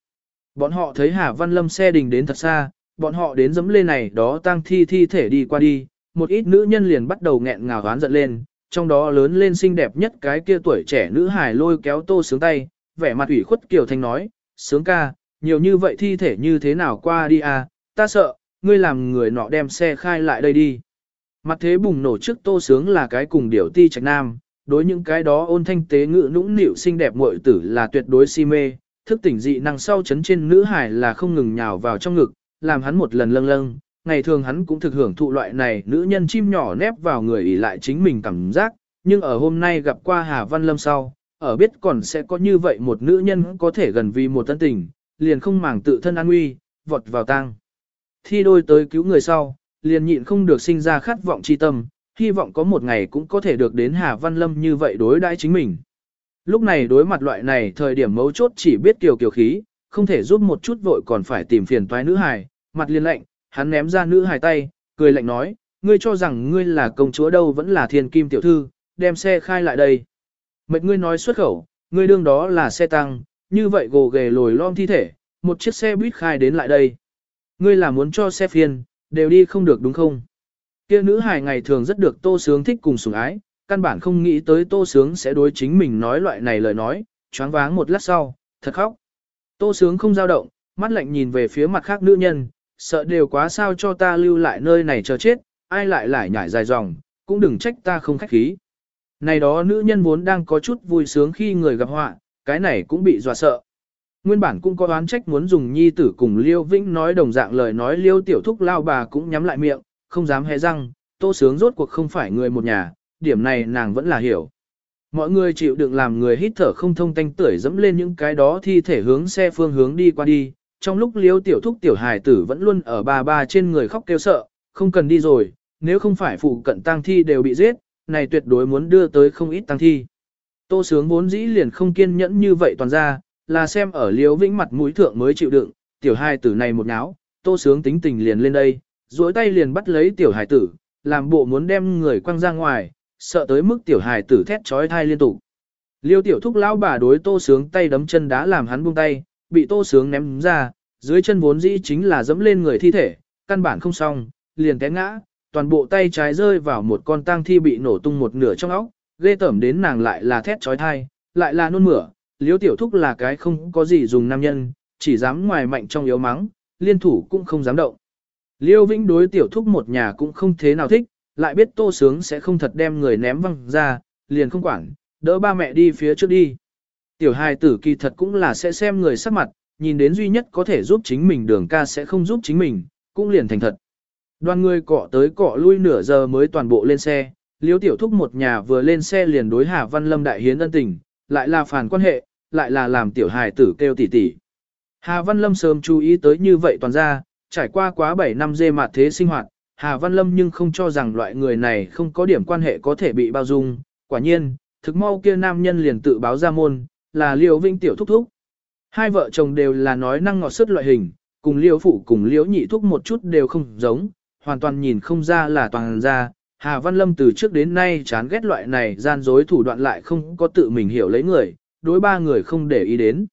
Speaker 1: Bọn họ thấy Hà Văn Lâm xe đình đến thật xa, bọn họ đến dấm lên này đó tăng thi thi thể đi qua đi, một ít nữ nhân liền bắt đầu nghẹn ngào oán giận lên, trong đó lớn lên xinh đẹp nhất cái kia tuổi trẻ nữ hài lôi kéo tô sướng tay, vẻ mặt ủy khuất kiều thanh nói, sướng ca, nhiều như vậy thi thể như thế nào qua đi à, ta sợ, ngươi làm người nọ đem xe khai lại đây đi. Mặt thế bùng nổ trước tô sướng là cái cùng điểu ti trạch nam, đối những cái đó ôn thanh tế ngự nũng nịu xinh đẹp muội tử là tuyệt đối si mê, thức tỉnh dị năng sau chấn trên nữ hải là không ngừng nhào vào trong ngực, làm hắn một lần lâng lâng, ngày thường hắn cũng thực hưởng thụ loại này nữ nhân chim nhỏ nép vào người ỉ lại chính mình cảm giác, nhưng ở hôm nay gặp qua Hà Văn Lâm sau, ở biết còn sẽ có như vậy một nữ nhân có thể gần vì một thân tình, liền không màng tự thân an nguy, vọt vào tang. Thi đôi tới cứu người sau, liền nhịn không được sinh ra khát vọng chi tâm, hy vọng có một ngày cũng có thể được đến Hà Văn Lâm như vậy đối đãi chính mình. Lúc này đối mặt loại này thời điểm mấu chốt chỉ biết kiều kiều khí, không thể giúp một chút vội còn phải tìm phiền toái nữ hài, mặt liền lạnh, hắn ném ra nữ hài tay, cười lạnh nói, ngươi cho rằng ngươi là công chúa đâu vẫn là thiên kim tiểu thư, đem xe khai lại đây. Mệt ngươi nói xuất khẩu, ngươi đương đó là xe tăng, như vậy gồ ghề lồi lom thi thể, một chiếc xe buýt khai đến lại đây. Ngươi là muốn cho xe phiên, đều đi không được đúng không? Kia nữ hài ngày thường rất được tô sướng thích cùng sủng ái, căn bản không nghĩ tới tô sướng sẽ đối chính mình nói loại này lời nói, choáng váng một lát sau, thật khóc. Tô sướng không dao động, mắt lạnh nhìn về phía mặt khác nữ nhân, sợ đều quá sao cho ta lưu lại nơi này chờ chết, ai lại lại nhảy dài dòng, cũng đừng trách ta không khách khí. Này đó nữ nhân vốn đang có chút vui sướng khi người gặp họa, cái này cũng bị dọa sợ. Nguyên bản cũng có oán trách muốn dùng nhi tử cùng Liêu Vĩnh nói đồng dạng lời nói Liêu tiểu thúc lao bà cũng nhắm lại miệng, không dám hé răng, tô sướng rốt cuộc không phải người một nhà, điểm này nàng vẫn là hiểu. Mọi người chịu đựng làm người hít thở không thông tanh tưởi dẫm lên những cái đó thi thể hướng xe phương hướng đi qua đi, trong lúc liêu tiểu thúc tiểu hài tử vẫn luôn ở bà bà trên người khóc kêu sợ, không cần đi rồi, nếu không phải phụ cận tang thi đều bị giết, này tuyệt đối muốn đưa tới không ít tăng thi. Tô sướng vốn dĩ liền không kiên nhẫn như vậy toàn ra, là xem ở liếu vĩnh mặt mũi thượng mới chịu đựng, tiểu hài tử này một nháo, tô sướng tính tình liền lên đây, duỗi tay liền bắt lấy tiểu hài tử, làm bộ muốn đem người quăng ra ngoài, sợ tới mức tiểu hài tử thét trói thai liên tục. Liêu tiểu thúc lão bà đối tô sướng tay đấm chân đá làm hắn buông tay, bị tô sướng ném ra, dưới chân vốn dĩ chính là dẫm lên người thi thể, căn bản không xong, liền té ngã, toàn bộ tay trái rơi vào một con tang thi bị nổ tung một nửa trong óc, ghê tởm đến nàng lại là thét trói thai, lại là nôn mửa, liêu tiểu thúc là cái không có gì dùng nam nhân, chỉ dám ngoài mạnh trong yếu mắng, liên thủ cũng không dám động. Liêu Vĩnh đối tiểu thúc một nhà cũng không thế nào thích, lại biết tô sướng sẽ không thật đem người ném văng ra, liền không quản, đỡ ba mẹ đi phía trước đi. Tiểu hài tử kỳ thật cũng là sẽ xem người sắc mặt, nhìn đến duy nhất có thể giúp chính mình đường ca sẽ không giúp chính mình, cũng liền thành thật. Đoàn người cọ tới cọ lui nửa giờ mới toàn bộ lên xe, liếu tiểu thúc một nhà vừa lên xe liền đối Hà Văn Lâm đại hiến ân tình, lại là phản quan hệ, lại là làm tiểu hài tử kêu tỉ tỉ. Hà Văn Lâm sớm chú ý tới như vậy toàn ra, trải qua quá 7 năm dê mạt thế sinh hoạt, Hà Văn Lâm nhưng không cho rằng loại người này không có điểm quan hệ có thể bị bao dung. Quả nhiên, thực mau kia nam nhân liền tự báo ra môn, là Liêu Vinh Tiểu Thúc Thúc. Hai vợ chồng đều là nói năng ngọt sức loại hình, cùng Liêu Phụ cùng Liêu Nhị Thúc một chút đều không giống, hoàn toàn nhìn không ra là toàn ra. Hà Văn Lâm từ trước đến nay chán ghét loại này gian dối thủ đoạn lại không có tự mình hiểu lấy người, đối ba người không để ý đến.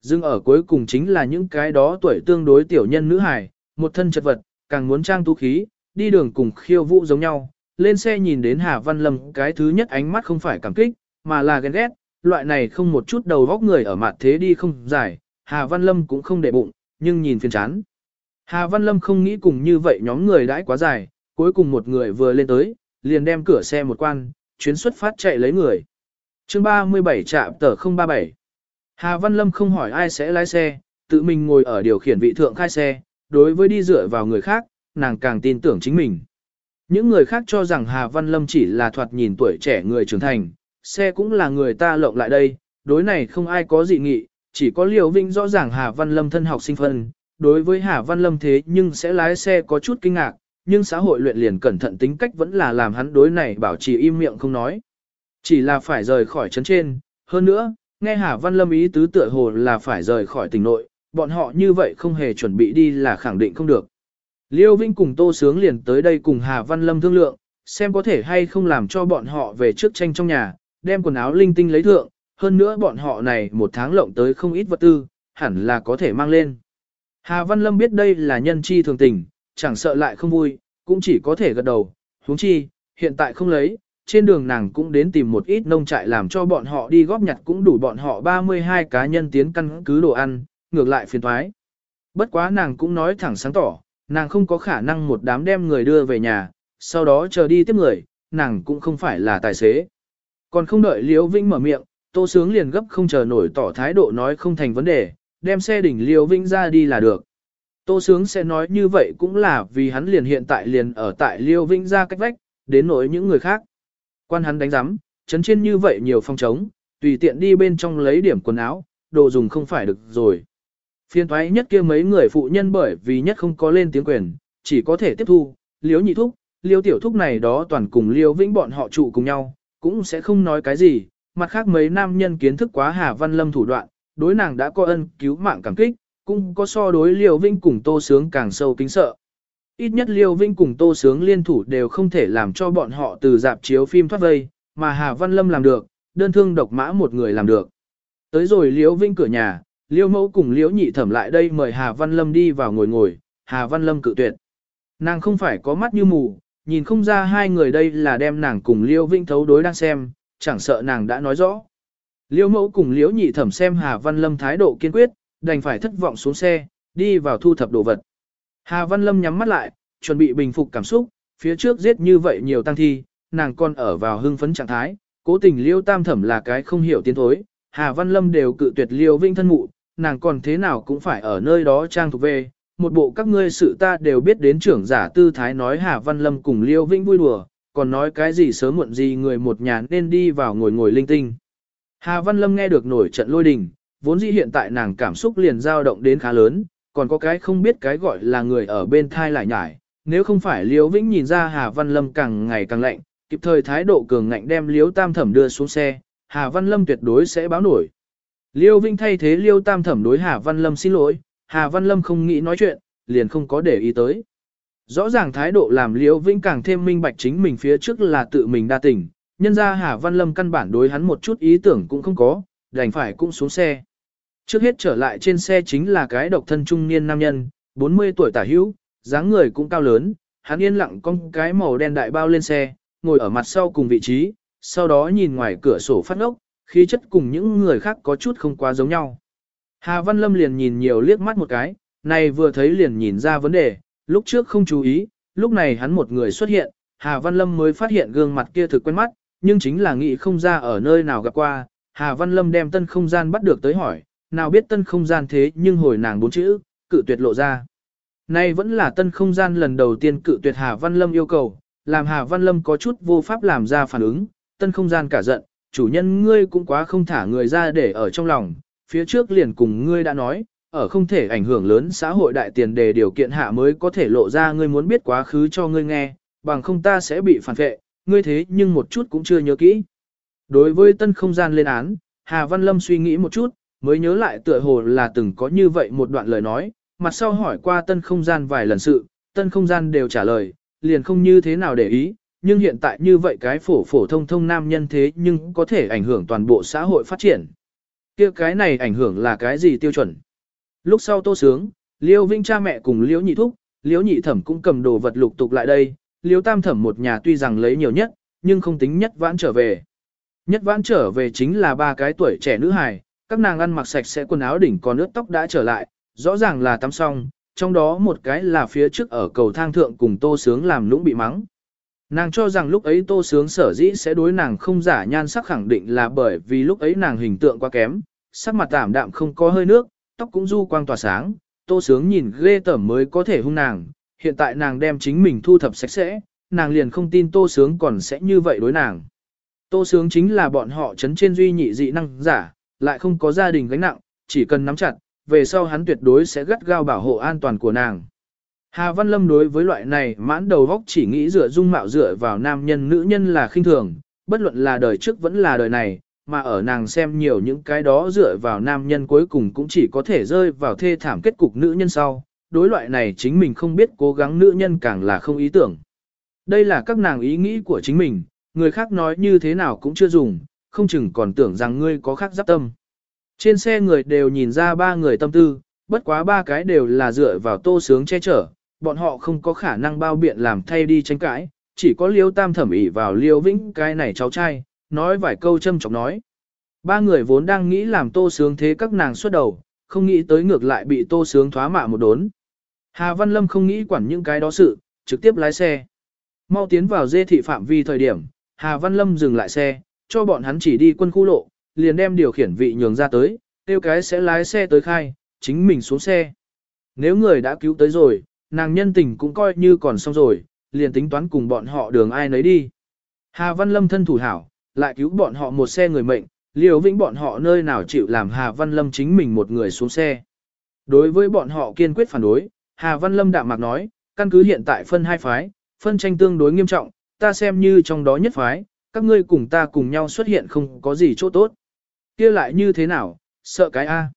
Speaker 1: Dưng ở cuối cùng chính là những cái đó tuổi tương đối tiểu nhân nữ hài, một thân chật vật, càng muốn trang tú khí, đi đường cùng khiêu vũ giống nhau. Lên xe nhìn đến Hà Văn Lâm cái thứ nhất ánh mắt không phải cảm kích, mà là ghen ghét, loại này không một chút đầu góc người ở mặt thế đi không giải, Hà Văn Lâm cũng không để bụng, nhưng nhìn phiền chán. Hà Văn Lâm không nghĩ cùng như vậy nhóm người đãi quá dài, cuối cùng một người vừa lên tới, liền đem cửa xe một quan, chuyến xuất phát chạy lấy người. chương 37 trạm tờ 037. Hà Văn Lâm không hỏi ai sẽ lái xe, tự mình ngồi ở điều khiển vị thượng khai xe, đối với đi dựa vào người khác, nàng càng tin tưởng chính mình. Những người khác cho rằng Hà Văn Lâm chỉ là thoạt nhìn tuổi trẻ người trưởng thành, xe cũng là người ta lộng lại đây, đối này không ai có dị nghị, chỉ có Liều Vinh rõ ràng Hà Văn Lâm thân học sinh phân, đối với Hà Văn Lâm thế nhưng sẽ lái xe có chút kinh ngạc, nhưng xã hội luyện liền cẩn thận tính cách vẫn là làm hắn đối này bảo trì im miệng không nói. Chỉ là phải rời khỏi trấn trên, hơn nữa, nghe Hà Văn Lâm ý tứ tựa hồ là phải rời khỏi tỉnh nội, bọn họ như vậy không hề chuẩn bị đi là khẳng định không được. Liêu Vinh cùng Tô Sướng liền tới đây cùng Hà Văn Lâm thương lượng, xem có thể hay không làm cho bọn họ về trước tranh trong nhà, đem quần áo linh tinh lấy thượng, hơn nữa bọn họ này một tháng lộng tới không ít vật tư, hẳn là có thể mang lên. Hà Văn Lâm biết đây là nhân chi thường tình, chẳng sợ lại không vui, cũng chỉ có thể gật đầu, huống chi, hiện tại không lấy, trên đường nàng cũng đến tìm một ít nông trại làm cho bọn họ đi góp nhặt cũng đủ bọn họ 32 cá nhân tiến căn cứ đồ ăn, ngược lại phiền thoái. Bất quá nàng cũng nói thẳng sáng tỏ, nàng không có khả năng một đám đem người đưa về nhà, sau đó chờ đi tiếp người, nàng cũng không phải là tài xế. Còn không đợi Liễu Vĩnh mở miệng, Tô Sướng liền gấp không chờ nổi tỏ thái độ nói không thành vấn đề, đem xe đỉnh Liêu Vĩnh ra đi là được. Tô Sướng sẽ nói như vậy cũng là vì hắn liền hiện tại liền ở tại Liêu Vĩnh ra cách vách, đến nỗi những người khác. Quan hắn đánh giám, chấn trên như vậy nhiều phong trống, tùy tiện đi bên trong lấy điểm quần áo, đồ dùng không phải được rồi. Phiên thoái nhất kia mấy người phụ nhân bởi vì nhất không có lên tiếng quyền, chỉ có thể tiếp thu, liếu nhị thúc, liêu tiểu thúc này đó toàn cùng liêu vĩnh bọn họ trụ cùng nhau, cũng sẽ không nói cái gì, mặt khác mấy nam nhân kiến thức quá Hà Văn Lâm thủ đoạn, đối nàng đã có ân cứu mạng cảm kích, cũng có so đối liêu vinh cùng tô sướng càng sâu kính sợ. Ít nhất liêu vinh cùng tô sướng liên thủ đều không thể làm cho bọn họ từ dạp chiếu phim thoát vây, mà Hà Văn Lâm làm được, đơn thương độc mã một người làm được. Tới rồi liêu vinh cửa nhà, liêu mẫu cùng liêu nhị thẩm lại đây mời Hà Văn Lâm đi vào ngồi ngồi, Hà Văn Lâm cự tuyệt. Nàng không phải có mắt như mù, nhìn không ra hai người đây là đem nàng cùng liêu vinh thấu đối đang xem, chẳng sợ nàng đã nói rõ. Liêu mẫu cùng liễu nhị thẩm xem Hà Văn Lâm thái độ kiên quyết, đành phải thất vọng xuống xe, đi vào thu thập đồ vật. Hà Văn Lâm nhắm mắt lại, chuẩn bị bình phục cảm xúc, phía trước giết như vậy nhiều tăng thi, nàng còn ở vào hưng phấn trạng thái, cố tình liêu tam thẩm là cái không hiểu tiến thối, Hà Văn Lâm đều cự tuyệt liêu vinh thân mụ, nàng còn thế nào cũng phải ở nơi đó trang thuộc về, một bộ các ngươi sự ta đều biết đến trưởng giả tư thái nói Hà Văn Lâm cùng Liêu Vĩnh vui đùa, còn nói cái gì sớm muộn gì người một nhà nên đi vào ngồi ngồi linh tinh. Hà Văn Lâm nghe được nổi trận lôi đình, vốn dĩ hiện tại nàng cảm xúc liền dao động đến khá lớn, còn có cái không biết cái gọi là người ở bên thai lại nhải, nếu không phải Liêu Vĩnh nhìn ra Hà Văn Lâm càng ngày càng lạnh, kịp thời thái độ cường ngạnh đem Liêu Tam Thẩm đưa xuống xe, Hà Văn Lâm tuyệt đối sẽ báo nổi. Liêu Vinh thay thế Liêu Tam Thẩm đối Hà Văn Lâm xin lỗi, Hà Văn Lâm không nghĩ nói chuyện, liền không có để ý tới. Rõ ràng thái độ làm Liêu Vinh càng thêm minh bạch chính mình phía trước là tự mình đa tình, nhân ra Hà Văn Lâm căn bản đối hắn một chút ý tưởng cũng không có, đành phải cũng xuống xe. Trước hết trở lại trên xe chính là cái độc thân trung niên nam nhân, 40 tuổi tả hữu, dáng người cũng cao lớn, hắn yên lặng con cái màu đen đại bao lên xe, ngồi ở mặt sau cùng vị trí, sau đó nhìn ngoài cửa sổ phát ngốc, khí chất cùng những người khác có chút không quá giống nhau. Hà Văn Lâm liền nhìn nhiều liếc mắt một cái, này vừa thấy liền nhìn ra vấn đề, lúc trước không chú ý, lúc này hắn một người xuất hiện, Hà Văn Lâm mới phát hiện gương mặt kia thực quen mắt, nhưng chính là nghĩ không ra ở nơi nào gặp qua, Hà Văn Lâm đem tân không gian bắt được tới hỏi, nào biết tân không gian thế nhưng hồi nàng bốn chữ, cự tuyệt lộ ra. nay vẫn là tân không gian lần đầu tiên cự tuyệt Hà Văn Lâm yêu cầu, làm Hà Văn Lâm có chút vô pháp làm ra phản ứng, tân không gian cả giận, chủ nhân ngươi cũng quá không thả người ra để ở trong lòng, phía trước liền cùng ngươi đã nói, ở không thể ảnh hưởng lớn xã hội đại tiền đề điều kiện hạ mới có thể lộ ra ngươi muốn biết quá khứ cho ngươi nghe, bằng không ta sẽ bị phản vệ, ngươi thế nhưng một chút cũng chưa nhớ kỹ. Đối với tân không gian lên án, Hà Văn Lâm suy nghĩ một chút, mới nhớ lại tựa hồ là từng có như vậy một đoạn lời nói, mặt sau hỏi qua tân không gian vài lần sự, tân không gian đều trả lời, liền không như thế nào để ý, nhưng hiện tại như vậy cái phổ phổ thông thông nam nhân thế nhưng có thể ảnh hưởng toàn bộ xã hội phát triển. kia cái này ảnh hưởng là cái gì tiêu chuẩn? Lúc sau tô sướng, Liêu Vinh cha mẹ cùng Liễu Nhị Thúc, Liễu Nhị Thẩm cũng cầm đồ vật lục tục lại đây, Liễu Tam Thẩm một nhà tuy rằng lấy nhiều nhất, nhưng không tính nhất vãn trở về. Nhất vãn trở về chính là ba cái tuổi trẻ nữ hài, các nàng ăn mặc sạch sẽ quần áo đỉnh còn ướt tóc đã trở lại, rõ ràng là tắm xong, trong đó một cái là phía trước ở cầu thang thượng cùng tô sướng làm lũng bị mắng. Nàng cho rằng lúc ấy tô sướng sở dĩ sẽ đối nàng không giả nhan sắc khẳng định là bởi vì lúc ấy nàng hình tượng quá kém, sắc mặt tảm đạm không có hơi nước, tóc cũng du quang tỏa sáng, tô sướng nhìn ghê tởm mới có thể hung nàng, hiện tại nàng đem chính mình thu thập sạch sẽ, nàng liền không tin tô sướng còn sẽ như vậy đối nàng. Tô sướng chính là bọn họ chấn trên duy nhị dị năng giả, lại không có gia đình gánh nặng, chỉ cần nắm chặt, về sau hắn tuyệt đối sẽ gắt gao bảo hộ an toàn của nàng. Hà Văn Lâm đối với loại này mãn đầu góc chỉ nghĩ dựa dung mạo dựa vào nam nhân nữ nhân là khinh thường, bất luận là đời trước vẫn là đời này, mà ở nàng xem nhiều những cái đó dựa vào nam nhân cuối cùng cũng chỉ có thể rơi vào thê thảm kết cục nữ nhân sau. Đối loại này chính mình không biết cố gắng nữ nhân càng là không ý tưởng. Đây là các nàng ý nghĩ của chính mình, người khác nói như thế nào cũng chưa dùng, không chừng còn tưởng rằng ngươi có khác giáp tâm. Trên xe người đều nhìn ra ba người tâm tư, bất quá ba cái đều là dựa vào tô sướng che chở, bọn họ không có khả năng bao biện làm thay đi tranh cãi, chỉ có liêu tam thẩm ỉ vào liêu vĩnh cái này cháu trai, nói vài câu châm chọc nói. Ba người vốn đang nghĩ làm tô sướng thế các nàng xuất đầu, không nghĩ tới ngược lại bị tô sướng thoá mạ một đốn. Hà Văn Lâm không nghĩ quản những cái đó sự, trực tiếp lái xe. Mau tiến vào dê thị phạm vi thời điểm, Hà Văn Lâm dừng lại xe, cho bọn hắn chỉ đi quân khu lộ, liền đem điều khiển vị nhường ra tới, tiêu cái sẽ lái xe tới khai, chính mình xuống xe. Nếu người đã cứu tới rồi, nàng nhân tình cũng coi như còn xong rồi, liền tính toán cùng bọn họ đường ai nấy đi. Hà Văn Lâm thân thủ hảo, lại cứu bọn họ một xe người mệnh, liều vĩnh bọn họ nơi nào chịu làm Hà Văn Lâm chính mình một người xuống xe. Đối với bọn họ kiên quyết phản đối, Hà Văn Lâm đạm mạc nói, căn cứ hiện tại phân hai phái, phân tranh tương đối nghiêm trọng, ta xem như trong đó nhất phái, các ngươi cùng ta cùng nhau xuất hiện không có gì chỗ tốt. kia lại như thế nào, sợ cái A.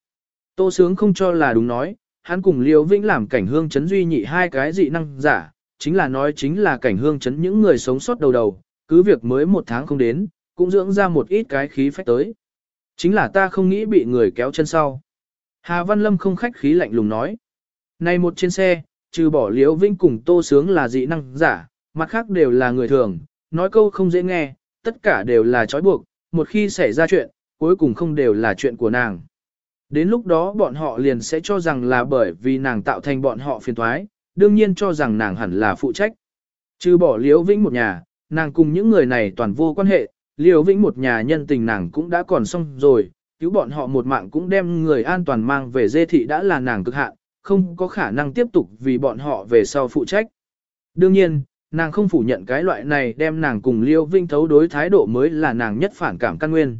Speaker 1: Tô Sướng không cho là đúng nói, hắn cùng Liêu Vĩnh làm cảnh hương chấn duy nhị hai cái dị năng giả, chính là nói chính là cảnh hương chấn những người sống sót đầu đầu, cứ việc mới một tháng không đến, cũng dưỡng ra một ít cái khí phách tới. Chính là ta không nghĩ bị người kéo chân sau. Hà Văn Lâm không khách khí lạnh lùng nói. Này một trên xe, trừ bỏ Liễu Vĩnh cùng Tô Sướng là dị năng giả, mặt khác đều là người thường, nói câu không dễ nghe, tất cả đều là trói buộc, một khi xảy ra chuyện, cuối cùng không đều là chuyện của nàng. Đến lúc đó bọn họ liền sẽ cho rằng là bởi vì nàng tạo thành bọn họ phiền toái, đương nhiên cho rằng nàng hẳn là phụ trách. Trừ bỏ Liễu Vĩnh một nhà, nàng cùng những người này toàn vô quan hệ, Liễu Vĩnh một nhà nhân tình nàng cũng đã còn xong rồi, cứu bọn họ một mạng cũng đem người an toàn mang về dê thị đã là nàng cực hạn, không có khả năng tiếp tục vì bọn họ về sau phụ trách. Đương nhiên, nàng không phủ nhận cái loại này đem nàng cùng liêu vinh thấu đối thái độ mới là nàng nhất phản cảm căn nguyên.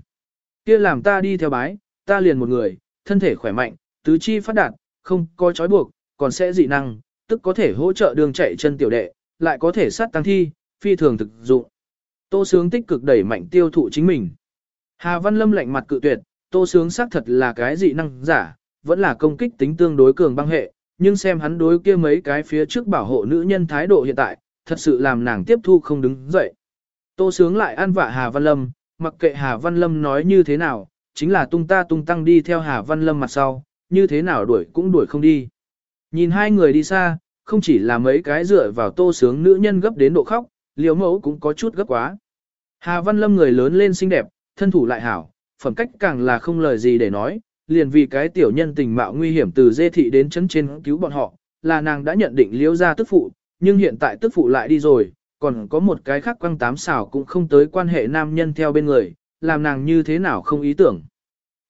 Speaker 1: kia làm ta đi theo bái, ta liền một người, thân thể khỏe mạnh, tứ chi phát đạt, không có trói buộc, còn sẽ dị năng, tức có thể hỗ trợ đường chạy chân tiểu đệ, lại có thể sát tăng thi, phi thường thực dụng. Tô Sướng tích cực đẩy mạnh tiêu thụ chính mình. Hà Văn Lâm lạnh mặt cự tuyệt, Tô Sướng xác thật là cái dị năng giả, vẫn là công kích tính tương đối cường băng hệ, nhưng xem hắn đối kia mấy cái phía trước bảo hộ nữ nhân thái độ hiện tại, thật sự làm nàng tiếp thu không đứng dậy. Tô Sướng lại ăn vạ Hà Văn Lâm, mặc kệ Hà Văn Lâm nói như thế nào, chính là tung ta tung tăng đi theo Hà Văn Lâm mặt sau, như thế nào đuổi cũng đuổi không đi. Nhìn hai người đi xa, không chỉ là mấy cái dựa vào tô sướng nữ nhân gấp đến độ khóc, liều mẫu cũng có chút gấp quá. Hà Văn Lâm người lớn lên xinh đẹp, thân thủ lại hảo, phẩm cách càng là không lời gì để nói, liền vì cái tiểu nhân tình mạo nguy hiểm từ dê thị đến chấn trên cứu bọn họ, là nàng đã nhận định liễu ra tức phụ, nhưng hiện tại tức phụ lại đi rồi, còn có một cái khác quăng tám xảo cũng không tới quan hệ nam nhân theo bên người, làm nàng như thế nào không ý tưởng.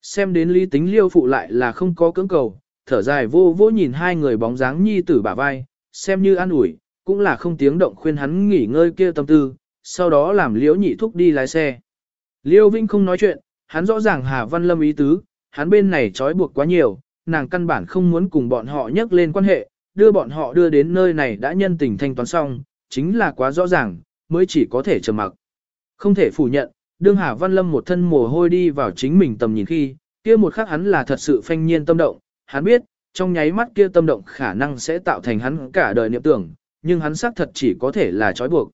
Speaker 1: Xem đến lý tính liêu phụ lại là không có cưỡng cầu, thở dài vô vô nhìn hai người bóng dáng nhi tử bả vai, xem như an ủi, cũng là không tiếng động khuyên hắn nghỉ ngơi kia tâm tư, sau đó làm liễu nhị thúc đi lái xe. Liêu Vinh không nói chuyện, hắn rõ ràng Hà Văn Lâm ý tứ, hắn bên này trói buộc quá nhiều, nàng căn bản không muốn cùng bọn họ nhắc lên quan hệ, đưa bọn họ đưa đến nơi này đã nhân tình thanh toán xong, chính là quá rõ ràng, mới chỉ có thể trầm mặc. Không thể phủ nhận, Đương Hà Văn Lâm một thân mồ hôi đi vào chính mình tầm nhìn khi, kia một khắc hắn là thật sự phanh nhiên tâm động, hắn biết, trong nháy mắt kia tâm động khả năng sẽ tạo thành hắn cả đời niệm tưởng, nhưng hắn xác thật chỉ có thể là trói buộc.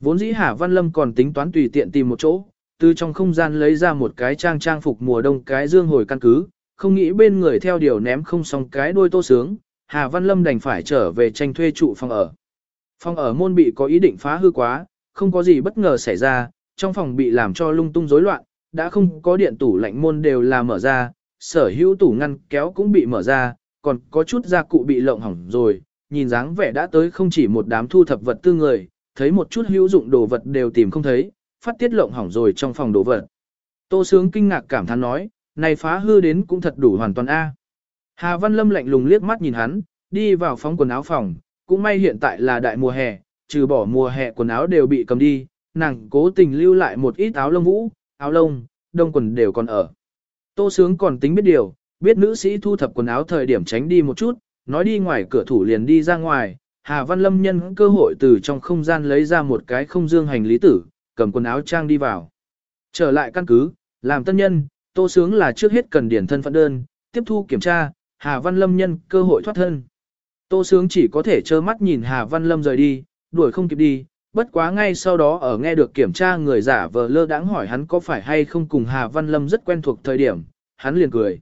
Speaker 1: Vốn dĩ Hà Văn Lâm còn tính toán tùy tiện tìm một chỗ, từ trong không gian lấy ra một cái trang trang phục mùa đông cái dương hồi căn cứ, không nghĩ bên người theo điều ném không xong cái đuôi tô sướng, Hà Văn Lâm đành phải trở về tranh thuê trụ phòng ở. Phòng ở môn bị có ý định phá hư quá, không có gì bất ngờ xảy ra, trong phòng bị làm cho lung tung rối loạn, đã không có điện tủ lạnh môn đều là mở ra, sở hữu tủ ngăn kéo cũng bị mở ra, còn có chút gia cụ bị lộng hỏng rồi, nhìn dáng vẻ đã tới không chỉ một đám thu thập vật tư người, thấy một chút hữu dụng đồ vật đều tìm không thấy, phát tiết lộng hỏng rồi trong phòng đồ vật. Tô Sướng kinh ngạc cảm thán nói, này phá hư đến cũng thật đủ hoàn toàn A. Hà Văn Lâm lạnh lùng liếc mắt nhìn hắn, đi vào phóng quần áo phòng, cũng may hiện tại là đại mùa hè, trừ bỏ mùa hè quần áo đều bị cầm đi, nàng cố tình lưu lại một ít áo lông vũ, áo lông, đông quần đều còn ở. Tô Sướng còn tính biết điều, biết nữ sĩ thu thập quần áo thời điểm tránh đi một chút, nói đi ngoài cửa thủ liền đi ra ngoài, Hà Văn Lâm nhân cơ hội từ trong không gian lấy ra một cái không dương hành lý tử, cầm quần áo trang đi vào. Trở lại căn cứ, làm tân nhân, Tô Sướng là trước hết cần điển thân phận đơn, tiếp thu kiểm tra, Hà Văn Lâm nhân cơ hội thoát thân. Tô Sướng chỉ có thể trơ mắt nhìn Hà Văn Lâm rời đi, đuổi không kịp đi, bất quá ngay sau đó ở nghe được kiểm tra người giả vờ lơ đãng hỏi hắn có phải hay không cùng Hà Văn Lâm rất quen thuộc thời điểm, hắn liền cười.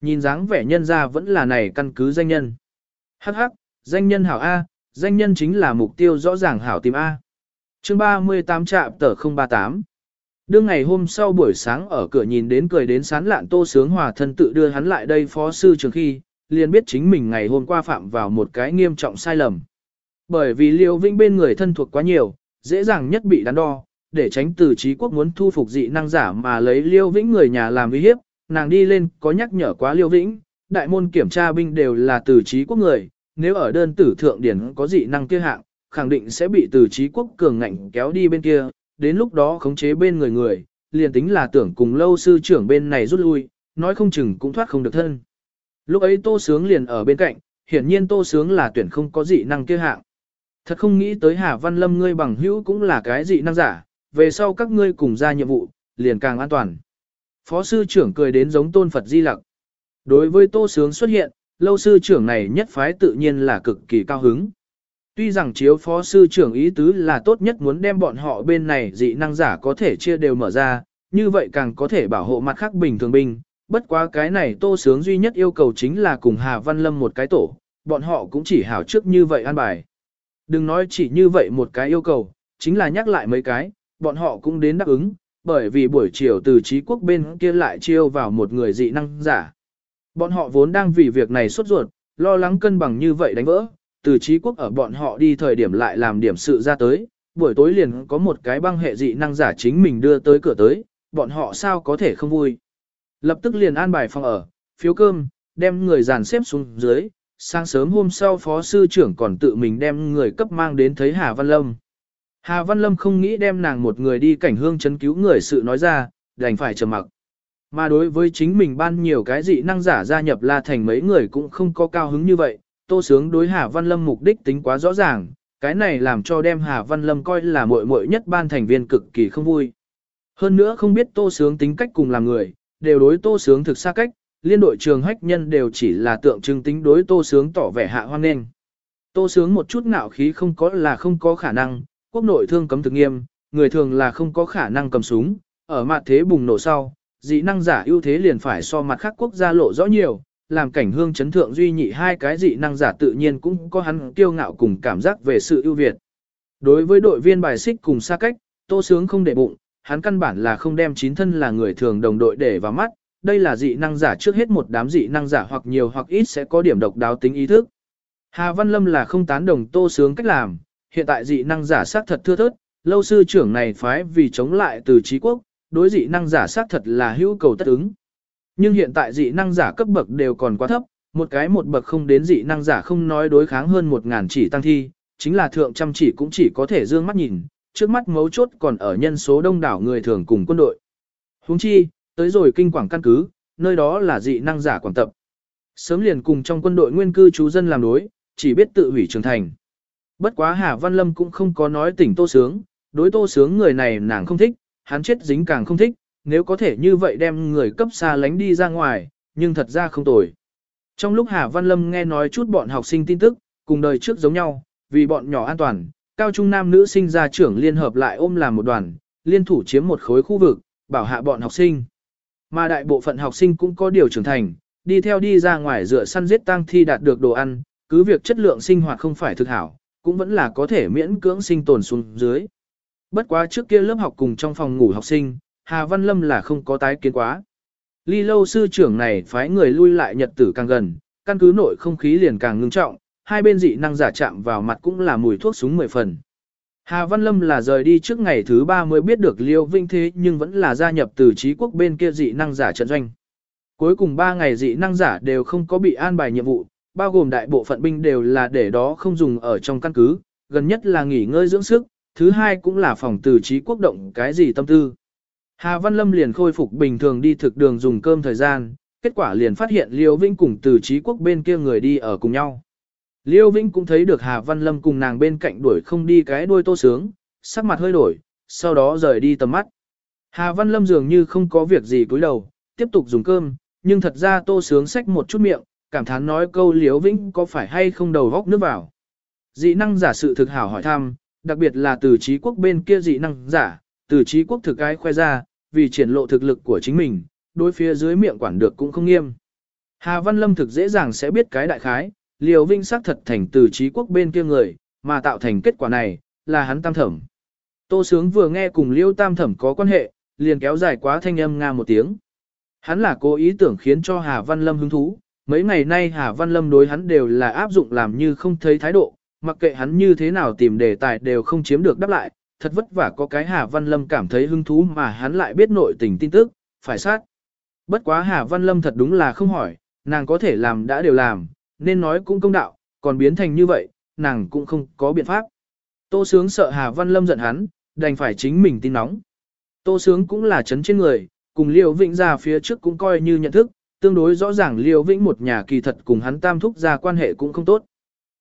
Speaker 1: Nhìn dáng vẻ nhân ra vẫn là này căn cứ danh nhân. Hắc hắc, danh nhân hảo A, danh nhân chính là mục tiêu rõ ràng hảo tìm A chương 38 trạm tờ 038 Đương ngày hôm sau buổi sáng ở cửa nhìn đến cười đến sán lạn tô sướng hòa thân tự đưa hắn lại đây phó sư trường khi, liền biết chính mình ngày hôm qua phạm vào một cái nghiêm trọng sai lầm. Bởi vì Liêu Vĩnh bên người thân thuộc quá nhiều, dễ dàng nhất bị đắn đo, để tránh từ trí quốc muốn thu phục dị năng giả mà lấy Liêu Vĩnh người nhà làm uy hiếp, nàng đi lên có nhắc nhở quá Liêu Vĩnh, đại môn kiểm tra binh đều là từ trí quốc người, nếu ở đơn tử thượng điển có dị năng kia hạng, khẳng định sẽ bị từ trí quốc cường ngạnh kéo đi bên kia, đến lúc đó khống chế bên người người, liền tính là tưởng cùng lâu sư trưởng bên này rút lui, nói không chừng cũng thoát không được thân. Lúc ấy Tô Sướng liền ở bên cạnh, hiển nhiên Tô Sướng là tuyển không có dị năng kia hạng. Thật không nghĩ tới Hà Văn Lâm ngươi bằng hữu cũng là cái dị năng giả, về sau các ngươi cùng ra nhiệm vụ, liền càng an toàn. Phó sư trưởng cười đến giống tôn Phật Di Lặc. Đối với Tô Sướng xuất hiện, lâu sư trưởng này nhất phái tự nhiên là cực kỳ cao hứng. Tuy rằng chiếu phó sư trưởng ý tứ là tốt nhất muốn đem bọn họ bên này dị năng giả có thể chia đều mở ra, như vậy càng có thể bảo hộ mặt khác bình thường binh. Bất quá cái này tô sướng duy nhất yêu cầu chính là cùng Hà Văn Lâm một cái tổ, bọn họ cũng chỉ hảo trước như vậy an bài. Đừng nói chỉ như vậy một cái yêu cầu, chính là nhắc lại mấy cái, bọn họ cũng đến đáp ứng, bởi vì buổi chiều từ trí quốc bên kia lại chiêu vào một người dị năng giả. Bọn họ vốn đang vì việc này sốt ruột, lo lắng cân bằng như vậy đánh vỡ, từ trí quốc ở bọn họ đi thời điểm lại làm điểm sự ra tới, buổi tối liền có một cái băng hệ dị năng giả chính mình đưa tới cửa tới, bọn họ sao có thể không vui. Lập tức liền an bài phòng ở, phiếu cơm, đem người dàn xếp xuống dưới, sáng sớm hôm sau phó sư trưởng còn tự mình đem người cấp mang đến thấy Hà Văn Lâm. Hà Văn Lâm không nghĩ đem nàng một người đi cảnh hương chấn cứu người sự nói ra, đành phải trầm mặc. Mà đối với chính mình ban nhiều cái dị năng giả gia nhập La Thành mấy người cũng không có cao hứng như vậy, Tô Sướng đối Hà Văn Lâm mục đích tính quá rõ ràng, cái này làm cho đem Hà Văn Lâm coi là muội muội nhất ban thành viên cực kỳ không vui. Hơn nữa không biết Tô Sướng tính cách cùng làm người, đều đối Tô Sướng thực xa cách, liên đội trường hách nhân đều chỉ là tượng trưng tính đối Tô Sướng tỏ vẻ hạ hoan nghênh. Tô Sướng một chút ngạo khí không có là không có khả năng, quốc nội thương cấm thực nghiêm, người thường là không có khả năng cầm súng, ở mặt thế bùng nổ sau, dị năng giả ưu thế liền phải so mặt khác quốc gia lộ rõ nhiều, làm cảnh hương chấn thượng duy nhị hai cái dị năng giả tự nhiên cũng có hắn kiêu ngạo cùng cảm giác về sự ưu việt. Đối với đội viên bài xích cùng xa cách, Tô Sướng không để bụng, hắn căn bản là không đem chín thân là người thường đồng đội để vào mắt, đây là dị năng giả trước hết một đám dị năng giả hoặc nhiều hoặc ít sẽ có điểm độc đáo tính ý thức. Hà Văn Lâm là không tán đồng Tô Sướng cách làm, hiện tại dị năng giả sát thật thưa thớt, lâu sư trưởng này phái vì chống lại từ trí quốc, đối dị năng giả sát thật là hữu cầu tất ứng. Nhưng hiện tại dị năng giả cấp bậc đều còn quá thấp, một cái một bậc không đến dị năng giả không nói đối kháng hơn một ngàn chỉ tăng thi, chính là thượng trăm chỉ cũng chỉ có thể dương mắt nhìn, trước mắt mấu chốt còn ở nhân số đông đảo người thường cùng quân đội. Huống chi, tới rồi kinh quảng căn cứ, nơi đó là dị năng giả quảng tập. Sớm liền cùng trong quân đội nguyên cư chú dân làm đối, chỉ biết tự hủy trưởng thành. Bất quá Hà Văn Lâm cũng không có nói tỉnh Tô Sướng, đối Tô Sướng người này nàng không thích, hắn chết dính càng không thích, nếu có thể như vậy đem người cấp xa lánh đi ra ngoài, nhưng thật ra không tồi. Trong lúc Hà Văn Lâm nghe nói chút bọn học sinh tin tức, cùng đời trước giống nhau, vì bọn nhỏ an toàn, cao trung nam nữ sinh ra trưởng liên hợp lại ôm làm một đoàn, liên thủ chiếm một khối khu vực, bảo hạ bọn học sinh. Mà đại bộ phận học sinh cũng có điều trưởng thành, đi theo đi ra ngoài dựa săn giết tang thi đạt được đồ ăn, cứ việc chất lượng sinh hoạt không phải thực hảo, cũng vẫn là có thể miễn cưỡng sinh tồn xuống dưới. Bất quá trước kia lớp học cùng trong phòng ngủ học sinh, Hà Văn Lâm là không có tái kiến quá. Ly lâu sư trưởng này phái người lui lại nhật tử càng gần, căn cứ nội không khí liền càng ngưng trọng, hai bên dị năng giả chạm vào mặt cũng là mùi thuốc súng mười phần. Hà Văn Lâm là rời đi trước ngày thứ ba mới biết được Liêu Vinh thế nhưng vẫn là gia nhập từ trí quốc bên kia dị năng giả trận doanh. Cuối cùng ba ngày dị năng giả đều không có bị an bài nhiệm vụ, bao gồm đại bộ phận binh đều là để đó không dùng ở trong căn cứ, gần nhất là nghỉ ngơi dưỡng sức, thứ hai cũng là phòng từ trí quốc động cái gì tâm tư. Hà Văn Lâm liền khôi phục bình thường đi thực đường dùng cơm thời gian, kết quả liền phát hiện Liêu Vĩnh cùng từ trí quốc bên kia người đi ở cùng nhau. Liêu Vĩnh cũng thấy được Hà Văn Lâm cùng nàng bên cạnh đuổi không đi cái đuôi tô sướng, sắc mặt hơi đổi, sau đó rời đi tầm mắt. Hà Văn Lâm dường như không có việc gì cúi đầu, tiếp tục dùng cơm, nhưng thật ra tô sướng xách một chút miệng, cảm thán nói câu Liêu Vĩnh có phải hay không đầu góc nước vào. Dị năng giả sự thực hảo hỏi thăm, đặc biệt là từ trí quốc bên kia dị năng giả, từ trí quốc thực cái khoe ra, vì triển lộ thực lực của chính mình, đối phía dưới miệng quản được cũng không nghiêm. Hà Văn Lâm thực dễ dàng sẽ biết cái đại khái, Liều Vinh xác thật thành từ trí quốc bên kia người, mà tạo thành kết quả này, là hắn tam thẩm. Tô Sướng vừa nghe cùng Liêu tam thẩm có quan hệ, liền kéo dài quá thanh âm nga một tiếng. Hắn là cố ý tưởng khiến cho Hà Văn Lâm hứng thú, mấy ngày nay Hà Văn Lâm đối hắn đều là áp dụng làm như không thấy thái độ, mặc kệ hắn như thế nào tìm đề tài đều không chiếm được đáp lại, thật vất vả có cái Hà Văn Lâm cảm thấy hứng thú mà hắn lại biết nội tình tin tức, phải sát. Bất quá Hà Văn Lâm thật đúng là không hỏi, nàng có thể làm đã đều làm, nên nói cũng công đạo, còn biến thành như vậy, nàng cũng không có biện pháp. Tô Sướng sợ Hà Văn Lâm giận hắn, đành phải chính mình tin nóng. Tô Sướng cũng là chấn trên người, cùng Liêu Vĩnh ra phía trước cũng coi như nhận thức, tương đối rõ ràng Liêu Vĩnh một nhà kỳ thật cùng hắn Tam Thúc ra quan hệ cũng không tốt.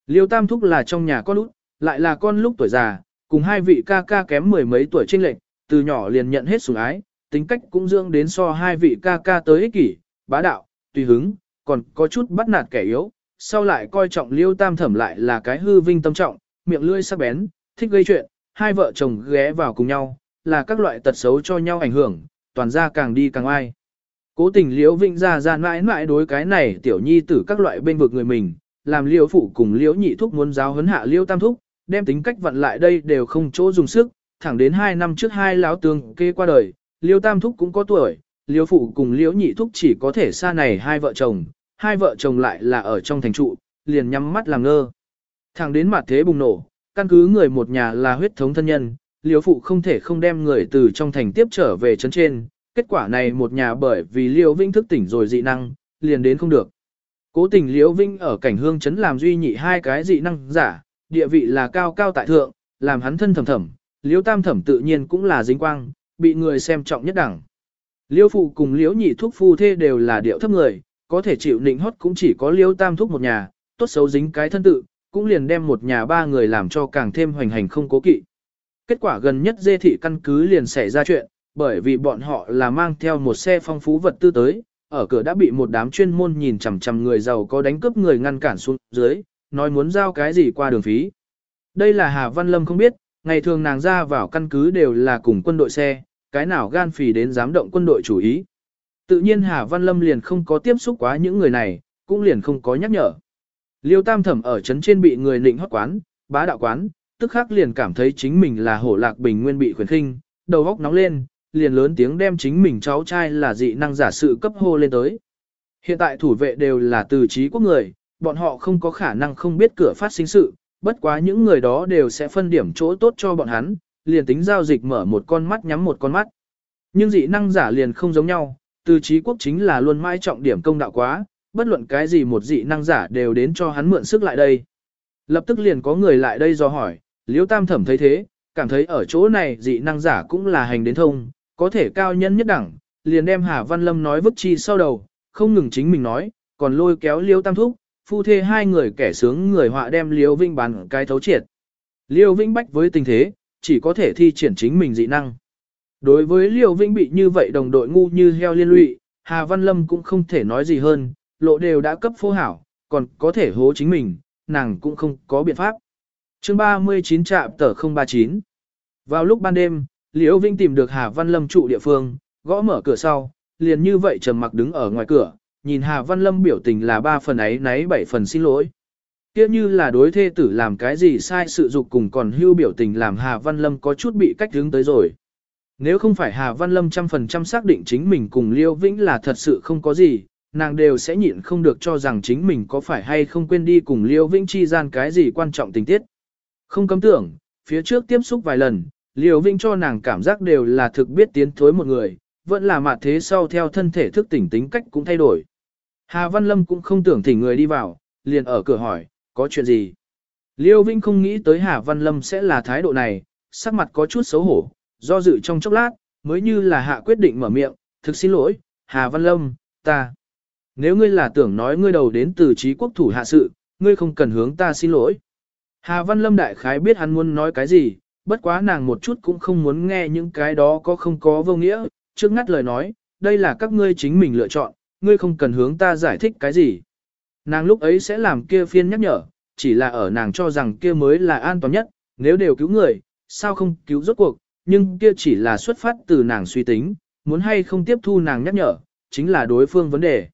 Speaker 1: Liêu Tam Thúc là trong nhà con út, lại là con lúc tuổi già, cùng hai vị ca ca kém mười mấy tuổi trên lệnh, từ nhỏ liền nhận hết sủng ái, tính cách cũng dương đến so hai vị ca ca tới ích kỷ, bá đạo, tùy hứng, còn có chút bắt nạt kẻ yếu, sau lại coi trọng liêu tam thẩm lại là cái hư vinh tâm trọng, miệng lưỡi sắc bén, thích gây chuyện, hai vợ chồng ghé vào cùng nhau, là các loại tật xấu cho nhau ảnh hưởng, toàn ra càng đi càng ai. Cố tình liễu vinh ra ra mãi mãi đối cái này tiểu nhi tử các loại bên vực người mình, làm liễu phụ cùng liễu nhị thúc muốn giáo huấn hạ liễu tam thúc, đem tính cách vận lại đây đều không chỗ dùng sức, thẳng đến hai năm trước hai lão tương kê qua đời, liễu tam thúc cũng có tuổi, liễu phụ cùng liễu nhị thúc chỉ có thể xa này hai vợ chồng, hai vợ chồng lại là ở trong thành trụ, liền nhắm mắt làm ngơ. Thẳng đến mặt thế bùng nổ, căn cứ người một nhà là huyết thống thân nhân, liêu phụ không thể không đem người từ trong thành tiếp trở về trấn trên, kết quả này một nhà bởi vì liêu vinh thức tỉnh rồi dị năng, liền đến không được. Cố tình Liễu vinh ở cảnh hương trấn làm duy nhị hai cái dị năng giả, địa vị là cao cao tại thượng, làm hắn thân thầm thầm, liễu tam thẩm tự nhiên cũng là dính quang, bị người xem trọng nhất đẳng. liễu phụ cùng liễu nhị thuốc phu thê đều là điệu thấp người, có thể chịu nịnh hót cũng chỉ có liễu tam thúc một nhà, tốt xấu dính cái thân tự, cũng liền đem một nhà ba người làm cho càng thêm hoành hành không cố kỵ. Kết quả gần nhất dê thị căn cứ liền xảy ra chuyện, bởi vì bọn họ là mang theo một xe phong phú vật tư tới, ở cửa đã bị một đám chuyên môn nhìn chằm chằm người giàu có đánh cướp người ngăn cản xuống dưới, nói muốn giao cái gì qua đường phí. Đây là Hà Văn Lâm không biết, ngày thường nàng ra vào căn cứ đều là cùng quân đội xe, cái nào gan phì đến dám động quân đội chủ ý. Tự nhiên Hà Văn Lâm liền không có tiếp xúc quá những người này, cũng liền không có nhắc nhở. Liêu Tam Thẩm ở trấn trên bị người nịnh hót quán, bá đạo quán, tức khắc liền cảm thấy chính mình là hổ lạc bình nguyên bị khuyến khinh, đầu óc nóng lên, liền lớn tiếng đem chính mình cháu trai là dị năng giả sự cấp hô lên tới. Hiện tại thủ vệ đều là từ trí quốc người, bọn họ không có khả năng không biết cửa phát sinh sự, bất quá những người đó đều sẽ phân điểm chỗ tốt cho bọn hắn, liền tính giao dịch mở một con mắt nhắm một con mắt. Nhưng dị năng giả liền không giống nhau, từ trí quốc chính là luôn mãi trọng điểm công đạo quá, bất luận cái gì một dị năng giả đều đến cho hắn mượn sức lại đây. Lập tức liền có người lại đây do hỏi, liễu tam thẩm thấy thế, cảm thấy ở chỗ này dị năng giả cũng là hành đến thông, có thể cao nhân nhất đẳng, liền đem Hà Văn Lâm nói vứt chi sau đầu, không ngừng chính mình nói, còn lôi kéo liễu tam thúc, phu thê hai người kẻ sướng người họa đem liêu vinh bán cái thấu triệt. Liêu vinh bách với tình thế, chỉ có thể thi triển chính mình dị năng. Đối với Liêu Vĩnh bị như vậy đồng đội ngu như heo liên lụy, Hà Văn Lâm cũng không thể nói gì hơn, lộ đều đã cấp phô hảo, còn có thể hố chính mình, nàng cũng không có biện pháp. chương 39 trạm tờ 039 Vào lúc ban đêm, Liêu Vĩnh tìm được Hà Văn Lâm trụ địa phương, gõ mở cửa sau, liền như vậy trầm mặc đứng ở ngoài cửa, nhìn Hà Văn Lâm biểu tình là ba phần ấy nấy bảy phần xin lỗi. Kia như là đối thê tử làm cái gì sai sự dục cùng còn hưu biểu tình làm Hà Văn Lâm có chút bị cách hướng tới rồi. Nếu không phải Hà Văn Lâm trăm phần trăm xác định chính mình cùng Liêu Vĩnh là thật sự không có gì, nàng đều sẽ nhịn không được cho rằng chính mình có phải hay không quên đi cùng Liêu Vĩnh chi gian cái gì quan trọng tình tiết. Không cấm tưởng, phía trước tiếp xúc vài lần, Liêu Vĩnh cho nàng cảm giác đều là thực biết tiến thối một người, vẫn là mặt thế sau theo thân thể thức tỉnh tính cách cũng thay đổi. Hà Văn Lâm cũng không tưởng thỉnh người đi vào, liền ở cửa hỏi, có chuyện gì? Liêu Vinh không nghĩ tới Hà Văn Lâm sẽ là thái độ này, sắc mặt có chút xấu hổ, do dự trong chốc lát, mới như là hạ quyết định mở miệng, thực xin lỗi, Hà Văn Lâm, ta. Nếu ngươi là tưởng nói ngươi đầu đến từ trí quốc thủ hạ sự, ngươi không cần hướng ta xin lỗi. Hà Văn Lâm đại khái biết hắn muốn nói cái gì, bất quá nàng một chút cũng không muốn nghe những cái đó có không có vô nghĩa, trước ngắt lời nói, đây là các ngươi chính mình lựa chọn, ngươi không cần hướng ta giải thích cái gì. Nàng lúc ấy sẽ làm kia phiên nhắc nhở, chỉ là ở nàng cho rằng kia mới là an toàn nhất, nếu đều cứu người, sao không cứu rốt cuộc, nhưng kia chỉ là xuất phát từ nàng suy tính, muốn hay không tiếp thu nàng nhắc nhở, chính là đối phương vấn đề.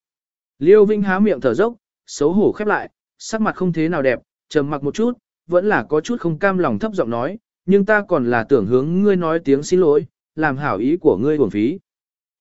Speaker 1: Liêu Vinh há miệng thở dốc, xấu hổ khép lại, sắc mặt không thế nào đẹp, trầm mặc một chút, vẫn là có chút không cam lòng thấp giọng nói, nhưng ta còn là tưởng hướng ngươi nói tiếng xin lỗi, làm hảo ý của ngươi uổng phí.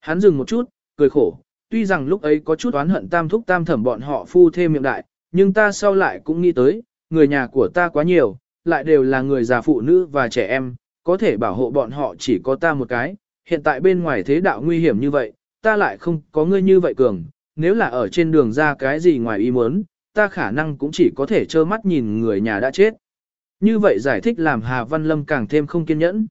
Speaker 1: Hắn dừng một chút, cười khổ, tuy rằng lúc ấy có chút oán hận tam thúc tam thẩm bọn họ phu thêm miệng đại, nhưng ta sau lại cũng nghĩ tới, người nhà của ta quá nhiều, lại đều là người già phụ nữ và trẻ em, có thể bảo hộ bọn họ chỉ có ta một cái, hiện tại bên ngoài thế đạo nguy hiểm như vậy, ta lại không có ngươi như vậy cường, nếu là ở trên đường ra cái gì ngoài ý muốn, ta khả năng cũng chỉ có thể trơ mắt nhìn người nhà đã chết. Như vậy giải thích làm Hà Văn Lâm càng thêm không kiên nhẫn.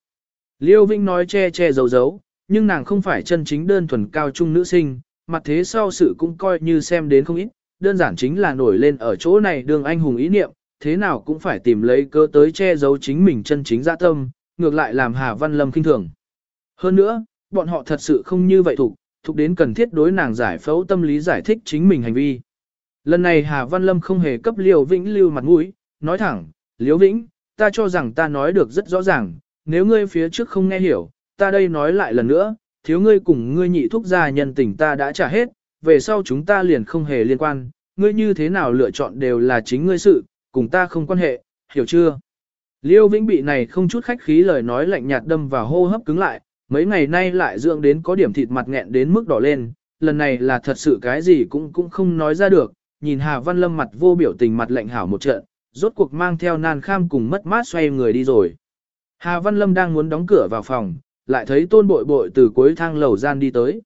Speaker 1: Liêu Vinh nói che che giấu giấu, nhưng nàng không phải chân chính đơn thuần cao trung nữ sinh, mặt thế sau sự cũng coi như xem đến không ít, đơn giản chính là nổi lên ở chỗ này đường anh hùng ý niệm, thế nào cũng phải tìm lấy cơ tới che giấu chính mình chân chính dạ tâm, ngược lại làm Hà Văn Lâm kinh thường. Hơn nữa, bọn họ thật sự không như vậy thuộc, thuộc đến cần thiết đối nàng giải phẫu tâm lý giải thích chính mình hành vi. Lần này Hà Văn Lâm không hề cấp Liêu Vĩnh lưu mặt mũi, nói thẳng, Liêu Vĩnh, ta cho rằng ta nói được rất rõ ràng, nếu ngươi phía trước không nghe hiểu, ta đây nói lại lần nữa, thiếu ngươi cùng ngươi nhị thúc gia nhân tình ta đã trả hết, về sau chúng ta liền không hề liên quan, ngươi như thế nào lựa chọn đều là chính ngươi sự, cùng ta không quan hệ, hiểu chưa? Liêu Vĩnh bị này không chút khách khí lời nói lạnh nhạt đâm vào hô hấp cứng lại, mấy ngày nay lại dưỡng đến có điểm thịt mặt nghẹn đến mức đỏ lên, lần này là thật sự cái gì cũng cũng không nói ra được, nhìn Hà Văn Lâm mặt vô biểu tình mặt lạnh hảo một trận, rốt cuộc mang theo nan kham cùng mất mát xoay người đi rồi. Hà Văn Lâm đang muốn đóng cửa vào phòng, lại thấy tôn bội bội từ cuối thang lầu gian đi tới.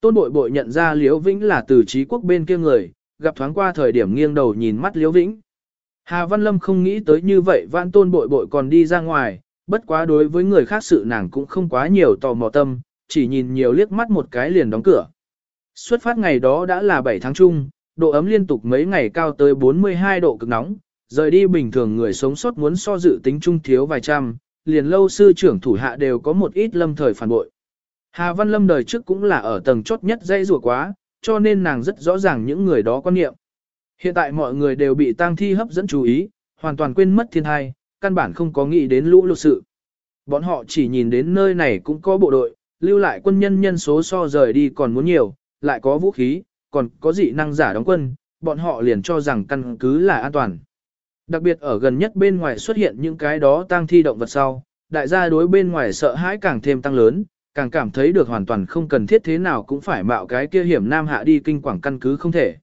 Speaker 1: Tôn bội bội nhận ra Liễu Vĩnh là từ trí quốc bên kia người, gặp thoáng qua thời điểm nghiêng đầu nhìn mắt Liễu Vĩnh. Hà Văn Lâm không nghĩ tới như vậy vãn tôn bội bội còn đi ra ngoài, bất quá đối với người khác sự nàng cũng không quá nhiều tò mò tâm, chỉ nhìn nhiều liếc mắt một cái liền đóng cửa. Xuất phát ngày đó đã là 7 tháng chung, độ ấm liên tục mấy ngày cao tới 42 độ cực nóng, rời đi bình thường người sống sót muốn so dự tính trung thiếu vài trăm, liền lâu sư trưởng thủ hạ đều có một ít lâm thời phản bội. Hà Văn Lâm đời trước cũng là ở tầng chốt nhất dây rùa quá, cho nên nàng rất rõ ràng những người đó quan niệm. Hiện tại mọi người đều bị tang thi hấp dẫn chú ý, hoàn toàn quên mất thiên hai, căn bản không có nghĩ đến lũ lụt sự. Bọn họ chỉ nhìn đến nơi này cũng có bộ đội, lưu lại quân nhân nhân số so rời đi còn muốn nhiều, lại có vũ khí, còn có dị năng giả đóng quân, bọn họ liền cho rằng căn cứ là an toàn. Đặc biệt ở gần nhất bên ngoài xuất hiện những cái đó tang thi động vật sau, đại gia đối bên ngoài sợ hãi càng thêm tăng lớn, càng cảm thấy được hoàn toàn không cần thiết thế nào cũng phải mạo cái kia hiểm nam hạ đi kinh quảng căn cứ không thể.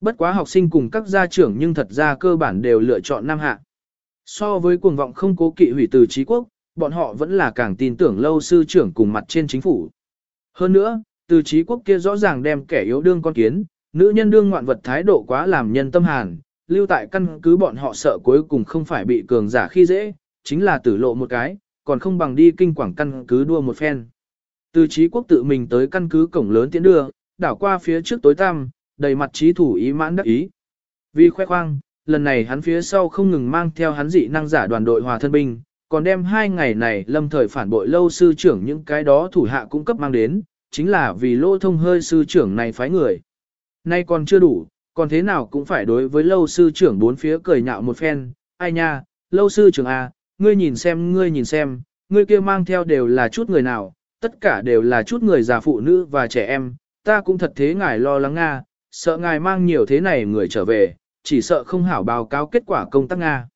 Speaker 1: Bất quá học sinh cùng các gia trưởng nhưng thật ra cơ bản đều lựa chọn nam hạ. So với cuồng vọng không cố kỵ hủy từ trí quốc, bọn họ vẫn là càng tin tưởng lâu sư trưởng cùng mặt trên chính phủ. Hơn nữa, từ trí quốc kia rõ ràng đem kẻ yếu đương con kiến, nữ nhân đương ngoạn vật thái độ quá làm nhân tâm hàn, lưu tại căn cứ bọn họ sợ cuối cùng không phải bị cường giả khi dễ, chính là tử lộ một cái, còn không bằng đi kinh quảng căn cứ đua một phen. Từ trí quốc tự mình tới căn cứ cổng lớn tiến đưa, đảo qua phía trước tối tăm, đầy mặt trí thủ ý mãn đắc ý. Vì khoe khoang, lần này hắn phía sau không ngừng mang theo hắn dị năng giả đoàn đội hòa thân binh, còn đem hai ngày này lâm thời phản bội lâu sư trưởng những cái đó thủ hạ cung cấp mang đến, chính là vì lô thông hơi sư trưởng này phái người. Nay còn chưa đủ, còn thế nào cũng phải đối với lâu sư trưởng bốn phía cười nhạo một phen, ai nha, lâu sư trưởng à, ngươi nhìn xem ngươi nhìn xem, ngươi kia mang theo đều là chút người nào, tất cả đều là chút người già phụ nữ và trẻ em, ta cũng thật thế ngài lo lắng Nga, sợ ngài mang nhiều thế này người trở về, chỉ sợ không hảo báo cáo kết quả công tác Nga.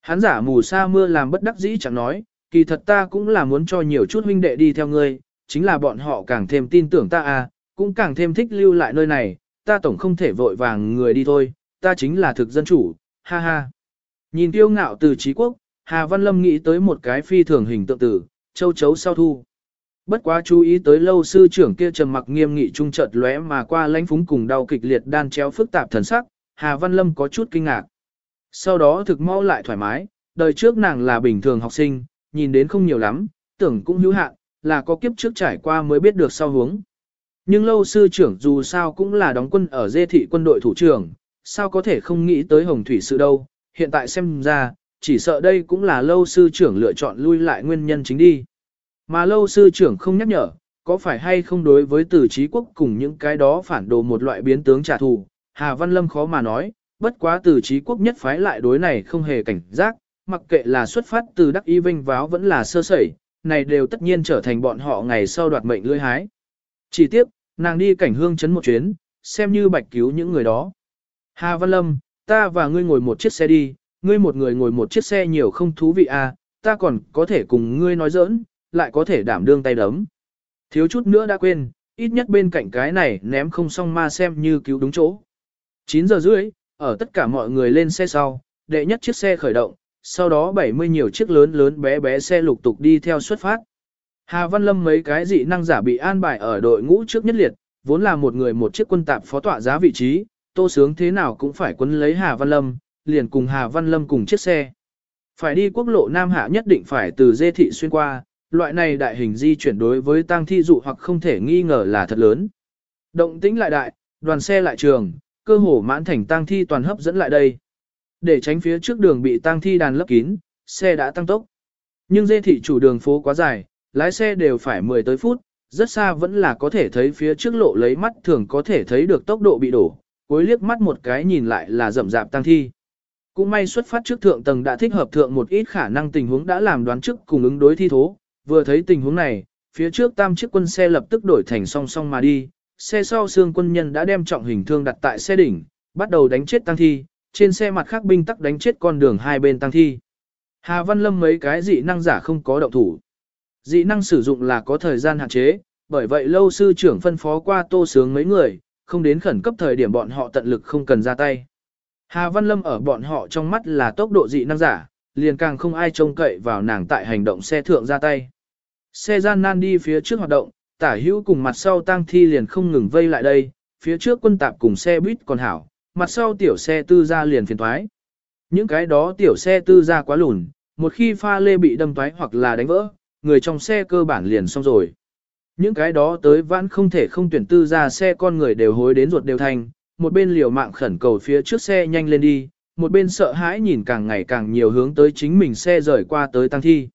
Speaker 1: Hắn giả mù sa mưa làm bất đắc dĩ chẳng nói, kỳ thật ta cũng là muốn cho nhiều chút huynh đệ đi theo ngươi, chính là bọn họ càng thêm tin tưởng ta à, cũng càng thêm thích lưu lại nơi này, ta tổng không thể vội vàng người đi thôi, ta chính là thực dân chủ, ha ha. Nhìn tiêu ngạo từ trí quốc, Hà Văn Lâm nghĩ tới một cái phi thường hình tượng tử, châu chấu sau thu. Bất quá chú ý tới lâu sư trưởng kia trầm mặc nghiêm nghị trung chợt lóe mà qua lãnh phúng cùng đau kịch liệt đan chéo phức tạp thần sắc, Hà Văn Lâm có chút kinh ngạc. Sau đó thực mau lại thoải mái, đời trước nàng là bình thường học sinh, nhìn đến không nhiều lắm, tưởng cũng hữu hạn, là có kiếp trước trải qua mới biết được sau hướng. Nhưng lâu sư trưởng dù sao cũng là đóng quân ở dê thị quân đội thủ trưởng, sao có thể không nghĩ tới hồng thủy sự đâu, hiện tại xem ra, chỉ sợ đây cũng là lâu sư trưởng lựa chọn lui lại nguyên nhân chính đi. Mà lâu sư trưởng không nhắc nhở, có phải hay không đối với tử trí quốc cùng những cái đó phản đồ một loại biến tướng trả thù, Hà Văn Lâm khó mà nói, bất quá tử trí quốc nhất phái lại đối này không hề cảnh giác, mặc kệ là xuất phát từ đắc y vinh váo vẫn là sơ sẩy, này đều tất nhiên trở thành bọn họ ngày sau đoạt mệnh lưỡi hái. Chỉ tiếp, nàng đi cảnh hương chấn một chuyến, xem như bạch cứu những người đó. Hà Văn Lâm, ta và ngươi ngồi một chiếc xe đi, ngươi một người ngồi một chiếc xe nhiều không thú vị à, ta còn có thể cùng ngươi nói giỡn, lại có thể đảm đương tay đấm. Thiếu chút nữa đã quên, ít nhất bên cạnh cái này ném không xong ma xem như cứu đúng chỗ. 9 giờ rưỡi, ở tất cả mọi người lên xe sau, đệ nhất chiếc xe khởi động, sau đó 70 nhiều chiếc lớn lớn bé bé xe lục tục đi theo xuất phát. Hà Văn Lâm mấy cái dị năng giả bị an bài ở đội ngũ trước nhất liệt, vốn là một người một chiếc quân tạp phó tọa giá vị trí, tô sướng thế nào cũng phải quân lấy Hà Văn Lâm, liền cùng Hà Văn Lâm cùng chiếc xe. Phải đi quốc lộ Nam Hạ nhất định phải từ dê thị xuyên qua, loại này đại hình di chuyển đối với tang thi dụ hoặc không thể nghi ngờ là thật lớn. Động tĩnh lại đại, đoàn xe lại trường, cơ hồ mãn thành tang thi toàn hấp dẫn lại đây. Để tránh phía trước đường bị tang thi đàn lấp kín, xe đã tăng tốc. Nhưng dê thị chủ đường phố quá dài, lái xe đều phải 10 tới phút, rất xa vẫn là có thể thấy phía trước lộ lấy mắt thường có thể thấy được tốc độ bị đổ, cuối liếc mắt một cái nhìn lại là rậm rạp tăng thi. Cũng may xuất phát trước thượng tầng đã thích hợp thượng một ít khả năng tình huống đã làm đoán trước cùng ứng đối thi thố, vừa thấy tình huống này, phía trước tam chiếc quân xe lập tức đổi thành song song mà đi, xe sau xương quân nhân đã đem trọng hình thương đặt tại xe đỉnh, bắt đầu đánh chết tăng thi, trên xe mặt khác binh tắc đánh chết con đường hai bên tăng thi. Hà Văn Lâm mấy cái dị năng giả không có động thủ. Dị năng sử dụng là có thời gian hạn chế, bởi vậy lâu sư trưởng phân phó qua tô sướng mấy người, không đến khẩn cấp thời điểm bọn họ tận lực không cần ra tay. Hà Văn Lâm ở bọn họ trong mắt là tốc độ dị năng giả, liền càng không ai trông cậy vào nàng tại hành động xe thượng ra tay. Xe gian nan đi phía trước hoạt động, tả hữu cùng mặt sau tang thi liền không ngừng vây lại đây, phía trước quân tạp cùng xe buýt còn hảo, mặt sau tiểu xe tư ra liền phiền thoái. Những cái đó tiểu xe tư ra quá lùn, một khi pha lê bị đâm thoái hoặc là đánh vỡ, người trong xe cơ bản liền xong rồi. Những cái đó tới vãn không thể không tuyển tư ra xe con người đều hối đến ruột đều thành, một bên liều mạng khẩn cầu phía trước xe nhanh lên đi, một bên sợ hãi nhìn càng ngày càng nhiều hướng tới chính mình xe rời qua tới tăng thi.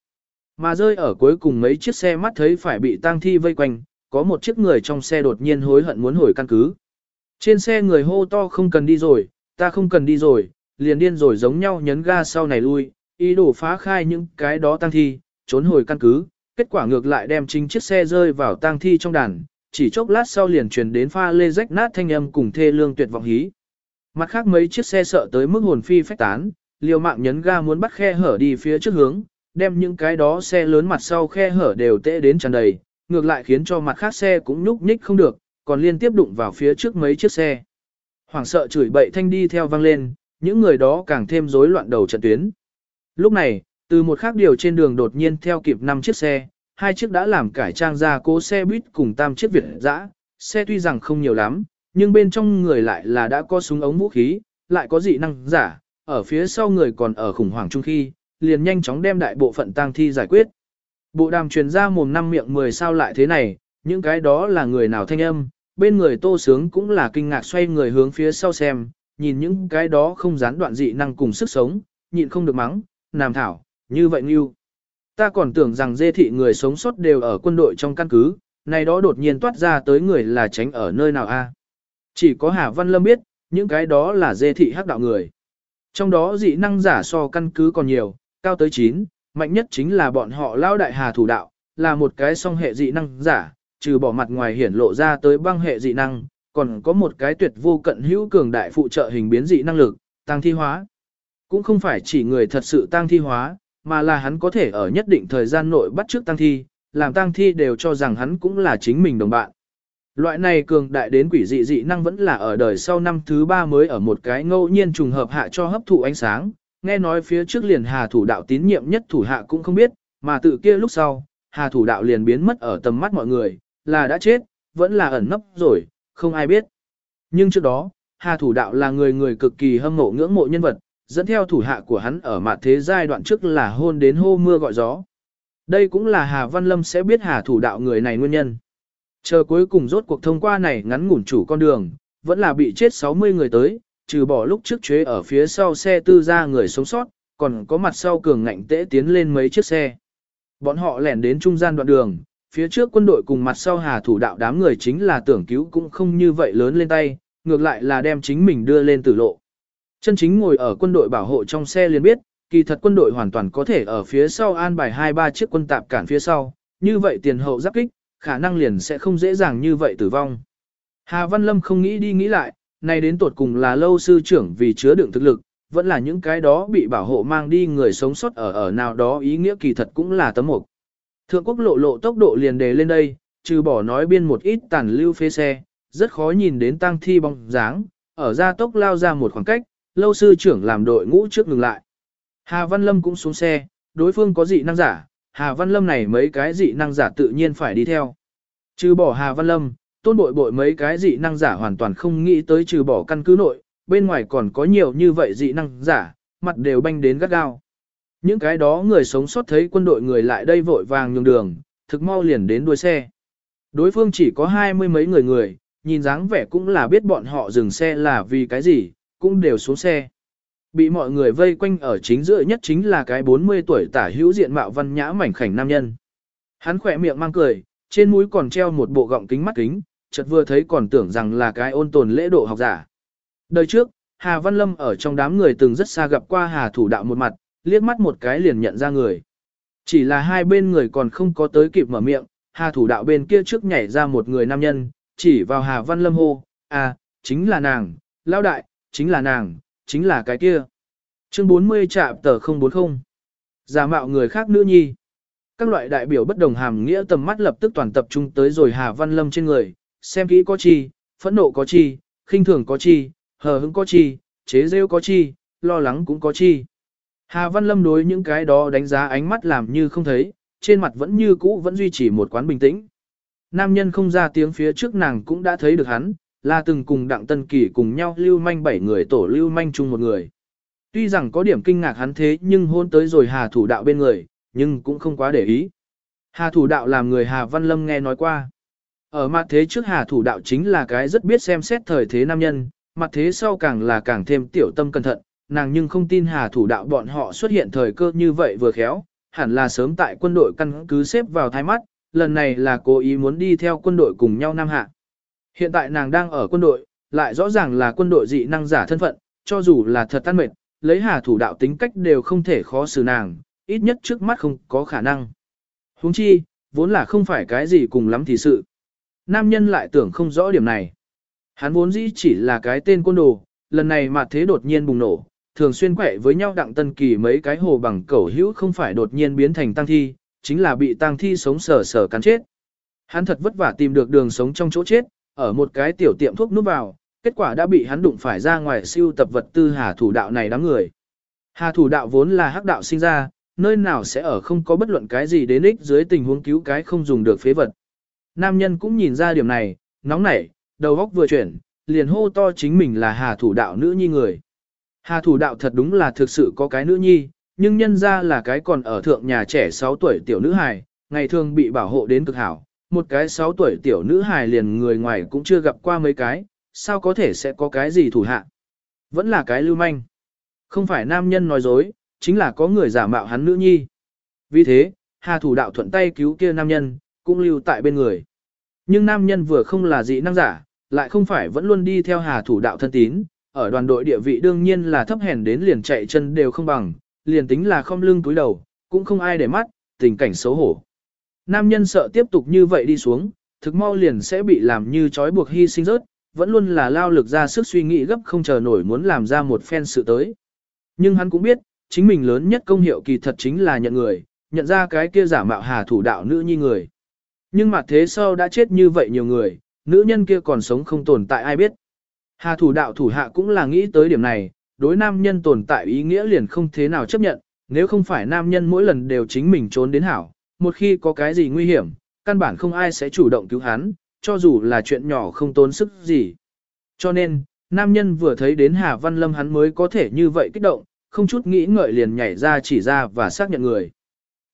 Speaker 1: Mà rơi ở cuối cùng mấy chiếc xe mắt thấy phải bị tăng thi vây quanh, có một chiếc người trong xe đột nhiên hối hận muốn hồi căn cứ. Trên xe người hô to không cần đi rồi, ta không cần đi rồi, liền điên rồi giống nhau nhấn ga sau này lui, ý đồ phá khai những cái đó tăng thi, trốn hồi căn cứ, kết quả ngược lại đem chính chiếc xe rơi vào tang thi trong đàn, chỉ chốc lát sau liền truyền đến pha lê rách nát thanh âm cùng thê lương tuyệt vọng hí. Mặt khác mấy chiếc xe sợ tới mức hồn phi phách tán, liều mạng nhấn ga muốn bắt khe hở đi phía trước hướng, đem những cái đó xe lớn mặt sau khe hở đều tệ đến tràn đầy, ngược lại khiến cho mặt khác xe cũng nhúc nhích không được, còn liên tiếp đụng vào phía trước mấy chiếc xe. Hoảng sợ chửi bậy thanh đi theo vang lên, những người đó càng thêm rối loạn đầu trận tuyến. Lúc này, từ một khác điều trên đường đột nhiên theo kịp 5 chiếc xe, hai chiếc đã làm cải trang ra cố xe buýt cùng tam chiếc Việt dã, xe tuy rằng không nhiều lắm, nhưng bên trong người lại là đã có súng ống vũ khí, lại có dị năng giả, ở phía sau người còn ở khủng hoảng chung khi, liền nhanh chóng đem đại bộ phận tang thi giải quyết. Bộ đàm truyền ra mồm năm miệng 10 sao lại thế này, những cái đó là người nào thanh âm, bên người tô sướng cũng là kinh ngạc xoay người hướng phía sau xem, nhìn những cái đó không gián đoạn dị năng cùng sức sống, nhịn không được mắng, nam thảo, như vậy Ngưu, Ta còn tưởng rằng dê thị người sống sót đều ở quân đội trong căn cứ, này đó đột nhiên toát ra tới người là tránh ở nơi nào a? Chỉ có Hà Văn Lâm biết, những cái đó là dê thị hắc đạo người. Trong đó dị năng giả so căn cứ còn nhiều, cao tới 9, mạnh nhất chính là bọn họ lao đại hà thủ đạo, là một cái song hệ dị năng giả, trừ bỏ mặt ngoài hiển lộ ra tới băng hệ dị năng, còn có một cái tuyệt vô cận hữu cường đại phụ trợ hình biến dị năng lực, tăng thi hóa. Cũng không phải chỉ người thật sự tăng thi hóa, mà là hắn có thể ở nhất định thời gian nội bắt trước tăng thi, làm tăng thi đều cho rằng hắn cũng là chính mình đồng bạn. Loại này cường đại đến quỷ dị dị năng vẫn là ở đời sau năm thứ ba mới ở một cái ngẫu nhiên trùng hợp hạ cho hấp thụ ánh sáng, nghe nói phía trước liền Hà thủ đạo tín nhiệm nhất thủ hạ cũng không biết, mà tự kia lúc sau, Hà thủ đạo liền biến mất ở tầm mắt mọi người, là đã chết, vẫn là ẩn nấp rồi, không ai biết. Nhưng trước đó, Hà thủ đạo là người người cực kỳ hâm mộ ngưỡng mộ nhân vật, dẫn theo thủ hạ của hắn ở mặt thế giai đoạn trước là hôn đến hô mưa gọi gió. Đây cũng là Hà Văn Lâm sẽ biết Hà thủ đạo người này nguyên nhân. Chờ cuối cùng rốt cuộc thông qua này ngắn ngủn chủ con đường, vẫn là bị chết 60 người tới, trừ bỏ lúc trước chế ở phía sau xe tư ra người sống sót, còn có mặt sau cường ngạnh tễ tiến lên mấy chiếc xe. Bọn họ lẻn đến trung gian đoạn đường, phía trước quân đội cùng mặt sau hà thủ đạo đám người chính là tưởng cứu cũng không như vậy lớn lên tay, ngược lại là đem chính mình đưa lên tử lộ. Chân chính ngồi ở quân đội bảo hộ trong xe liền biết, kỳ thật quân đội hoàn toàn có thể ở phía sau an bài hai ba chiếc quân tạp cản phía sau, như vậy tiền hậu giáp kích, khả năng liền sẽ không dễ dàng như vậy tử vong. Hà Văn Lâm không nghĩ đi nghĩ lại, nay đến tột cùng là lâu sư trưởng vì chứa đựng thực lực, vẫn là những cái đó bị bảo hộ mang đi người sống sót ở ở nào đó ý nghĩa kỳ thật cũng là tấm mục. Thượng quốc lộ lộ tốc độ liền đề lên đây, trừ bỏ nói biên một ít tàn lưu phế xe, rất khó nhìn đến tăng thi bóng dáng, ở ra tốc lao ra một khoảng cách, lâu sư trưởng làm đội ngũ trước ngừng lại. Hà Văn Lâm cũng xuống xe, đối phương có dị năng giả, Hà Văn Lâm này mấy cái dị năng giả tự nhiên phải đi theo. Trừ bỏ Hà Văn Lâm, tôn bội bội mấy cái dị năng giả hoàn toàn không nghĩ tới trừ bỏ căn cứ nội, bên ngoài còn có nhiều như vậy dị năng giả, mặt đều banh đến gắt gao. Những cái đó người sống sót thấy quân đội người lại đây vội vàng nhường đường, thực mau liền đến đuôi xe. Đối phương chỉ có hai mươi mấy người người, nhìn dáng vẻ cũng là biết bọn họ dừng xe là vì cái gì, cũng đều xuống xe. Bị mọi người vây quanh ở chính giữa nhất chính là cái 40 tuổi tả hữu diện mạo văn nhã mảnh khảnh nam nhân. Hắn khỏe miệng mang cười, trên mũi còn treo một bộ gọng kính mắt kính, chợt vừa thấy còn tưởng rằng là cái ôn tồn lễ độ học giả. Đời trước, Hà Văn Lâm ở trong đám người từng rất xa gặp qua Hà thủ đạo một mặt, liếc mắt một cái liền nhận ra người. Chỉ là hai bên người còn không có tới kịp mở miệng, Hà thủ đạo bên kia trước nhảy ra một người nam nhân, chỉ vào Hà Văn Lâm hô, à, chính là nàng, lao đại, chính là nàng, chính là cái kia. Chương 40 trạm tờ 040. Giả mạo người khác nữ nhi. Các loại đại biểu bất đồng hàm nghĩa tầm mắt lập tức toàn tập trung tới rồi Hà Văn Lâm trên người, xem kỹ có chi, phẫn nộ có chi, khinh thường có chi, hờ hững có chi, chế rêu có chi, lo lắng cũng có chi. Hà Văn Lâm đối những cái đó đánh giá ánh mắt làm như không thấy, trên mặt vẫn như cũ vẫn duy trì một quán bình tĩnh. Nam nhân không ra tiếng phía trước nàng cũng đã thấy được hắn, là từng cùng Đặng Tân Kỳ cùng nhau lưu manh bảy người tổ lưu manh chung một người. Tuy rằng có điểm kinh ngạc hắn thế nhưng hôn tới rồi Hà Thủ Đạo bên người, nhưng cũng không quá để ý. Hà Thủ Đạo làm người Hà Văn Lâm nghe nói qua. Ở mặt thế trước Hà Thủ Đạo chính là cái rất biết xem xét thời thế nam nhân, mặt thế sau càng là càng thêm tiểu tâm cẩn thận, nàng nhưng không tin Hà Thủ Đạo bọn họ xuất hiện thời cơ như vậy vừa khéo, hẳn là sớm tại quân đội căn cứ xếp vào thái mắt, lần này là cố ý muốn đi theo quân đội cùng nhau Nam Hạ. Hiện tại nàng đang ở quân đội, lại rõ ràng là quân đội dị năng giả thân phận, cho dù là thật tan mệt, lấy hà thủ đạo tính cách đều không thể khó xử nàng, ít nhất trước mắt không có khả năng. huống chi, vốn là không phải cái gì cùng lắm thì sự. Nam nhân lại tưởng không rõ điểm này. Hắn vốn dĩ chỉ là cái tên quân đồ, lần này mà thế đột nhiên bùng nổ, thường xuyên quậy với nhau đặng tân kỳ mấy cái hồ bằng cẩu hữu không phải đột nhiên biến thành tăng thi, chính là bị tăng thi sống sờ sờ cắn chết. Hắn thật vất vả tìm được đường sống trong chỗ chết, ở một cái tiểu tiệm thuốc núp vào, kết quả đã bị hắn đụng phải ra ngoài siêu tập vật tư hà thủ đạo này đám người. Hà thủ đạo vốn là hắc đạo sinh ra, nơi nào sẽ ở không có bất luận cái gì đến ích dưới tình huống cứu cái không dùng được phế vật. Nam nhân cũng nhìn ra điểm này, nóng nảy, đầu góc vừa chuyển, liền hô to chính mình là hà thủ đạo nữ nhi người. Hà thủ đạo thật đúng là thực sự có cái nữ nhi, nhưng nhân ra là cái còn ở thượng nhà trẻ 6 tuổi tiểu nữ hài, ngày thường bị bảo hộ đến cực hảo, một cái 6 tuổi tiểu nữ hài liền người ngoài cũng chưa gặp qua mấy cái, sao có thể sẽ có cái gì thủ hạ. Vẫn là cái lưu manh. Không phải nam nhân nói dối, chính là có người giả mạo hắn nữ nhi. Vì thế, Hà thủ đạo thuận tay cứu kia nam nhân, cũng lưu tại bên người. Nhưng nam nhân vừa không là dị năng giả, lại không phải vẫn luôn đi theo Hà thủ đạo thân tín, ở đoàn đội địa vị đương nhiên là thấp hèn đến liền chạy chân đều không bằng, liền tính là không lưng túi đầu, cũng không ai để mắt, tình cảnh xấu hổ. Nam nhân sợ tiếp tục như vậy đi xuống, thực mau liền sẽ bị làm như trói buộc hy sinh rớt, vẫn luôn là lao lực ra sức suy nghĩ gấp không chờ nổi muốn làm ra một phen sự tới. Nhưng hắn cũng biết, chính mình lớn nhất công hiệu kỳ thật chính là nhận người, nhận ra cái kia giả mạo hà thủ đạo nữ nhi người. Nhưng mà thế sau đã chết như vậy nhiều người, nữ nhân kia còn sống không tồn tại ai biết. Hà thủ đạo thủ hạ cũng là nghĩ tới điểm này, đối nam nhân tồn tại ý nghĩa liền không thế nào chấp nhận, nếu không phải nam nhân mỗi lần đều chính mình trốn đến hảo, một khi có cái gì nguy hiểm, căn bản không ai sẽ chủ động cứu hắn, cho dù là chuyện nhỏ không tốn sức gì. Cho nên, nam nhân vừa thấy đến Hà Văn Lâm hắn mới có thể như vậy kích động, không chút nghĩ ngợi liền nhảy ra chỉ ra và xác nhận người.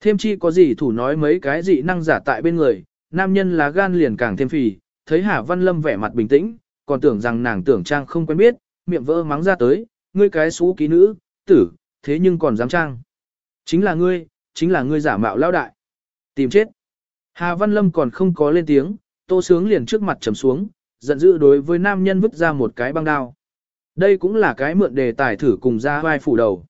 Speaker 1: Thêm chi có gì thủ nói mấy cái gì năng giả tại bên người, nam nhân lá gan liền càng thêm phì, thấy Hà Văn Lâm vẻ mặt bình tĩnh, còn tưởng rằng nàng tưởng trang không quen biết, miệng vỡ mắng ra tới, ngươi cái xú ký nữ, tử, thế nhưng còn dám trang. Chính là ngươi, chính là ngươi giả mạo lao đại. Tìm chết. Hà Văn Lâm còn không có lên tiếng, tô sướng liền trước mặt trầm xuống, giận dữ đối với nam nhân vứt ra một cái băng đao. Đây cũng là cái mượn đề tài thử cùng ra vai phủ đầu.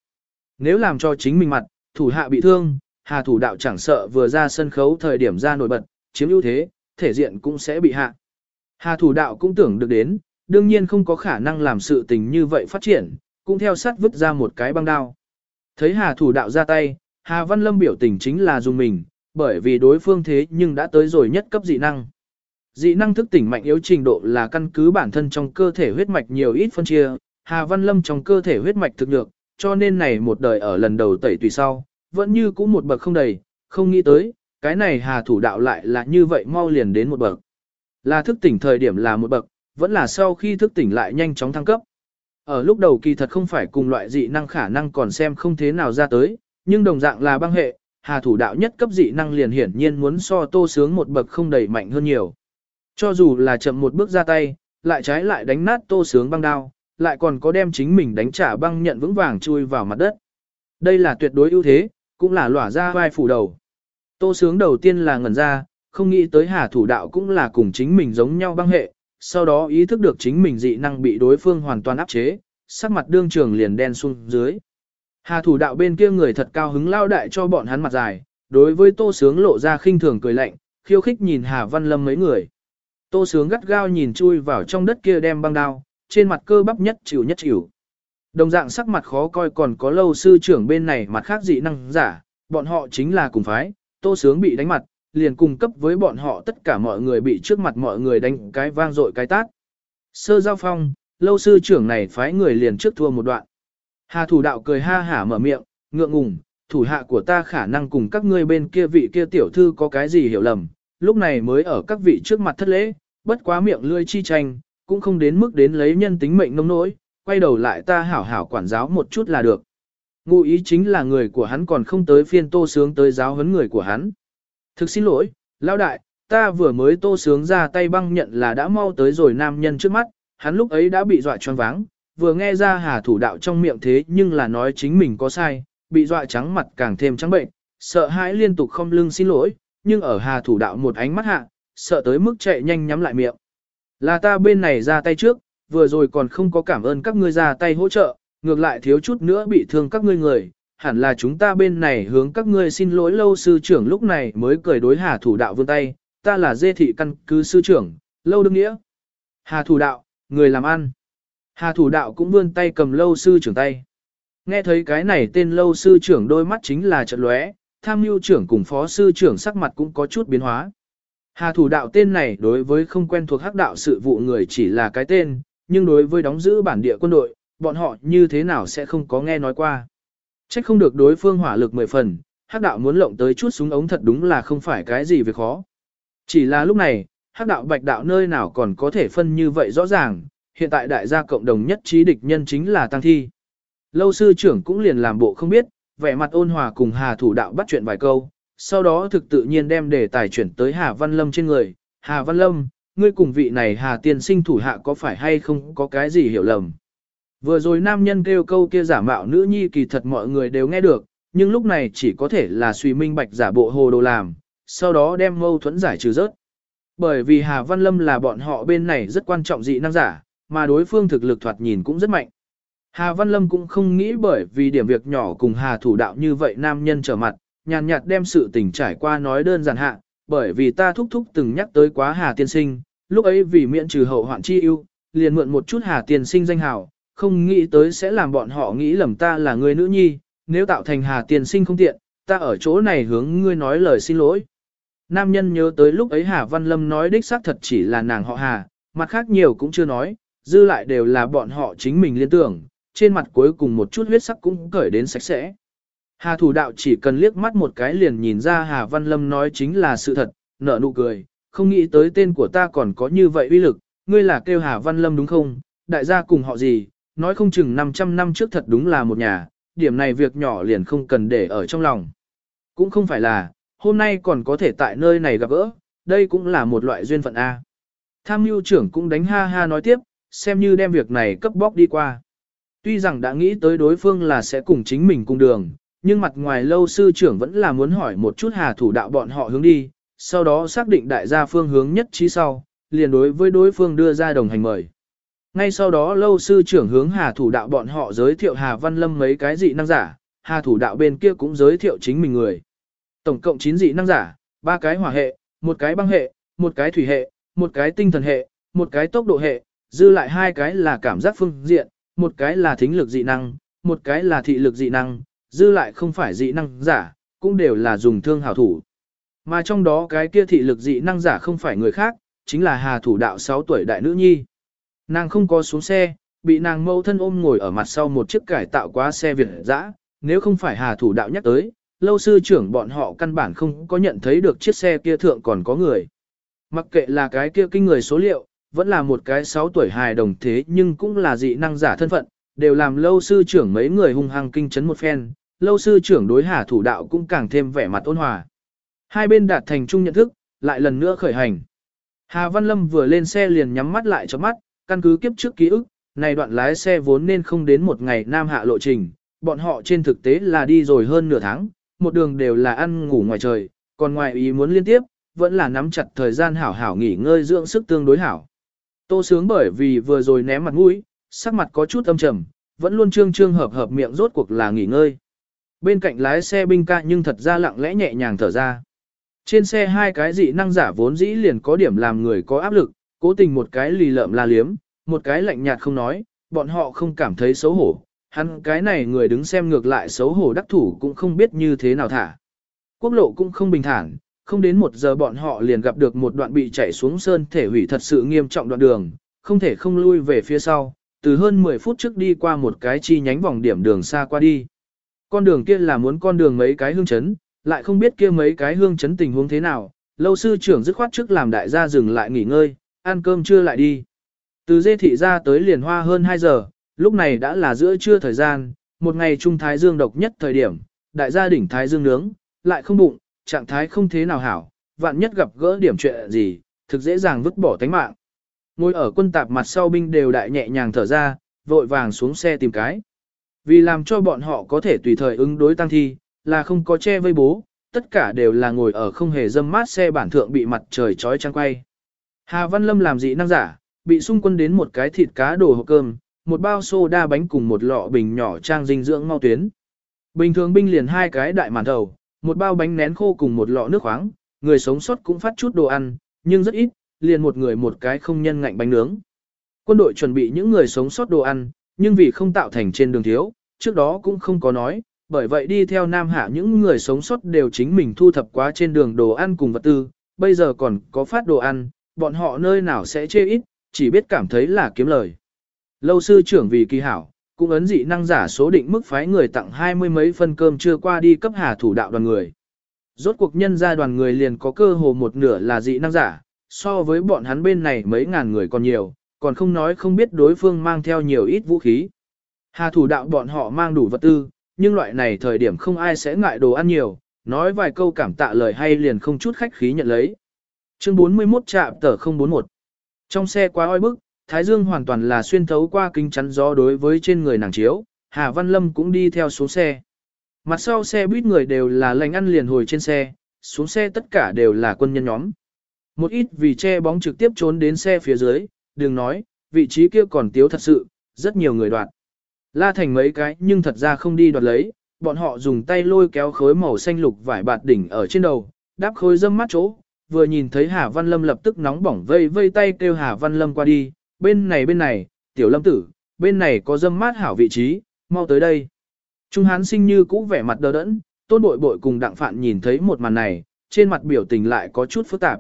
Speaker 1: Nếu làm cho chính mình mặt, thủ hạ bị thương, Hà thủ đạo chẳng sợ vừa ra sân khấu thời điểm ra nổi bật, chiếm ưu thế, thể diện cũng sẽ bị hạ. Hà thủ đạo cũng tưởng được đến, đương nhiên không có khả năng làm sự tình như vậy phát triển, cũng theo sát vứt ra một cái băng đao. Thấy Hà thủ đạo ra tay, Hà Văn Lâm biểu tình chính là dùng mình, bởi vì đối phương thế nhưng đã tới rồi nhất cấp dị năng. Dị năng thức tỉnh mạnh yếu trình độ là căn cứ bản thân trong cơ thể huyết mạch nhiều ít phân chia, Hà Văn Lâm trong cơ thể huyết mạch thực nhược, cho nên này một đời ở lần đầu tẩy tùy sau, vẫn như cũ một bậc không đầy, không nghĩ tới, cái này Hà thủ đạo lại là như vậy mau liền đến một bậc. Là thức tỉnh thời điểm là một bậc, vẫn là sau khi thức tỉnh lại nhanh chóng thăng cấp. Ở lúc đầu kỳ thật không phải cùng loại dị năng khả năng còn xem không thế nào ra tới, nhưng đồng dạng là băng hệ, Hà thủ đạo nhất cấp dị năng liền hiển nhiên muốn so tô sướng một bậc không đầy mạnh hơn nhiều. Cho dù là chậm một bước ra tay, lại trái lại đánh nát tô sướng băng đao, lại còn có đem chính mình đánh trả băng nhận vững vàng chui vào mặt đất. Đây là tuyệt đối ưu thế, cũng là lỏa ra vai phủ đầu. Tô sướng đầu tiên là ngẩn ra, không nghĩ tới hà thủ đạo cũng là cùng chính mình giống nhau băng hệ, sau đó ý thức được chính mình dị năng bị đối phương hoàn toàn áp chế, sắc mặt đương trường liền đen xuống dưới. Hà thủ đạo bên kia người thật cao hứng lao đại cho bọn hắn mặt dài, đối với tô sướng lộ ra khinh thường cười lạnh, khiêu khích nhìn Hà Văn Lâm mấy người. Tô sướng gắt gao nhìn chui vào trong đất kia đem băng đao, trên mặt cơ bắp nhất chịu nhất chịu. Đồng dạng sắc mặt khó coi còn có lâu sư trưởng bên này mặt khác dị năng giả, bọn họ chính là cùng phái, tô sướng bị đánh mặt, liền cùng cấp với bọn họ tất cả mọi người bị trước mặt mọi người đánh cái vang dội cái tát. Sơ giao phong, lâu sư trưởng này phái người liền trước thua một đoạn. Hà thủ đạo cười ha hả mở miệng, ngượng ngùng, thủ hạ của ta khả năng cùng các ngươi bên kia vị kia tiểu thư có cái gì hiểu lầm, lúc này mới ở các vị trước mặt thất lễ, bất quá miệng lươi chi tranh, cũng không đến mức đến lấy nhân tính mệnh nông nỗi, quay đầu lại ta hảo hảo quản giáo một chút là được. Ngụ ý chính là người của hắn còn không tới phiên tô sướng tới giáo huấn người của hắn. Thực xin lỗi, lão đại, ta vừa mới tô sướng ra tay băng nhận là đã mau tới rồi nam nhân trước mắt, hắn lúc ấy đã bị dọa choáng váng, vừa nghe ra hà thủ đạo trong miệng thế nhưng là nói chính mình có sai, bị dọa trắng mặt càng thêm trắng bệnh, sợ hãi liên tục không lưng xin lỗi, nhưng ở hà thủ đạo một ánh mắt hạ, sợ tới mức chạy nhanh nhắm lại miệng. Là ta bên này ra tay trước, vừa rồi còn không có cảm ơn các ngươi ra tay hỗ trợ, ngược lại thiếu chút nữa bị thương các ngươi người, hẳn là chúng ta bên này hướng các ngươi xin lỗi lâu sư trưởng lúc này mới cười đối hà thủ đạo vươn tay, ta là dê thị căn cứ sư trưởng, lâu đương nghĩa. Hà thủ đạo, người làm ăn. Hà thủ đạo cũng vươn tay cầm lâu sư trưởng tay. Nghe thấy cái này tên lâu sư trưởng đôi mắt chính là trận lóe, tham mưu trưởng cùng phó sư trưởng sắc mặt cũng có chút biến hóa. Hà thủ đạo tên này đối với không quen thuộc hắc đạo sự vụ người chỉ là cái tên, nhưng đối với đóng giữ bản địa quân đội, bọn họ như thế nào sẽ không có nghe nói qua. Trách không được đối phương hỏa lực mười phần, hắc đạo muốn lộng tới chút súng ống thật đúng là không phải cái gì việc khó. Chỉ là lúc này, hắc đạo bạch đạo nơi nào còn có thể phân như vậy rõ ràng, hiện tại đại gia cộng đồng nhất trí địch nhân chính là tăng thi. Lâu sư trưởng cũng liền làm bộ không biết, vẻ mặt ôn hòa cùng hà thủ đạo bắt chuyện vài câu, sau đó thực tự nhiên đem đề tài chuyển tới Hà Văn Lâm trên người. Hà Văn Lâm, ngươi cùng vị này Hà tiên sinh thủ hạ có phải hay không có cái gì hiểu lầm. Vừa rồi nam nhân kêu câu kia giả mạo nữ nhi kỳ thật mọi người đều nghe được, nhưng lúc này chỉ có thể là suy minh bạch giả bộ hồ đồ làm, sau đó đem mâu thuẫn giải trừ rớt. Bởi vì Hà Văn Lâm là bọn họ bên này rất quan trọng dị năng giả, mà đối phương thực lực thoạt nhìn cũng rất mạnh. Hà Văn Lâm cũng không nghĩ bởi vì điểm việc nhỏ cùng Hà thủ đạo như vậy nam nhân trở mặt, nhàn nhạt đem sự tình trải qua nói đơn giản hạ, bởi vì ta thúc thúc từng nhắc tới quá Hà tiên sinh, lúc ấy vì miễn trừ hậu hoạn chi ưu, liền mượn một chút Hà tiên sinh danh hào, không nghĩ tới sẽ làm bọn họ nghĩ lầm ta là người nữ nhi, nếu tạo thành Hà tiên sinh không tiện, ta ở chỗ này hướng ngươi nói lời xin lỗi. Nam nhân nhớ tới lúc ấy Hà Văn Lâm nói đích xác thật chỉ là nàng họ Hà, mặt khác nhiều cũng chưa nói, dư lại đều là bọn họ chính mình liên tưởng, trên mặt cuối cùng một chút huyết sắc cũng cởi đến sạch sẽ. Hà thủ đạo chỉ cần liếc mắt một cái liền nhìn ra Hà Văn Lâm nói chính là sự thật, nở nụ cười, không nghĩ tới tên của ta còn có như vậy uy lực, ngươi là kêu Hà Văn Lâm đúng không, đại gia cùng họ gì, nói không chừng 500 năm trước thật đúng là một nhà, điểm này việc nhỏ liền không cần để ở trong lòng. Cũng không phải là, hôm nay còn có thể tại nơi này gặp gỡ, đây cũng là một loại duyên phận A. Tham mưu trưởng cũng đánh ha ha nói tiếp, xem như đem việc này cấp bóc đi qua. Tuy rằng đã nghĩ tới đối phương là sẽ cùng chính mình cùng đường, nhưng mặt ngoài lâu sư trưởng vẫn là muốn hỏi một chút hà thủ đạo bọn họ hướng đi, sau đó xác định đại gia phương hướng nhất trí sau, liền đối với đối phương đưa ra đồng hành mời. Ngay sau đó lâu sư trưởng hướng hà thủ đạo bọn họ giới thiệu hà văn lâm mấy cái dị năng giả, hà thủ đạo bên kia cũng giới thiệu chính mình người. Tổng cộng 9 dị năng giả, ba cái hỏa hệ, một cái băng hệ, một cái thủy hệ, một cái tinh thần hệ, một cái tốc độ hệ, dư lại hai cái là cảm giác phương diện, một cái là thính lực dị năng, một cái là thị lực dị năng, dư lại không phải dị năng giả, cũng đều là dùng thương hảo thủ. Mà trong đó cái kia thị lực dị năng giả không phải người khác, chính là Hà thủ đạo 6 tuổi đại nữ nhi. Nàng không có xuống xe, bị nàng mâu thân ôm ngồi ở mặt sau một chiếc cải tạo quá xe Việt dã, nếu không phải Hà thủ đạo nhắc tới, lâu sư trưởng bọn họ căn bản không có nhận thấy được chiếc xe kia thượng còn có người. Mặc kệ là cái kia kinh người số liệu, vẫn là một cái 6 tuổi hài đồng thế nhưng cũng là dị năng giả thân phận, đều làm lâu sư trưởng mấy người hung hăng kinh chấn một phen, lâu sư trưởng đối hà thủ đạo cũng càng thêm vẻ mặt ôn hòa. Hai bên đạt thành chung nhận thức, lại lần nữa khởi hành. Hà Văn Lâm vừa lên xe liền nhắm mắt lại cho mắt, căn cứ kiếp trước ký ức, này đoạn lái xe vốn nên không đến một ngày nam hạ lộ trình, bọn họ trên thực tế là đi rồi hơn nửa tháng, một đường đều là ăn ngủ ngoài trời, còn ngoài ý muốn liên tiếp, vẫn là nắm chặt thời gian hảo hảo nghỉ ngơi dưỡng sức tương đối hảo. Tô sướng bởi vì vừa rồi ném mặt mũi, sắc mặt có chút âm trầm, vẫn luôn trương trương hợp hợp miệng rốt cuộc là nghỉ ngơi. Bên cạnh lái xe binh ca nhưng thật ra lặng lẽ nhẹ nhàng thở ra. Trên xe hai cái dị năng giả vốn dĩ liền có điểm làm người có áp lực, cố tình một cái lì lợm la liếm, một cái lạnh nhạt không nói, bọn họ không cảm thấy xấu hổ. Hắn cái này người đứng xem ngược lại xấu hổ đắc thủ cũng không biết như thế nào thả. Quốc lộ cũng không bình thản, không đến một giờ bọn họ liền gặp được một đoạn bị chảy xuống sơn thể hủy thật sự nghiêm trọng đoạn đường, không thể không lui về phía sau, từ hơn 10 phút trước đi qua một cái chi nhánh vòng điểm đường xa qua đi. Con đường kia là muốn con đường mấy cái hương chấn, lại không biết kia mấy cái hương chấn tình huống thế nào, lâu sư trưởng dứt khoát trước làm đại gia dừng lại nghỉ ngơi, ăn cơm trưa lại đi. Từ dê thị ra tới liền hoa hơn 2 giờ, lúc này đã là giữa trưa thời gian, một ngày trung thái dương độc nhất thời điểm, đại gia đỉnh thái dương nướng, lại không bụng, trạng thái không thế nào hảo, vạn nhất gặp gỡ điểm chuyện gì, thực dễ dàng vứt bỏ tánh mạng. Ngồi ở quân tạp mặt sau binh đều đại nhẹ nhàng thở ra, vội vàng xuống xe tìm cái. Vì làm cho bọn họ có thể tùy thời ứng đối tăng thi, là không có che vây bố, tất cả đều là ngồi ở không hề dâm mát xe bản thượng bị mặt trời chói trăng quay. Hà Văn Lâm làm dị năng giả, bị xung quân đến một cái thịt cá đồ hộp cơm, một bao xô đa bánh cùng một lọ bình nhỏ trang dinh dưỡng mau tuyến. Bình thường binh liền hai cái đại màn đầu một bao bánh nén khô cùng một lọ nước khoáng, người sống sót cũng phát chút đồ ăn, nhưng rất ít, liền một người một cái không nhân ngạnh bánh nướng. Quân đội chuẩn bị những người sống sót đồ ăn, nhưng vì không tạo thành trên đường thiếu, trước đó cũng không có nói, bởi vậy đi theo Nam Hạ những người sống sót đều chính mình thu thập quá trên đường đồ ăn cùng vật tư, bây giờ còn có phát đồ ăn, bọn họ nơi nào sẽ chê ít, chỉ biết cảm thấy là kiếm lời. Lâu sư trưởng vì kỳ hảo, cũng ấn dị năng giả số định mức phái người tặng hai mươi mấy phân cơm chưa qua đi cấp hà thủ đạo đoàn người. Rốt cuộc nhân gia đoàn người liền có cơ hồ một nửa là dị năng giả, so với bọn hắn bên này mấy ngàn người còn nhiều, còn không nói không biết đối phương mang theo nhiều ít vũ khí. Hà thủ đạo bọn họ mang đủ vật tư, nhưng loại này thời điểm không ai sẽ ngại đồ ăn nhiều, nói vài câu cảm tạ lời hay liền không chút khách khí nhận lấy. Chương 41 trạm tờ 041 Trong xe quá oi bức, Thái Dương hoàn toàn là xuyên thấu qua kính chắn gió đối với trên người nàng chiếu, Hà Văn Lâm cũng đi theo xuống xe. Mặt sau xe buýt người đều là lành ăn liền hồi trên xe, xuống xe tất cả đều là quân nhân nhóm. Một ít vì che bóng trực tiếp trốn đến xe phía dưới, đừng nói, vị trí kia còn tiếu thật sự, rất nhiều người đoạt. La thành mấy cái nhưng thật ra không đi đoạt lấy, bọn họ dùng tay lôi kéo khối màu xanh lục vải bạt đỉnh ở trên đầu, đáp khối dâm mắt chỗ, vừa nhìn thấy Hà Văn Lâm lập tức nóng bỏng vây vây tay kêu Hà Văn Lâm qua đi, bên này bên này, tiểu lâm tử, bên này có dâm mát hảo vị trí, mau tới đây. Trung hán sinh như cũ vẻ mặt đờ đẫn, tôn bội bội cùng đặng phạn nhìn thấy một màn này, trên mặt biểu tình lại có chút phức tạp.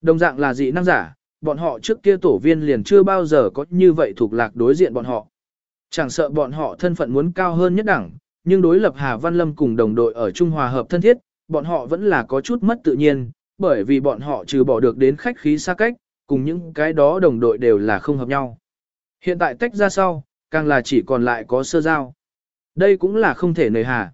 Speaker 1: Đồng dạng là dị năng giả, bọn họ trước kia tổ viên liền chưa bao giờ có như vậy thuộc lạc đối diện bọn họ. Chẳng sợ bọn họ thân phận muốn cao hơn nhất đẳng, nhưng đối lập Hà Văn Lâm cùng đồng đội ở Trung Hòa hợp thân thiết, bọn họ vẫn là có chút mất tự nhiên, bởi vì bọn họ trừ bỏ được đến khách khí xa cách, cùng những cái đó đồng đội đều là không hợp nhau. Hiện tại tách ra sau, càng là chỉ còn lại có sơ giao. Đây cũng là không thể nời hà.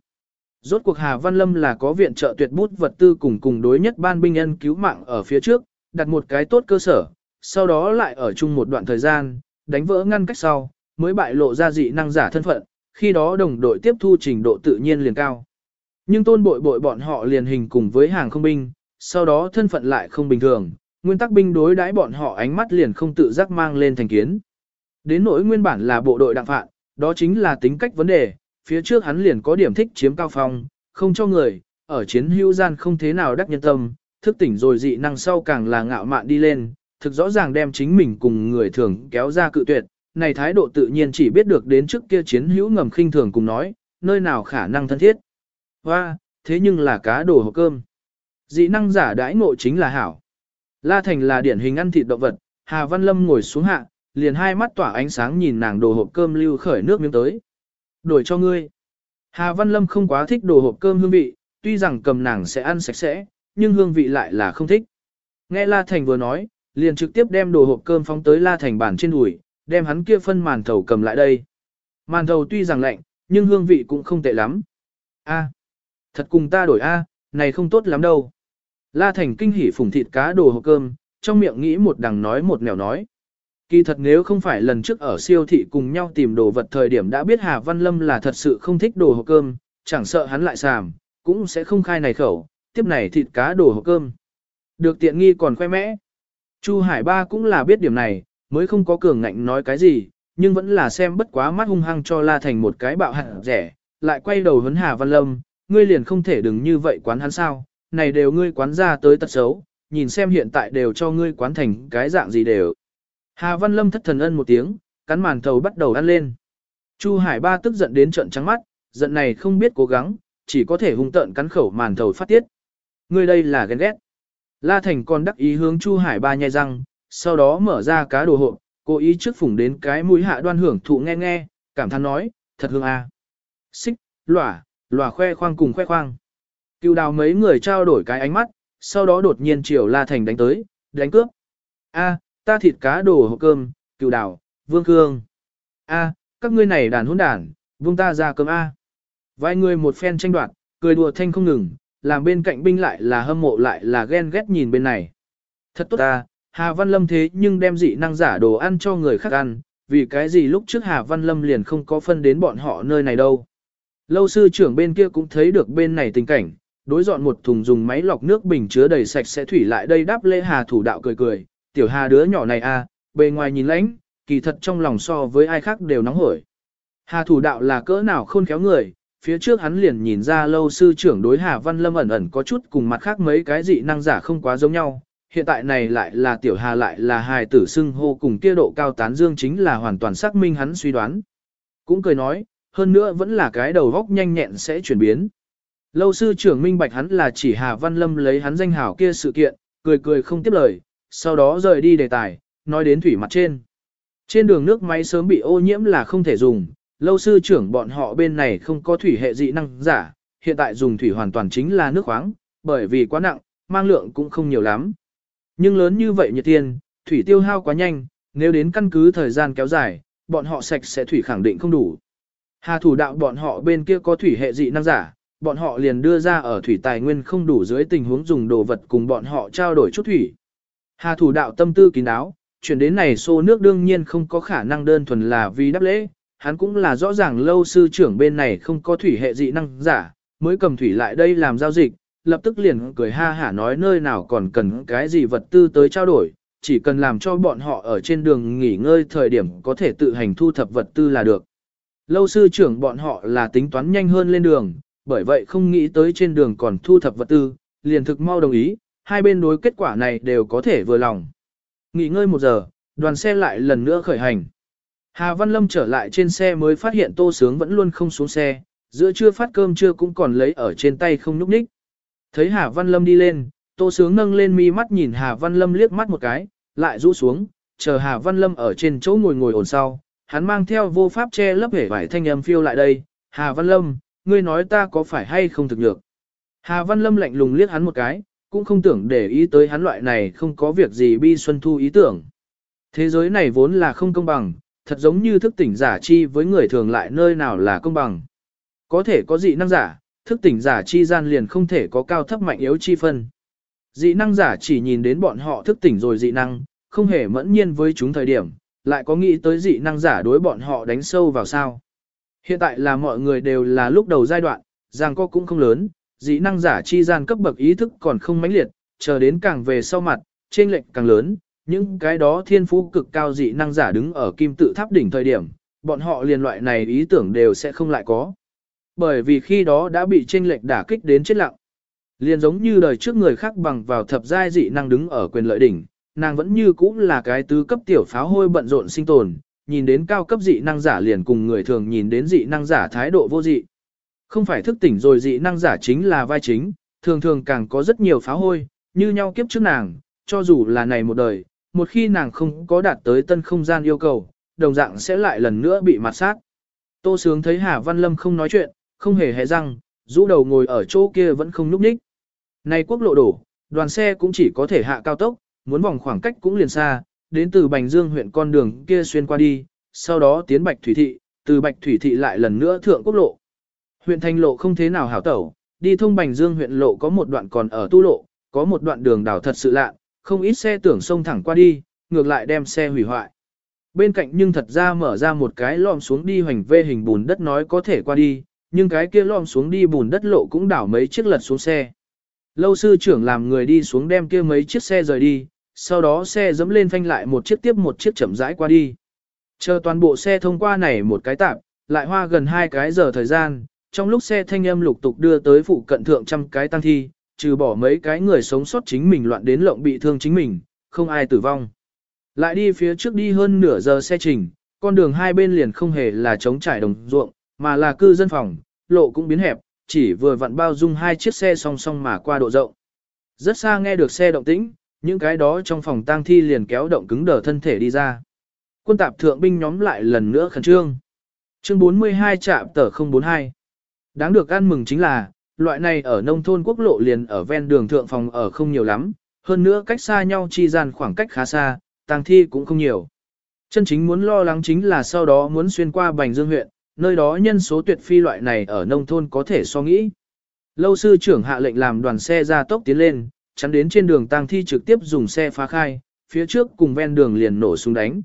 Speaker 1: Rốt cuộc Hà Văn Lâm là có viện trợ tuyệt bút vật tư cùng cùng đối nhất ban binh nhân cứu mạng ở phía trước, đặt một cái tốt cơ sở, sau đó lại ở chung một đoạn thời gian, đánh vỡ ngăn cách sau, mới bại lộ ra dị năng giả thân phận, khi đó đồng đội tiếp thu trình độ tự nhiên liền cao. Nhưng tôn bội bội bọn họ liền hình cùng với hàng không binh, sau đó thân phận lại không bình thường, nguyên tắc binh đối đãi bọn họ ánh mắt liền không tự giác mang lên thành kiến. Đến nỗi nguyên bản là bộ đội đặng phạn, đó chính là tính cách vấn đề, phía trước hắn liền có điểm thích chiếm cao phong, không cho người, ở chiến hữu gian không thế nào đắc nhân tâm, thức tỉnh rồi dị năng sau càng là ngạo mạn đi lên, thực rõ ràng đem chính mình cùng người thường kéo ra cự tuyệt, này thái độ tự nhiên chỉ biết được đến trước kia chiến hữu ngầm khinh thường cùng nói, nơi nào khả năng thân thiết. Hoa, thế nhưng là cá đồ hộp cơm. Dị năng giả đãi ngộ chính là hảo. La Thành là điển hình ăn thịt động vật, Hà Văn Lâm ngồi xuống hạ, liền hai mắt tỏa ánh sáng nhìn nàng đồ hộp cơm lưu khởi nước miếng tới. Đổi cho ngươi. Hà Văn Lâm không quá thích đồ hộp cơm hương vị, tuy rằng cầm nàng sẽ ăn sạch sẽ, nhưng hương vị lại là không thích. Nghe La Thành vừa nói, liền trực tiếp đem đồ hộp cơm phóng tới La Thành bàn trên đùi, đem hắn kia phân màn thầu cầm lại đây. Màn thầu tuy rằng lạnh, nhưng hương vị cũng không tệ lắm. A, thật cùng ta đổi A, này không tốt lắm đâu. La Thành kinh hỉ phùng thịt cá đồ hộp cơm, trong miệng nghĩ một đằng nói một nẻo nói. Kỳ thật nếu không phải lần trước ở siêu thị cùng nhau tìm đồ vật thời điểm đã biết Hà Văn Lâm là thật sự không thích đồ hộp cơm, chẳng sợ hắn lại sàm, cũng sẽ không khai này khẩu, tiếp này thịt cá đồ hộp cơm. Được tiện nghi còn khoe mẽ. Chu Hải Ba cũng là biết điểm này, mới không có cường ngạnh nói cái gì, nhưng vẫn là xem bất quá mắt hung hăng cho La Thành một cái bạo hạng rẻ, lại quay đầu hấn Hà Văn Lâm, ngươi liền không thể đừng như vậy quán hắn sao, này đều ngươi quán ra tới tật xấu, nhìn xem hiện tại đều cho ngươi quán thành cái dạng gì đều. Hà Văn Lâm thất thần ân một tiếng, cắn màn thầu bắt đầu ăn lên. Chu Hải Ba tức giận đến trận trắng mắt, giận này không biết cố gắng, chỉ có thể hung tợn cắn khẩu màn thầu phát tiết. Ngươi đây là ghen ghét. La Thành còn đắc ý hướng Chu Hải Ba nhai răng, sau đó mở ra cá đồ hộp, cố ý trước phủng đến cái mũi hạ đoan hưởng thụ nghe nghe, cảm thán nói, thật hương a. À. Xích, lỏa, lỏa khoe khoang cùng khoe khoang. Cựu đào mấy người trao đổi cái ánh mắt, sau đó đột nhiên chiều La Thành đánh tới, đánh cướp. A, ta thịt cá đồ hộp cơm, cựu đào, vương cương. A, các ngươi này đàn hỗn đàn, vương ta ra cơm A. Vài người một phen tranh đoạt, cười đùa thanh không ngừng, làm bên cạnh binh lại là hâm mộ lại là ghen ghét nhìn bên này. Thật tốt ta, Hà Văn Lâm thế nhưng đem dị năng giả đồ ăn cho người khác ăn, vì cái gì lúc trước Hà Văn Lâm liền không có phân đến bọn họ nơi này đâu. Lâu sư trưởng bên kia cũng thấy được bên này tình cảnh, đối dọn một thùng dùng máy lọc nước bình chứa đầy sạch sẽ thủy lại đây đáp lễ Hà thủ đạo cười cười, tiểu Hà đứa nhỏ này à, bề ngoài nhìn lãnh, kỳ thật trong lòng so với ai khác đều nóng hổi. Hà thủ đạo là cỡ nào khôn khéo người, phía trước hắn liền nhìn ra lâu sư trưởng đối Hà Văn Lâm ẩn ẩn có chút cùng mặt khác mấy cái dị năng giả không quá giống nhau, hiện tại này lại là tiểu hà lại là hài tử xưng hô cùng kia độ cao tán dương chính là hoàn toàn xác minh hắn suy đoán. Cũng cười nói, hơn nữa vẫn là cái đầu góc nhanh nhẹn sẽ chuyển biến. Lâu sư trưởng minh bạch hắn là chỉ Hà Văn Lâm lấy hắn danh hảo kia sự kiện, cười cười không tiếp lời, sau đó rời đi đề tài, nói đến thủy mặt trên. Trên đường nước máy sớm bị ô nhiễm là không thể dùng, lâu sư trưởng bọn họ bên này không có thủy hệ dị năng giả, hiện tại dùng thủy hoàn toàn chính là nước khoáng, bởi vì quá nặng, mang lượng cũng không nhiều lắm. Nhưng lớn như vậy nhiệt thiên, thủy tiêu hao quá nhanh, nếu đến căn cứ thời gian kéo dài, bọn họ sạch sẽ thủy khẳng định không đủ. Hà thủ đạo bọn họ bên kia có thủy hệ dị năng giả, bọn họ liền đưa ra ở thủy tài nguyên không đủ dưới tình huống dùng đồ vật cùng bọn họ trao đổi chút thủy. Hà thủ đạo tâm tư kín đáo, chuyển đến này xô nước đương nhiên không có khả năng đơn thuần là vì đáp lễ, hắn cũng là rõ ràng lâu sư trưởng bên này không có thủy hệ dị năng giả, mới cầm thủy lại đây làm giao dịch, lập tức liền cười ha hả nói nơi nào còn cần cái gì vật tư tới trao đổi, chỉ cần làm cho bọn họ ở trên đường nghỉ ngơi thời điểm có thể tự hành thu thập vật tư là được. Lâu sư trưởng bọn họ là tính toán nhanh hơn lên đường, bởi vậy không nghĩ tới trên đường còn thu thập vật tư, liền thực mau đồng ý, hai bên đối kết quả này đều có thể vừa lòng. Nghỉ ngơi một giờ, đoàn xe lại lần nữa khởi hành. Hà Văn Lâm trở lại trên xe mới phát hiện Tô Sướng vẫn luôn không xuống xe, giữa trưa phát cơm trưa cũng còn lấy ở trên tay không nhúc nhích. Thấy Hà Văn Lâm đi lên, Tô Sướng nâng lên mi mắt nhìn Hà Văn Lâm liếc mắt một cái, lại rũ xuống, chờ Hà Văn Lâm ở trên chỗ ngồi ngồi ổn sau, hắn mang theo vô pháp che lấp hể vải thanh âm phiêu lại đây, Hà Văn Lâm, ngươi nói ta có phải hay không thực nhược. Hà Văn Lâm lạnh lùng liếc hắn một cái, cũng không tưởng để ý tới hắn loại này không có việc gì bi xuân thu ý tưởng. Thế giới này vốn là không công bằng, thật giống như thức tỉnh giả chi với người thường lại nơi nào là công bằng. Có thể có dị năng giả, thức tỉnh giả chi gian liền không thể có cao thấp mạnh yếu chi phân. Dị năng giả chỉ nhìn đến bọn họ thức tỉnh rồi dị năng, không hề mẫn nhiên với chúng thời điểm, lại có nghĩ tới dị năng giả đối bọn họ đánh sâu vào sao. Hiện tại là mọi người đều là lúc đầu giai đoạn, giang co cũng không lớn, dị năng giả chi gian cấp bậc ý thức còn không mãnh liệt, chờ đến càng về sau mặt, trên lệnh càng lớn, những cái đó thiên phú cực cao dị năng giả đứng ở kim tự tháp đỉnh thời điểm, bọn họ liền loại này ý tưởng đều sẽ không lại có. Bởi vì khi đó đã bị trên lệch đả kích đến chết lặng. Liền giống như đời trước người khác bằng vào thập giai dị năng đứng ở quyền lợi đỉnh, nàng vẫn như cũng là cái tứ cấp tiểu pháo hôi bận rộn sinh tồn, nhìn đến cao cấp dị năng giả liền cùng người thường nhìn đến dị năng giả thái độ vô dị. Không phải thức tỉnh rồi dị năng giả chính là vai chính, thường thường càng có rất nhiều pháo hôi, như nhau kiếp trước nàng, cho dù là này một đời, một khi nàng không có đạt tới tân không gian yêu cầu, đồng dạng sẽ lại lần nữa bị mặt sát. Tô Sướng thấy Hà Văn Lâm không nói chuyện, không hề hé răng, rũ đầu ngồi ở chỗ kia vẫn không núp ních. Này quốc lộ đổ, đoàn xe cũng chỉ có thể hạ cao tốc, muốn vòng khoảng cách cũng liền xa, đến từ Bành Dương huyện con đường kia xuyên qua đi, sau đó tiến Bạch Thủy Thị, từ Bạch Thủy Thị lại lần nữa thượng quốc lộ. Huyện thành lộ không thế nào hảo tẩu, đi thông Bành Dương huyện lộ có một đoạn còn ở tu lộ, có một đoạn đường đảo thật sự lạ, không ít xe tưởng sông thẳng qua đi, ngược lại đem xe hủy hoại. Bên cạnh nhưng thật ra mở ra một cái lom xuống đi hoành vê hình bùn đất nói có thể qua đi, nhưng cái kia lom xuống đi bùn đất lộ cũng đảo mấy chiếc lật xuống xe. Lâu sư trưởng làm người đi xuống đem kia mấy chiếc xe rời đi, sau đó xe dẫm lên phanh lại một chiếc tiếp một chiếc chậm rãi qua đi. Chờ toàn bộ xe thông qua này một cái tạm, lại hoa gần hai cái giờ thời gian, trong lúc xe thanh âm lục tục đưa tới phụ cận thượng trăm cái tăng thi, trừ bỏ mấy cái người sống sót chính mình loạn đến lộng bị thương chính mình, không ai tử vong. Lại đi phía trước đi hơn nửa giờ xe trình, con đường hai bên liền không hề là trống trải đồng ruộng, mà là cư dân phòng, lộ cũng biến hẹp, chỉ vừa vặn bao dung hai chiếc xe song song mà qua độ rộng. Rất xa nghe được xe động tĩnh, những cái đó trong phòng tang thi liền kéo động cứng đờ thân thể đi ra. Quân tạp thượng binh nhóm lại lần nữa khẩn trương. Chương 42 trạm tờ 042. Đáng được ăn mừng chính là, loại này ở nông thôn quốc lộ liền ở ven đường thượng phòng ở không nhiều lắm, hơn nữa cách xa nhau chi gian khoảng cách khá xa, tang thi cũng không nhiều. Chân chính muốn lo lắng chính là sau đó muốn xuyên qua Bành Dương huyện, nơi đó nhân số tuyệt phi loại này ở nông thôn có thể so nghĩ. Lâu sư trưởng hạ lệnh làm đoàn xe ra tốc tiến lên, chắn đến trên đường tang thi trực tiếp dùng xe phá khai, phía trước cùng ven đường liền nổ súng đánh.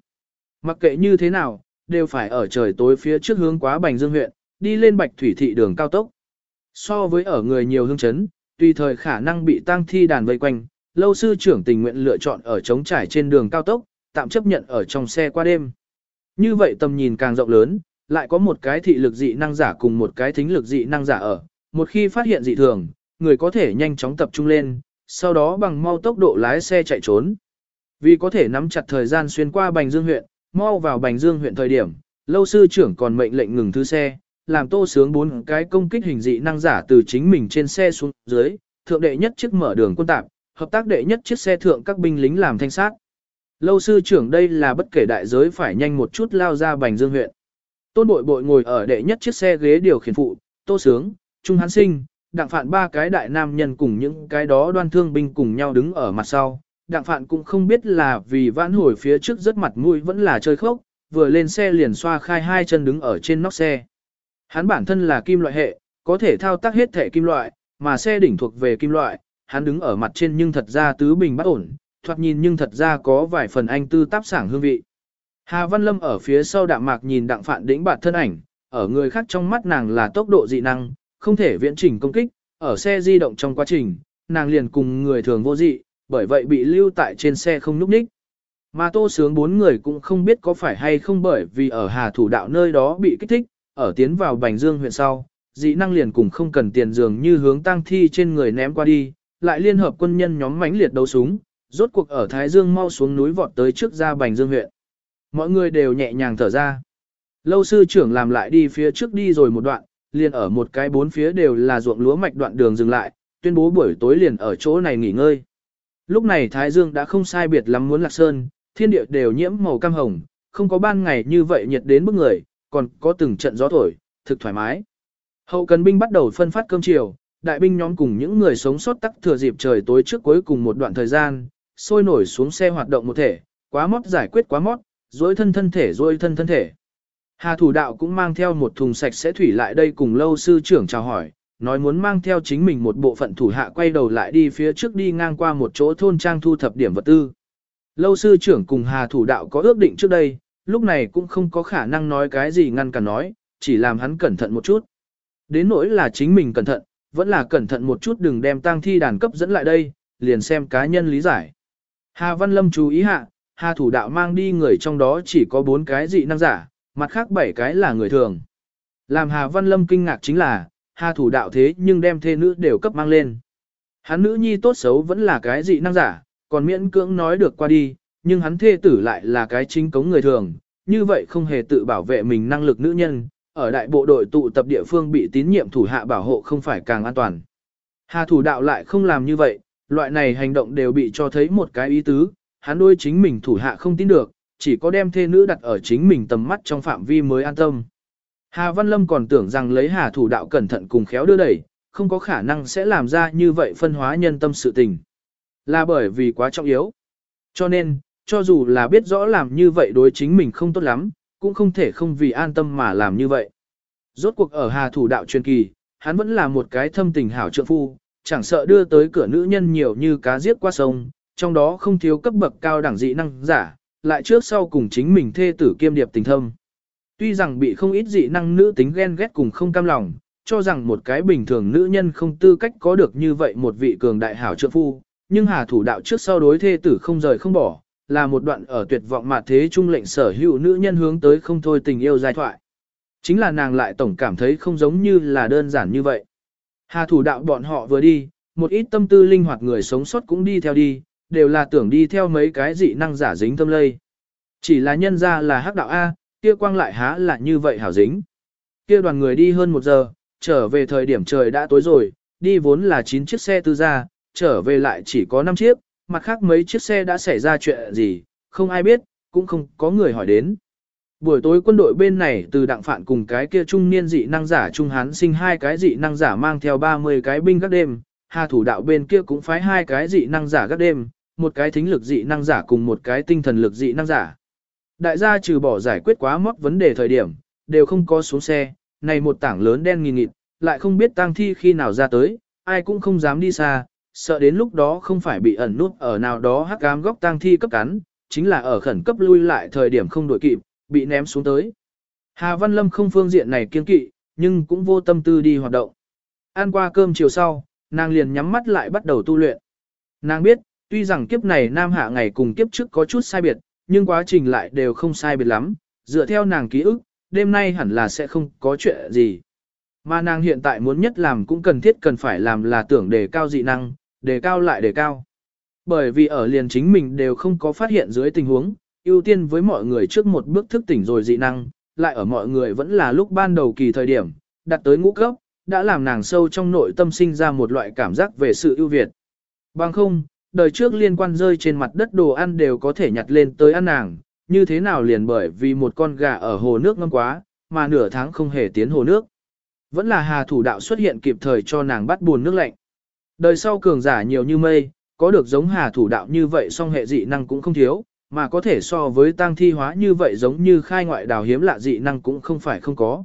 Speaker 1: Mặc kệ như thế nào, đều phải ở trời tối phía trước hướng quá Bành Dương huyện, đi lên Bạch Thủy thị đường cao tốc. So với ở người nhiều hương chấn, tùy thời khả năng bị tang thi đàn vây quanh, lâu sư trưởng tình nguyện lựa chọn ở trống trải trên đường cao tốc, tạm chấp nhận ở trong xe qua đêm. Như vậy tầm nhìn càng rộng lớn, lại có một cái thị lực dị năng giả cùng một cái thính lực dị năng giả ở. Một khi phát hiện dị thường, người có thể nhanh chóng tập trung lên, sau đó bằng mau tốc độ lái xe chạy trốn. Vì có thể nắm chặt thời gian xuyên qua Bành Dương huyện, mau vào Bành Dương huyện thời điểm, lâu sư trưởng còn mệnh lệnh ngừng thứ xe, làm tô sướng bốn cái công kích hình dị năng giả từ chính mình trên xe xuống dưới, thượng đệ nhất chiếc mở đường quân tạp, hợp tác đệ nhất chiếc xe thượng các binh lính làm thanh sát. Lâu sư trưởng đây là bất kể đại giới phải nhanh một chút lao ra Bành Dương huyện. Tôn bội bội ngồi ở đệ nhất chiếc xe ghế điều khiển phụ, tô sướng, trung hán sinh, đặng phạn ba cái đại nam nhân cùng những cái đó đoan thương binh cùng nhau đứng ở mặt sau. Đặng phạn cũng không biết là vì vãn hồi phía trước rất mặt mũi vẫn là chơi khốc, vừa lên xe liền xoa khai hai chân đứng ở trên nóc xe. Hắn bản thân là kim loại hệ, có thể thao tác hết thể kim loại, mà xe đỉnh thuộc về kim loại, hắn đứng ở mặt trên nhưng thật ra tứ bình bất ổn, thoạt nhìn nhưng thật ra có vài phần anh tư táp sảng hương vị. Hà Văn Lâm ở phía sau đạm mạc nhìn đặng phạn đĩnh bạt thân ảnh, ở người khác trong mắt nàng là tốc độ dị năng, không thể viễn trình công kích, ở xe di động trong quá trình, nàng liền cùng người thường vô dị, bởi vậy bị lưu tại trên xe không núp ních. Mà tô sướng bốn người cũng không biết có phải hay không bởi vì ở Hà Thủ Đạo nơi đó bị kích thích, ở tiến vào Bành Dương huyện sau, dị năng liền cùng không cần tiền dường như hướng tăng thi trên người ném qua đi, lại liên hợp quân nhân nhóm mãnh liệt đấu súng, rốt cuộc ở Thái Dương mau xuống núi vọt tới trước ra Bành Dương huyện. Mọi người đều nhẹ nhàng thở ra. Lâu sư trưởng làm lại đi phía trước đi rồi một đoạn, liền ở một cái bốn phía đều là ruộng lúa mạch đoạn đường dừng lại, tuyên bố buổi tối liền ở chỗ này nghỉ ngơi. Lúc này Thái Dương đã không sai biệt lắm muốn lạc sơn, thiên địa đều nhiễm màu cam hồng, không có ban ngày như vậy nhiệt đến bức người, còn có từng trận gió thổi, thực thoải mái. Hậu cần binh bắt đầu phân phát cơm chiều, đại binh nhóm cùng những người sống sót tắc thừa dịp trời tối trước cuối cùng một đoạn thời gian, sôi nổi xuống xe hoạt động một thể, quá mót giải quyết quá mót, dối thân thân thể dối thân thân thể. Hà thủ đạo cũng mang theo một thùng sạch sẽ thủy lại đây cùng lâu sư trưởng chào hỏi, nói muốn mang theo chính mình một bộ phận thủ hạ quay đầu lại đi phía trước đi ngang qua một chỗ thôn trang thu thập điểm vật tư. Lâu sư trưởng cùng Hà thủ đạo có ước định trước đây, lúc này cũng không có khả năng nói cái gì ngăn cản nói, chỉ làm hắn cẩn thận một chút. Đến nỗi là chính mình cẩn thận, vẫn là cẩn thận một chút đừng đem tang thi đàn cấp dẫn lại đây, liền xem cá nhân lý giải. Hà Văn Lâm chú ý hạ, Hà thủ đạo mang đi người trong đó chỉ có bốn cái dị năng giả, mặt khác bảy cái là người thường. Làm Hà Văn Lâm kinh ngạc chính là, Hà thủ đạo thế nhưng đem thê nữ đều cấp mang lên. Hắn nữ nhi tốt xấu vẫn là cái dị năng giả, còn miễn cưỡng nói được qua đi, nhưng hắn thê tử lại là cái chính cống người thường, như vậy không hề tự bảo vệ mình năng lực nữ nhân, ở đại bộ đội tụ tập địa phương bị tín nhiệm thủ hạ bảo hộ không phải càng an toàn. Hà thủ đạo lại không làm như vậy, loại này hành động đều bị cho thấy một cái ý tứ, hắn đôi chính mình thủ hạ không tin được, chỉ có đem thê nữ đặt ở chính mình tầm mắt trong phạm vi mới an tâm. Hà Văn Lâm còn tưởng rằng lấy Hà thủ đạo cẩn thận cùng khéo đưa đẩy, không có khả năng sẽ làm ra như vậy phân hóa nhân tâm sự tình. Là bởi vì quá trọng yếu. Cho nên, cho dù là biết rõ làm như vậy đối chính mình không tốt lắm, cũng không thể không vì an tâm mà làm như vậy. Rốt cuộc ở Hà thủ đạo truyền kỳ, hắn vẫn là một cái thâm tình hảo trượng phu, chẳng sợ đưa tới cửa nữ nhân nhiều như cá giết qua sông, trong đó không thiếu cấp bậc cao đẳng dị năng giả, lại trước sau cùng chính mình thê tử kiêm điệp tình thâm. Tuy rằng bị không ít dị năng nữ tính ghen ghét cùng không cam lòng, cho rằng một cái bình thường nữ nhân không tư cách có được như vậy một vị cường đại hảo trợ phu, nhưng hà thủ đạo trước sau đối thê tử không rời không bỏ, là một đoạn ở tuyệt vọng mà thế trung lệnh sở hữu nữ nhân hướng tới không thôi tình yêu giai thoại. Chính là nàng lại tổng cảm thấy không giống như là đơn giản như vậy. Hà thủ đạo bọn họ vừa đi, một ít tâm tư linh hoạt người sống sót cũng đi theo đi, đều là tưởng đi theo mấy cái dị năng giả dính tâm lây. Chỉ là nhân ra là hắc đạo A, kia quang lại há là như vậy hảo dính. Kia đoàn người đi hơn một giờ, trở về thời điểm trời đã tối rồi, đi vốn là 9 chiếc xe tư gia, trở về lại chỉ có 5 chiếc, mặt khác mấy chiếc xe đã xảy ra chuyện gì, không ai biết, cũng không có người hỏi đến. Buổi tối quân đội bên này từ đặng phạn cùng cái kia trung niên dị năng giả trung hán sinh hai cái dị năng giả mang theo 30 cái binh các đêm, hà thủ đạo bên kia cũng phái hai cái dị năng giả gác đêm, một cái thính lực dị năng giả cùng một cái tinh thần lực dị năng giả. Đại gia trừ bỏ giải quyết quá móc vấn đề thời điểm, đều không có xuống xe, này một tảng lớn đen nghìn nghịt, lại không biết tang thi khi nào ra tới, ai cũng không dám đi xa, sợ đến lúc đó không phải bị ẩn nút ở nào đó hắc ám góc tang thi cấp cắn, chính là ở khẩn cấp lui lại thời điểm không đổi kịp, bị ném xuống tới. Hà Văn Lâm không phương diện này kiên kỵ, nhưng cũng vô tâm tư đi hoạt động. Ăn qua cơm chiều sau, nàng liền nhắm mắt lại bắt đầu tu luyện. Nàng biết, tuy rằng kiếp này nam hạ ngày cùng kiếp trước có chút sai biệt, nhưng quá trình lại đều không sai biệt lắm, dựa theo nàng ký ức, đêm nay hẳn là sẽ không có chuyện gì. Mà nàng hiện tại muốn nhất làm cũng cần thiết cần phải làm là tưởng đề cao dị năng, đề cao lại đề cao. Bởi vì ở liền chính mình đều không có phát hiện dưới tình huống, ưu tiên với mọi người trước một bước thức tỉnh rồi dị năng, lại ở mọi người vẫn là lúc ban đầu kỳ thời điểm, đặt tới ngũ cấp, đã làm nàng sâu trong nội tâm sinh ra một loại cảm giác về sự ưu việt. Bằng không, đời trước liên quan rơi trên mặt đất đồ ăn đều có thể nhặt lên tới ăn nàng, như thế nào liền bởi vì một con gà ở hồ nước ngâm quá, mà nửa tháng không hề tiến hồ nước. Vẫn là hà thủ đạo xuất hiện kịp thời cho nàng bắt buồn nước lạnh. Đời sau cường giả nhiều như mây, có được giống hà thủ đạo như vậy song hệ dị năng cũng không thiếu, mà có thể so với tăng thi hóa như vậy giống như khai ngoại đào hiếm lạ dị năng cũng không phải không có.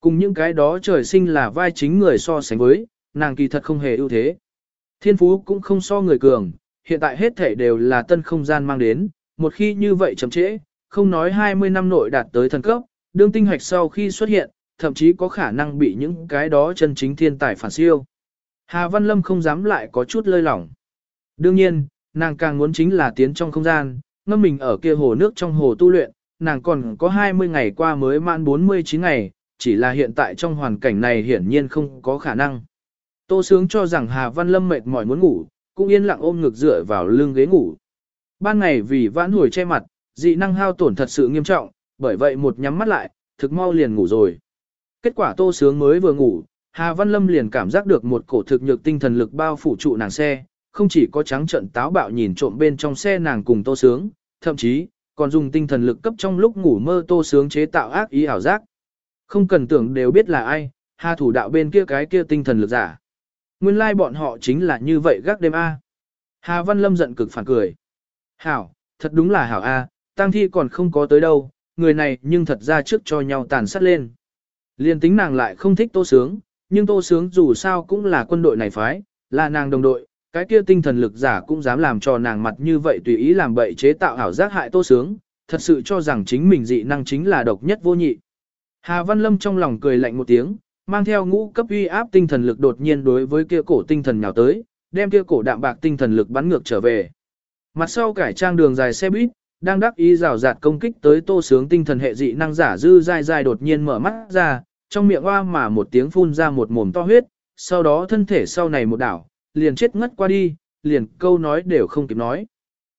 Speaker 1: Cùng những cái đó trời sinh là vai chính người so sánh với, nàng kỳ thật không hề ưu thế. Thiên phú cũng không so người cường, hiện tại hết thể đều là tân không gian mang đến, một khi như vậy chậm trễ, không nói 20 năm nội đạt tới thần cấp, đương tinh hoạch sau khi xuất hiện, thậm chí có khả năng bị những cái đó chân chính thiên tài phản siêu. Hà Văn Lâm không dám lại có chút lơi lỏng. Đương nhiên, nàng càng muốn chính là tiến trong không gian, ngâm mình ở kia hồ nước trong hồ tu luyện, nàng còn có 20 ngày qua mới mãn 49 ngày, chỉ là hiện tại trong hoàn cảnh này hiển nhiên không có khả năng. Tô Sướng cho rằng Hà Văn Lâm mệt mỏi muốn ngủ, cũng yên lặng ôm ngực dựa vào lưng ghế ngủ. Ban ngày vì vãn hồi che mặt, dị năng hao tổn thật sự nghiêm trọng, bởi vậy một nhắm mắt lại, thực mau liền ngủ rồi. Kết quả Tô Sướng mới vừa ngủ, Hà Văn Lâm liền cảm giác được một cổ thực nhược tinh thần lực bao phủ trụ nàng xe, không chỉ có trắng trận táo bạo nhìn trộm bên trong xe nàng cùng Tô Sướng, thậm chí, còn dùng tinh thần lực cấp trong lúc ngủ mơ tô sướng chế tạo ác ý ảo giác. Không cần tưởng đều biết là ai, hà thủ đạo bên kia cái kia tinh thần lực giả. Nguyên lai like bọn họ chính là như vậy gác đêm A. Hà Văn Lâm giận cực phản cười. Hảo, thật đúng là hảo A, tang thi còn không có tới đâu, người này nhưng thật ra trước cho nhau tàn sát lên. Liên tính nàng lại không thích tô sướng, nhưng tô sướng dù sao cũng là quân đội này phái, là nàng đồng đội, cái kia tinh thần lực giả cũng dám làm cho nàng mặt như vậy tùy ý làm bậy chế tạo ảo giác hại tô sướng, thật sự cho rằng chính mình dị năng chính là độc nhất vô nhị. Hà Văn Lâm trong lòng cười lạnh một tiếng, mang theo ngũ cấp uy áp tinh thần lực đột nhiên đối với kia cổ tinh thần nhào tới, đem kia cổ đạm bạc tinh thần lực bắn ngược trở về. Mặt sau cải trang đường dài xe buýt, đang đắc ý rào rạt công kích tới tô sướng tinh thần hệ dị năng giả dư dai dai đột nhiên mở mắt ra, trong miệng hoa mà một tiếng phun ra một mồm to huyết, sau đó thân thể sau này một đảo, liền chết ngất qua đi, liền câu nói đều không kịp nói.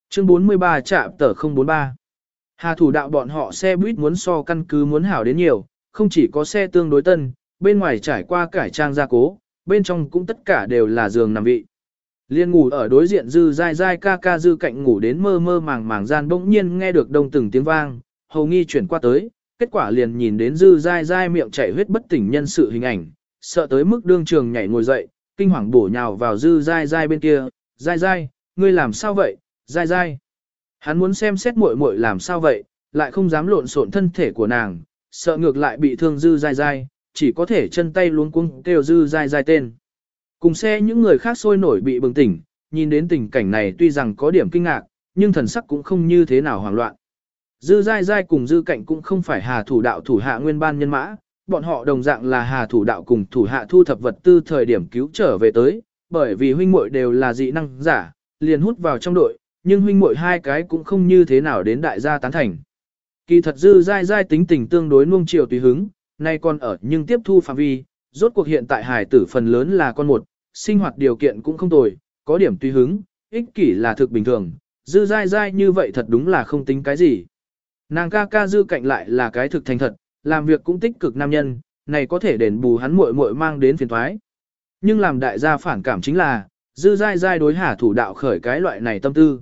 Speaker 1: Chương 43 chạm tờ 043 Hà thủ đạo bọn họ xe buýt muốn so căn cứ muốn hảo đến nhiều, không chỉ có xe tương đối tân, bên ngoài trải qua cải trang gia cố, bên trong cũng tất cả đều là giường nằm vị. Liên ngủ ở đối diện dư dai dai ca ca dư cạnh ngủ đến mơ mơ màng màng gian bỗng nhiên nghe được đông từng tiếng vang, hầu nghi chuyển qua tới, kết quả liền nhìn đến dư dai dai miệng chảy huyết bất tỉnh nhân sự hình ảnh, sợ tới mức đương trường nhảy ngồi dậy, kinh hoàng bổ nhào vào dư dai dai bên kia, dai dai, ngươi làm sao vậy, dai dai. Hắn muốn xem xét muội muội làm sao vậy, lại không dám lộn xộn thân thể của nàng, sợ ngược lại bị thương dư dai dai, chỉ có thể chân tay luống cuống kêu dư dai dai tên. Cùng xe những người khác sôi nổi bị bừng tỉnh, nhìn đến tình cảnh này tuy rằng có điểm kinh ngạc, nhưng thần sắc cũng không như thế nào hoảng loạn. Dư dai dai cùng dư cạnh cũng không phải hà thủ đạo thủ hạ nguyên ban nhân mã, bọn họ đồng dạng là hà thủ đạo cùng thủ hạ thu thập vật tư thời điểm cứu trở về tới, bởi vì huynh muội đều là dị năng giả, liền hút vào trong đội, nhưng huynh muội hai cái cũng không như thế nào đến đại gia tán thành. Kỳ thật dư dai dai tính tình tương đối nuông chiều tùy hứng, nay còn ở nhưng tiếp thu phạm vi, rốt cuộc hiện tại hải tử phần lớn là con một, sinh hoạt điều kiện cũng không tồi, có điểm tùy hứng, ích kỷ là thực bình thường, dư dai dai như vậy thật đúng là không tính cái gì. Nàng ca ca dư cạnh lại là cái thực thành thật, làm việc cũng tích cực nam nhân, này có thể đền bù hắn muội muội mang đến phiền thoái. Nhưng làm đại gia phản cảm chính là, dư dai dai đối hà thủ đạo khởi cái loại này tâm tư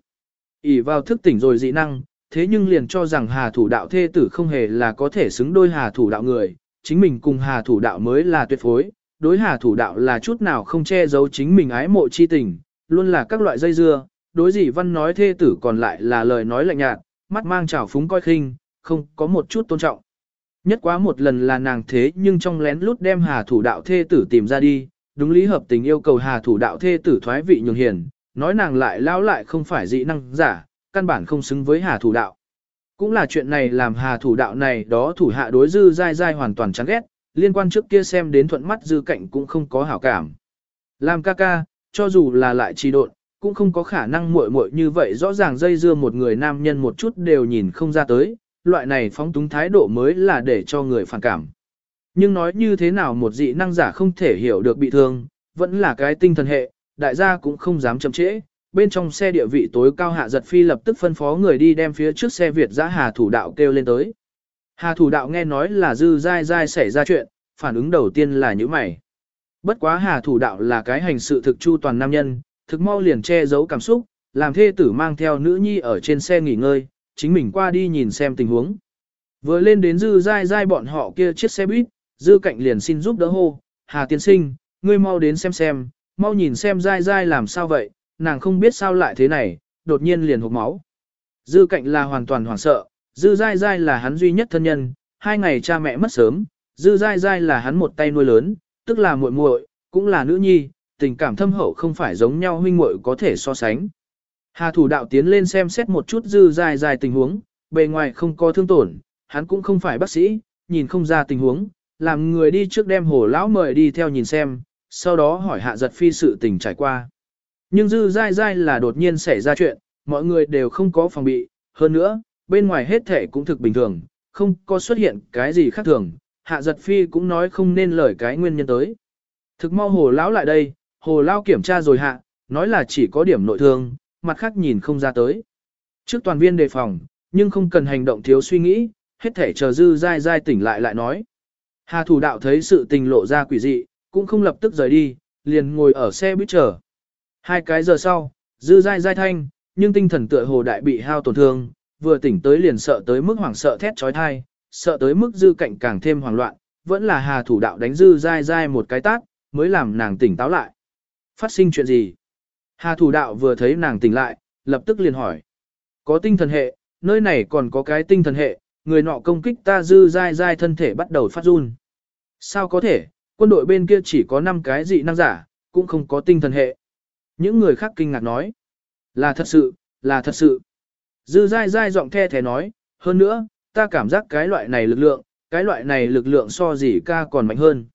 Speaker 1: ỉ vào thức tỉnh rồi dị năng, thế nhưng liền cho rằng hà thủ đạo thê tử không hề là có thể xứng đôi hà thủ đạo người, chính mình cùng hà thủ đạo mới là tuyệt phối, đối hà thủ đạo là chút nào không che giấu chính mình ái mộ chi tình, luôn là các loại dây dưa, đối dị văn nói thê tử còn lại là lời nói lạnh nhạt, mắt mang trào phúng coi khinh, không có một chút tôn trọng. Nhất quá một lần là nàng thế nhưng trong lén lút đem hà thủ đạo thê tử tìm ra đi, đúng lý hợp tình yêu cầu hà thủ đạo thê tử thoái vị nhường hiền, nói nàng lại lao lại không phải dị năng giả, căn bản không xứng với hà thủ đạo. Cũng là chuyện này làm hà thủ đạo này đó thủ hạ đối dư dai dai hoàn toàn chán ghét, liên quan trước kia xem đến thuận mắt dư cạnh cũng không có hảo cảm. Làm ca ca, cho dù là lại trì độn, cũng không có khả năng muội muội như vậy rõ ràng dây dưa một người nam nhân một chút đều nhìn không ra tới, loại này phóng túng thái độ mới là để cho người phản cảm. Nhưng nói như thế nào một dị năng giả không thể hiểu được bị thương, vẫn là cái tinh thần hệ, đại gia cũng không dám chậm trễ. Bên trong xe địa vị tối cao hạ giật phi lập tức phân phó người đi đem phía trước xe Việt giã Hà Thủ Đạo kêu lên tới. Hà Thủ Đạo nghe nói là dư dai dai xảy ra chuyện, phản ứng đầu tiên là những mày. Bất quá Hà Thủ Đạo là cái hành sự thực chu toàn nam nhân, thực mau liền che giấu cảm xúc, làm thê tử mang theo nữ nhi ở trên xe nghỉ ngơi, chính mình qua đi nhìn xem tình huống. Vừa lên đến dư dai dai bọn họ kia chiếc xe buýt, dư cạnh liền xin giúp đỡ hô, Hà tiên sinh, ngươi mau đến xem xem, mau nhìn xem dai dai làm sao vậy, nàng không biết sao lại thế này, đột nhiên liền hộp máu. Dư cạnh là hoàn toàn hoảng sợ, dư dai dai là hắn duy nhất thân nhân, hai ngày cha mẹ mất sớm, dư dai dai là hắn một tay nuôi lớn, tức là muội muội, cũng là nữ nhi, tình cảm thâm hậu không phải giống nhau huynh muội có thể so sánh. Hà thủ đạo tiến lên xem xét một chút dư dai dai tình huống, bề ngoài không có thương tổn, hắn cũng không phải bác sĩ, nhìn không ra tình huống, làm người đi trước đem hồ lão mời đi theo nhìn xem, sau đó hỏi hạ giật phi sự tình trải qua. Nhưng dư dai dai là đột nhiên xảy ra chuyện, mọi người đều không có phòng bị, hơn nữa, bên ngoài hết thể cũng thực bình thường, không có xuất hiện cái gì khác thường, hạ giật phi cũng nói không nên lời cái nguyên nhân tới. Thực mau hồ lão lại đây, hồ lão kiểm tra rồi hạ, nói là chỉ có điểm nội thương, mặt khác nhìn không ra tới. Trước toàn viên đề phòng, nhưng không cần hành động thiếu suy nghĩ, hết thể chờ dư dai dai tỉnh lại lại nói. Hà thủ đạo thấy sự tình lộ ra quỷ dị, cũng không lập tức rời đi, liền ngồi ở xe buýt chờ. Hai cái giờ sau, dư dai dai thanh, nhưng tinh thần tựa hồ đại bị hao tổn thương, vừa tỉnh tới liền sợ tới mức hoảng sợ thét trói thai, sợ tới mức dư cạnh càng thêm hoảng loạn, vẫn là hà thủ đạo đánh dư dai dai một cái tát, mới làm nàng tỉnh táo lại. Phát sinh chuyện gì? Hà thủ đạo vừa thấy nàng tỉnh lại, lập tức liền hỏi. Có tinh thần hệ, nơi này còn có cái tinh thần hệ, người nọ công kích ta dư dai dai thân thể bắt đầu phát run. Sao có thể, quân đội bên kia chỉ có 5 cái dị năng giả, cũng không có tinh thần hệ. Những người khác kinh ngạc nói. Là thật sự, là thật sự. Dư dai dai giọng the thế nói, hơn nữa, ta cảm giác cái loại này lực lượng, cái loại này lực lượng so gì ca còn mạnh hơn.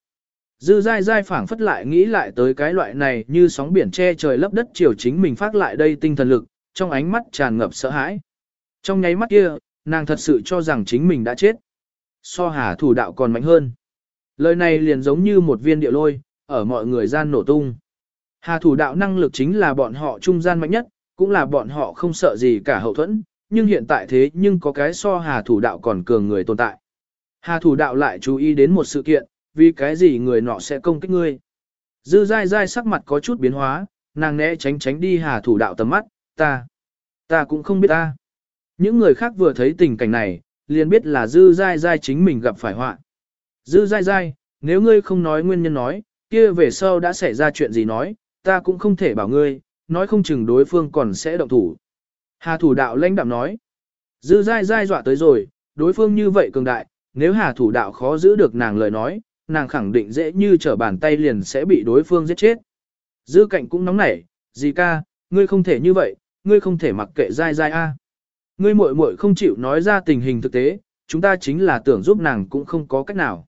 Speaker 1: Dư dai dai phảng phất lại nghĩ lại tới cái loại này như sóng biển che trời lấp đất chiều chính mình phát lại đây tinh thần lực, trong ánh mắt tràn ngập sợ hãi. Trong nháy mắt kia, nàng thật sự cho rằng chính mình đã chết. So hà thủ đạo còn mạnh hơn. Lời này liền giống như một viên địa lôi, ở mọi người gian nổ tung. Hà thủ đạo năng lực chính là bọn họ trung gian mạnh nhất, cũng là bọn họ không sợ gì cả hậu thuẫn, nhưng hiện tại thế nhưng có cái so hà thủ đạo còn cường người tồn tại. Hà thủ đạo lại chú ý đến một sự kiện, vì cái gì người nọ sẽ công kích ngươi. Dư dai dai sắc mặt có chút biến hóa, nàng né tránh tránh đi hà thủ đạo tầm mắt, ta, ta cũng không biết ta. Những người khác vừa thấy tình cảnh này, liền biết là dư dai dai chính mình gặp phải họa. Dư dai dai, nếu ngươi không nói nguyên nhân nói, kia về sau đã xảy ra chuyện gì nói, ta cũng không thể bảo ngươi, nói không chừng đối phương còn sẽ động thủ. Hà thủ đạo lãnh đạm nói, dư dai dai dọa tới rồi, đối phương như vậy cường đại, nếu hà thủ đạo khó giữ được nàng lời nói, nàng khẳng định dễ như trở bàn tay liền sẽ bị đối phương giết chết. Dư cạnh cũng nóng nảy, gì ca, ngươi không thể như vậy, ngươi không thể mặc kệ dai dai a. Ngươi muội muội không chịu nói ra tình hình thực tế, chúng ta chính là tưởng giúp nàng cũng không có cách nào.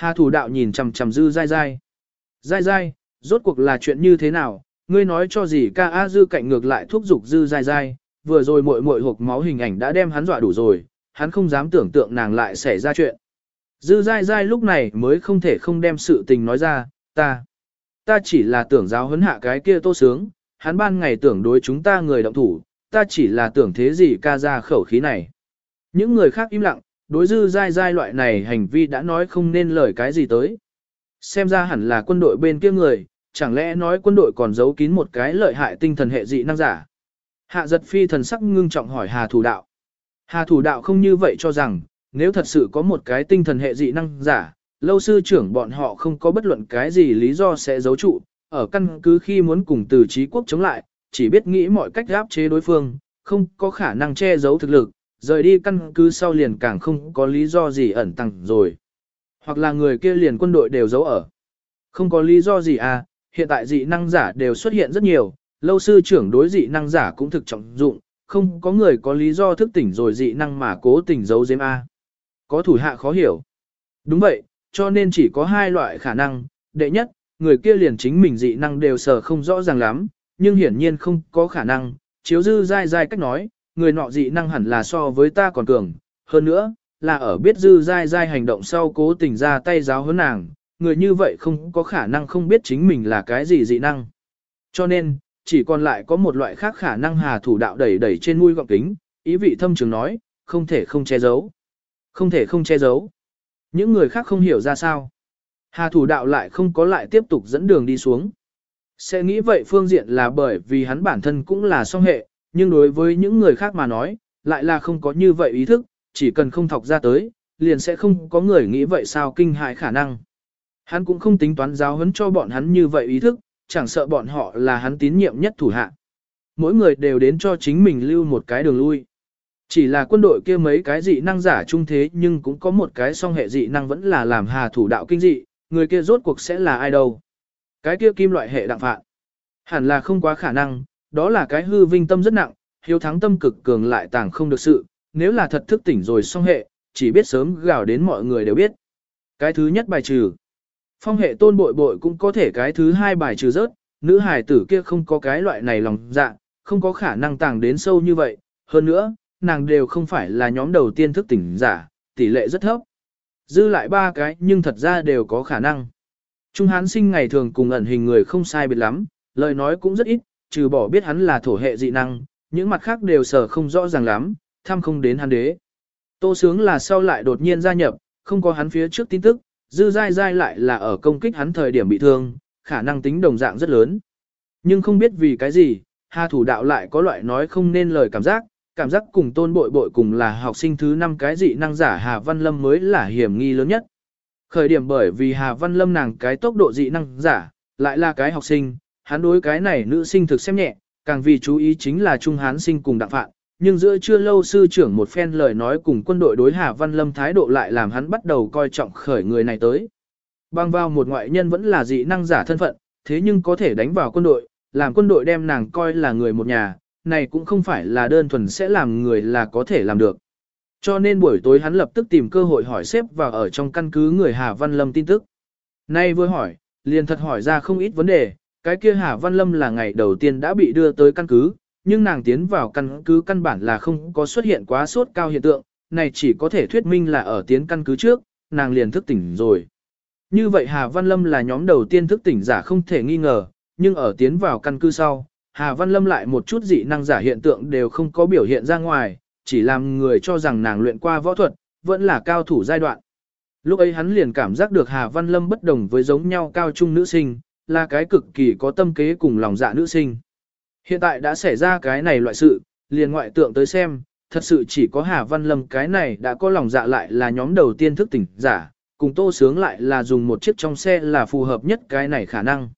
Speaker 1: Hà thủ đạo nhìn chằm chằm dư dai dai. Dai dai, rốt cuộc là chuyện như thế nào, ngươi nói cho gì ca a dư cạnh ngược lại thúc giục dư dai dai, vừa rồi muội muội hộp máu hình ảnh đã đem hắn dọa đủ rồi, hắn không dám tưởng tượng nàng lại xảy ra chuyện. Dư dai dai lúc này mới không thể không đem sự tình nói ra, ta, ta chỉ là tưởng giáo huấn hạ cái kia tô sướng, hắn ban ngày tưởng đối chúng ta người động thủ, ta chỉ là tưởng thế gì ca ra khẩu khí này. Những người khác im lặng, đối dư dai dai loại này hành vi đã nói không nên lời cái gì tới. Xem ra hẳn là quân đội bên kia người, chẳng lẽ nói quân đội còn giấu kín một cái lợi hại tinh thần hệ dị năng giả. Hạ giật phi thần sắc ngưng trọng hỏi Hà Thủ Đạo. Hà Thủ Đạo không như vậy cho rằng, nếu thật sự có một cái tinh thần hệ dị năng giả, lâu sư trưởng bọn họ không có bất luận cái gì lý do sẽ giấu trụ, ở căn cứ khi muốn cùng từ trí quốc chống lại, chỉ biết nghĩ mọi cách áp chế đối phương, không có khả năng che giấu thực lực, rời đi căn cứ sau liền càng không có lý do gì ẩn tăng rồi. Hoặc là người kia liền quân đội đều giấu ở. Không có lý do gì à, hiện tại dị năng giả đều xuất hiện rất nhiều, lâu sư trưởng đối dị năng giả cũng thực trọng dụng, không có người có lý do thức tỉnh rồi dị năng mà cố tình giấu giếm A. Có thủ hạ khó hiểu. Đúng vậy, cho nên chỉ có hai loại khả năng, đệ nhất, người kia liền chính mình dị năng đều sở không rõ ràng lắm, nhưng hiển nhiên không có khả năng, chiếu dư dai dai cách nói, người nọ dị năng hẳn là so với ta còn cường, hơn nữa, là ở biết dư dai dai hành động sau cố tình ra tay giáo hơn nàng, người như vậy không có khả năng không biết chính mình là cái gì dị năng. Cho nên, chỉ còn lại có một loại khác khả năng hà thủ đạo đẩy đẩy trên mũi gọng kính, ý vị thâm trường nói, không thể không che giấu. Không thể không che giấu. Những người khác không hiểu ra sao. Hà thủ đạo lại không có lại tiếp tục dẫn đường đi xuống. Sẽ nghĩ vậy phương diện là bởi vì hắn bản thân cũng là song hệ, nhưng đối với những người khác mà nói, lại là không có như vậy ý thức, chỉ cần không thọc ra tới, liền sẽ không có người nghĩ vậy sao kinh hại khả năng. Hắn cũng không tính toán giáo huấn cho bọn hắn như vậy ý thức, chẳng sợ bọn họ là hắn tín nhiệm nhất thủ hạ. Mỗi người đều đến cho chính mình lưu một cái đường lui. Chỉ là quân đội kia mấy cái dị năng giả trung thế nhưng cũng có một cái song hệ dị năng vẫn là làm hà thủ đạo kinh dị, người kia rốt cuộc sẽ là ai đâu. Cái kia kim loại hệ đặng phạn. Hẳn là không quá khả năng, đó là cái hư vinh tâm rất nặng, hiếu thắng tâm cực cường lại tàng không được sự, nếu là thật thức tỉnh rồi song hệ, chỉ biết sớm gào đến mọi người đều biết. Cái thứ nhất bài trừ. Phong hệ tôn bội bội cũng có thể cái thứ hai bài trừ rớt, nữ hài tử kia không có cái loại này lòng dạ, không có khả năng tàng đến sâu như vậy, hơn nữa, nàng đều không phải là nhóm đầu tiên thức tỉnh giả, tỷ lệ rất thấp. Dư lại ba cái nhưng thật ra đều có khả năng. Trung hán sinh ngày thường cùng ẩn hình người không sai biệt lắm, lời nói cũng rất ít, trừ bỏ biết hắn là thổ hệ dị năng, những mặt khác đều sở không rõ ràng lắm, thăm không đến hắn đế. Tô sướng là sau lại đột nhiên gia nhập, không có hắn phía trước tin tức, dư dai dai lại là ở công kích hắn thời điểm bị thương, khả năng tính đồng dạng rất lớn. Nhưng không biết vì cái gì, Hà thủ đạo lại có loại nói không nên lời cảm giác, cảm giác cùng tôn bội bội cùng là học sinh thứ năm cái dị năng giả Hà Văn Lâm mới là hiểm nghi lớn nhất. Khởi điểm bởi vì Hà Văn Lâm nàng cái tốc độ dị năng giả, lại là cái học sinh, hắn đối cái này nữ sinh thực xem nhẹ, càng vì chú ý chính là Trung Hán sinh cùng đặng phạn. Nhưng giữa chưa lâu sư trưởng một phen lời nói cùng quân đội đối Hà Văn Lâm thái độ lại làm hắn bắt đầu coi trọng khởi người này tới. Bang vào một ngoại nhân vẫn là dị năng giả thân phận, thế nhưng có thể đánh vào quân đội, làm quân đội đem nàng coi là người một nhà, này cũng không phải là đơn thuần sẽ làm người là có thể làm được. Cho nên buổi tối hắn lập tức tìm cơ hội hỏi xếp vào ở trong căn cứ người Hà Văn Lâm tin tức. Nay vừa hỏi, liền thật hỏi ra không ít vấn đề, cái kia Hà Văn Lâm là ngày đầu tiên đã bị đưa tới căn cứ, nhưng nàng tiến vào căn cứ căn bản là không có xuất hiện quá sốt cao hiện tượng, này chỉ có thể thuyết minh là ở tiến căn cứ trước, nàng liền thức tỉnh rồi. Như vậy Hà Văn Lâm là nhóm đầu tiên thức tỉnh giả không thể nghi ngờ, nhưng ở tiến vào căn cứ sau, Hà Văn Lâm lại một chút dị năng giả hiện tượng đều không có biểu hiện ra ngoài, chỉ làm người cho rằng nàng luyện qua võ thuật, vẫn là cao thủ giai đoạn. Lúc ấy hắn liền cảm giác được Hà Văn Lâm bất đồng với giống nhau cao trung nữ sinh, là cái cực kỳ có tâm kế cùng lòng dạ nữ sinh. Hiện tại đã xảy ra cái này loại sự, liền ngoại tượng tới xem, thật sự chỉ có Hà Văn Lâm cái này đã có lòng dạ lại là nhóm đầu tiên thức tỉnh giả, cùng tô sướng lại là dùng một chiếc trong xe là phù hợp nhất cái này khả năng.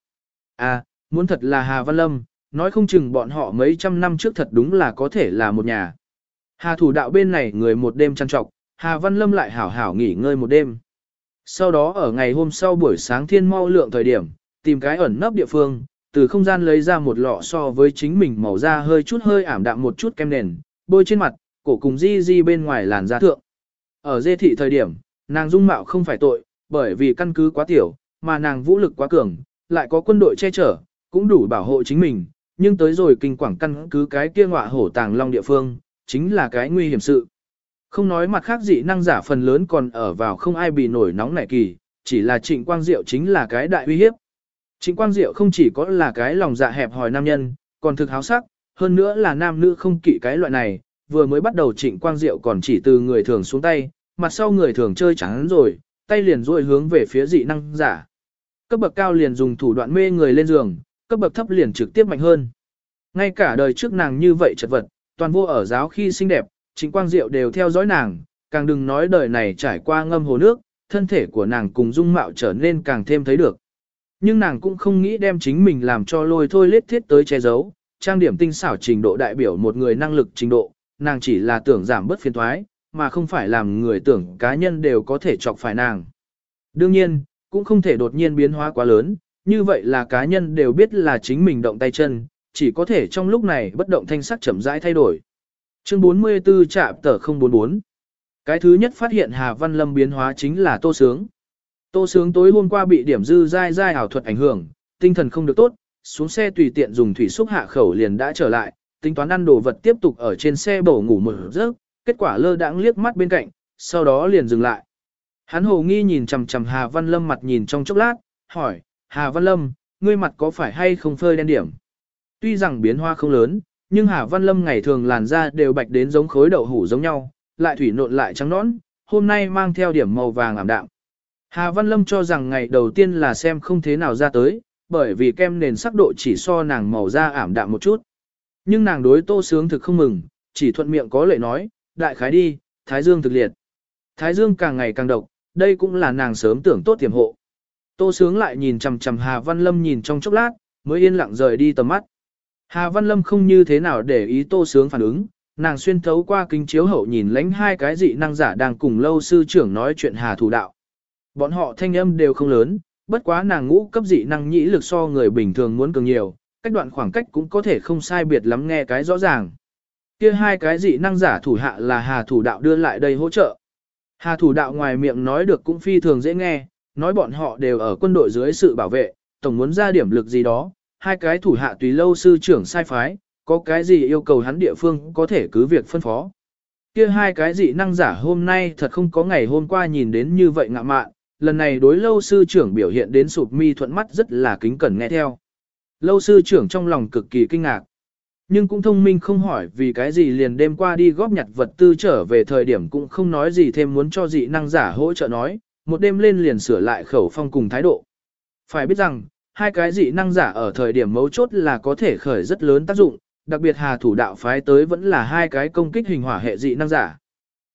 Speaker 1: À, muốn thật là Hà Văn Lâm, nói không chừng bọn họ mấy trăm năm trước thật đúng là có thể là một nhà. Hà thủ đạo bên này người một đêm trăn trọc, Hà Văn Lâm lại hảo hảo nghỉ ngơi một đêm. Sau đó ở ngày hôm sau buổi sáng thiên mau lượng thời điểm, tìm cái ẩn nấp địa phương, từ không gian lấy ra một lọ so với chính mình màu da hơi chút hơi ảm đạm một chút kem nền, bôi trên mặt, cổ cùng di di bên ngoài làn da thượng. Ở dê thị thời điểm, nàng dung mạo không phải tội, bởi vì căn cứ quá tiểu, mà nàng vũ lực quá cường, lại có quân đội che chở, cũng đủ bảo hộ chính mình, nhưng tới rồi kinh quảng căn cứ cái kia ngọa hổ tàng long địa phương, chính là cái nguy hiểm sự. Không nói mặt khác dị năng giả phần lớn còn ở vào không ai bị nổi nóng nảy kỳ, chỉ là trịnh quang diệu chính là cái đại uy hiếp. Trịnh quang diệu không chỉ có là cái lòng dạ hẹp hòi nam nhân, còn thực háo sắc, hơn nữa là nam nữ không kỵ cái loại này, vừa mới bắt đầu trịnh quang diệu còn chỉ từ người thường xuống tay, mặt sau người thường chơi trắng rồi, tay liền rồi hướng về phía dị năng giả. Cấp bậc cao liền dùng thủ đoạn mê người lên giường, cấp bậc thấp liền trực tiếp mạnh hơn. Ngay cả đời trước nàng như vậy chật vật, toàn vô ở giáo khi xinh đẹp, Trịnh quang diệu đều theo dõi nàng, càng đừng nói đời này trải qua ngâm hồ nước, thân thể của nàng cùng dung mạo trở nên càng thêm thấy được. Nhưng nàng cũng không nghĩ đem chính mình làm cho lôi thôi lết thiết tới che giấu, trang điểm tinh xảo trình độ đại biểu một người năng lực trình độ, nàng chỉ là tưởng giảm bớt phiền thoái, mà không phải làm người tưởng cá nhân đều có thể chọc phải nàng. Đương nhiên, cũng không thể đột nhiên biến hóa quá lớn, như vậy là cá nhân đều biết là chính mình động tay chân, chỉ có thể trong lúc này bất động thanh sắc chậm rãi thay đổi. Chương 44 trạm tờ 044 Cái thứ nhất phát hiện Hà Văn Lâm biến hóa chính là Tô Sướng. Tô Sướng tối hôm qua bị điểm dư dai dai ảo thuật ảnh hưởng, tinh thần không được tốt, xuống xe tùy tiện dùng thủy xúc hạ khẩu liền đã trở lại, tính toán ăn đồ vật tiếp tục ở trên xe bổ ngủ một giấc, kết quả lơ đãng liếc mắt bên cạnh, sau đó liền dừng lại. Hắn hồ nghi nhìn chằm chằm Hà Văn Lâm mặt nhìn trong chốc lát, hỏi, Hà Văn Lâm, ngươi mặt có phải hay không phơi đen điểm? Tuy rằng biến hoa không lớn, nhưng Hà Văn Lâm ngày thường làn da đều bạch đến giống khối đậu hủ giống nhau, lại thủy nộn lại trắng nõn, hôm nay mang theo điểm màu vàng ảm đạm. Hà Văn Lâm cho rằng ngày đầu tiên là xem không thế nào ra tới, bởi vì kem nền sắc độ chỉ so nàng màu da ảm đạm một chút. Nhưng nàng đối tô sướng thực không mừng, chỉ thuận miệng có lệ nói, đại khái đi, Thái Dương thực liệt. Thái Dương càng ngày càng độc, đây cũng là nàng sớm tưởng tốt tiềm hộ. Tô sướng lại nhìn chầm chầm Hà Văn Lâm nhìn trong chốc lát, mới yên lặng rời đi tầm mắt. Hà Văn Lâm không như thế nào để ý tô sướng phản ứng, nàng xuyên thấu qua kính chiếu hậu nhìn lánh hai cái dị năng giả đang cùng lâu sư trưởng nói chuyện Hà thủ đạo. Bọn họ thanh âm đều không lớn, bất quá nàng ngũ cấp dị năng nhĩ lực so người bình thường muốn cường nhiều, cách đoạn khoảng cách cũng có thể không sai biệt lắm nghe cái rõ ràng. Kia hai cái dị năng giả thủ hạ là Hà thủ đạo đưa lại đây hỗ trợ. Hà thủ đạo ngoài miệng nói được cũng phi thường dễ nghe, nói bọn họ đều ở quân đội dưới sự bảo vệ, tổng muốn ra điểm lực gì đó, hai cái thủ hạ tùy lâu sư trưởng sai phái, có cái gì yêu cầu hắn địa phương có thể cứ việc phân phó. Kia hai cái dị năng giả hôm nay thật không có ngày hôm qua nhìn đến như vậy ngạ mạn, lần này đối lâu sư trưởng biểu hiện đến sụp mi thuận mắt rất là kính cẩn nghe theo. Lâu sư trưởng trong lòng cực kỳ kinh ngạc. Nhưng cũng thông minh không hỏi vì cái gì liền đêm qua đi góp nhặt vật tư trở về thời điểm cũng không nói gì thêm muốn cho dị năng giả hỗ trợ nói, một đêm lên liền sửa lại khẩu phong cùng thái độ. Phải biết rằng, hai cái dị năng giả ở thời điểm mấu chốt là có thể khởi rất lớn tác dụng, đặc biệt hà thủ đạo phái tới vẫn là hai cái công kích hình hỏa hệ dị năng giả.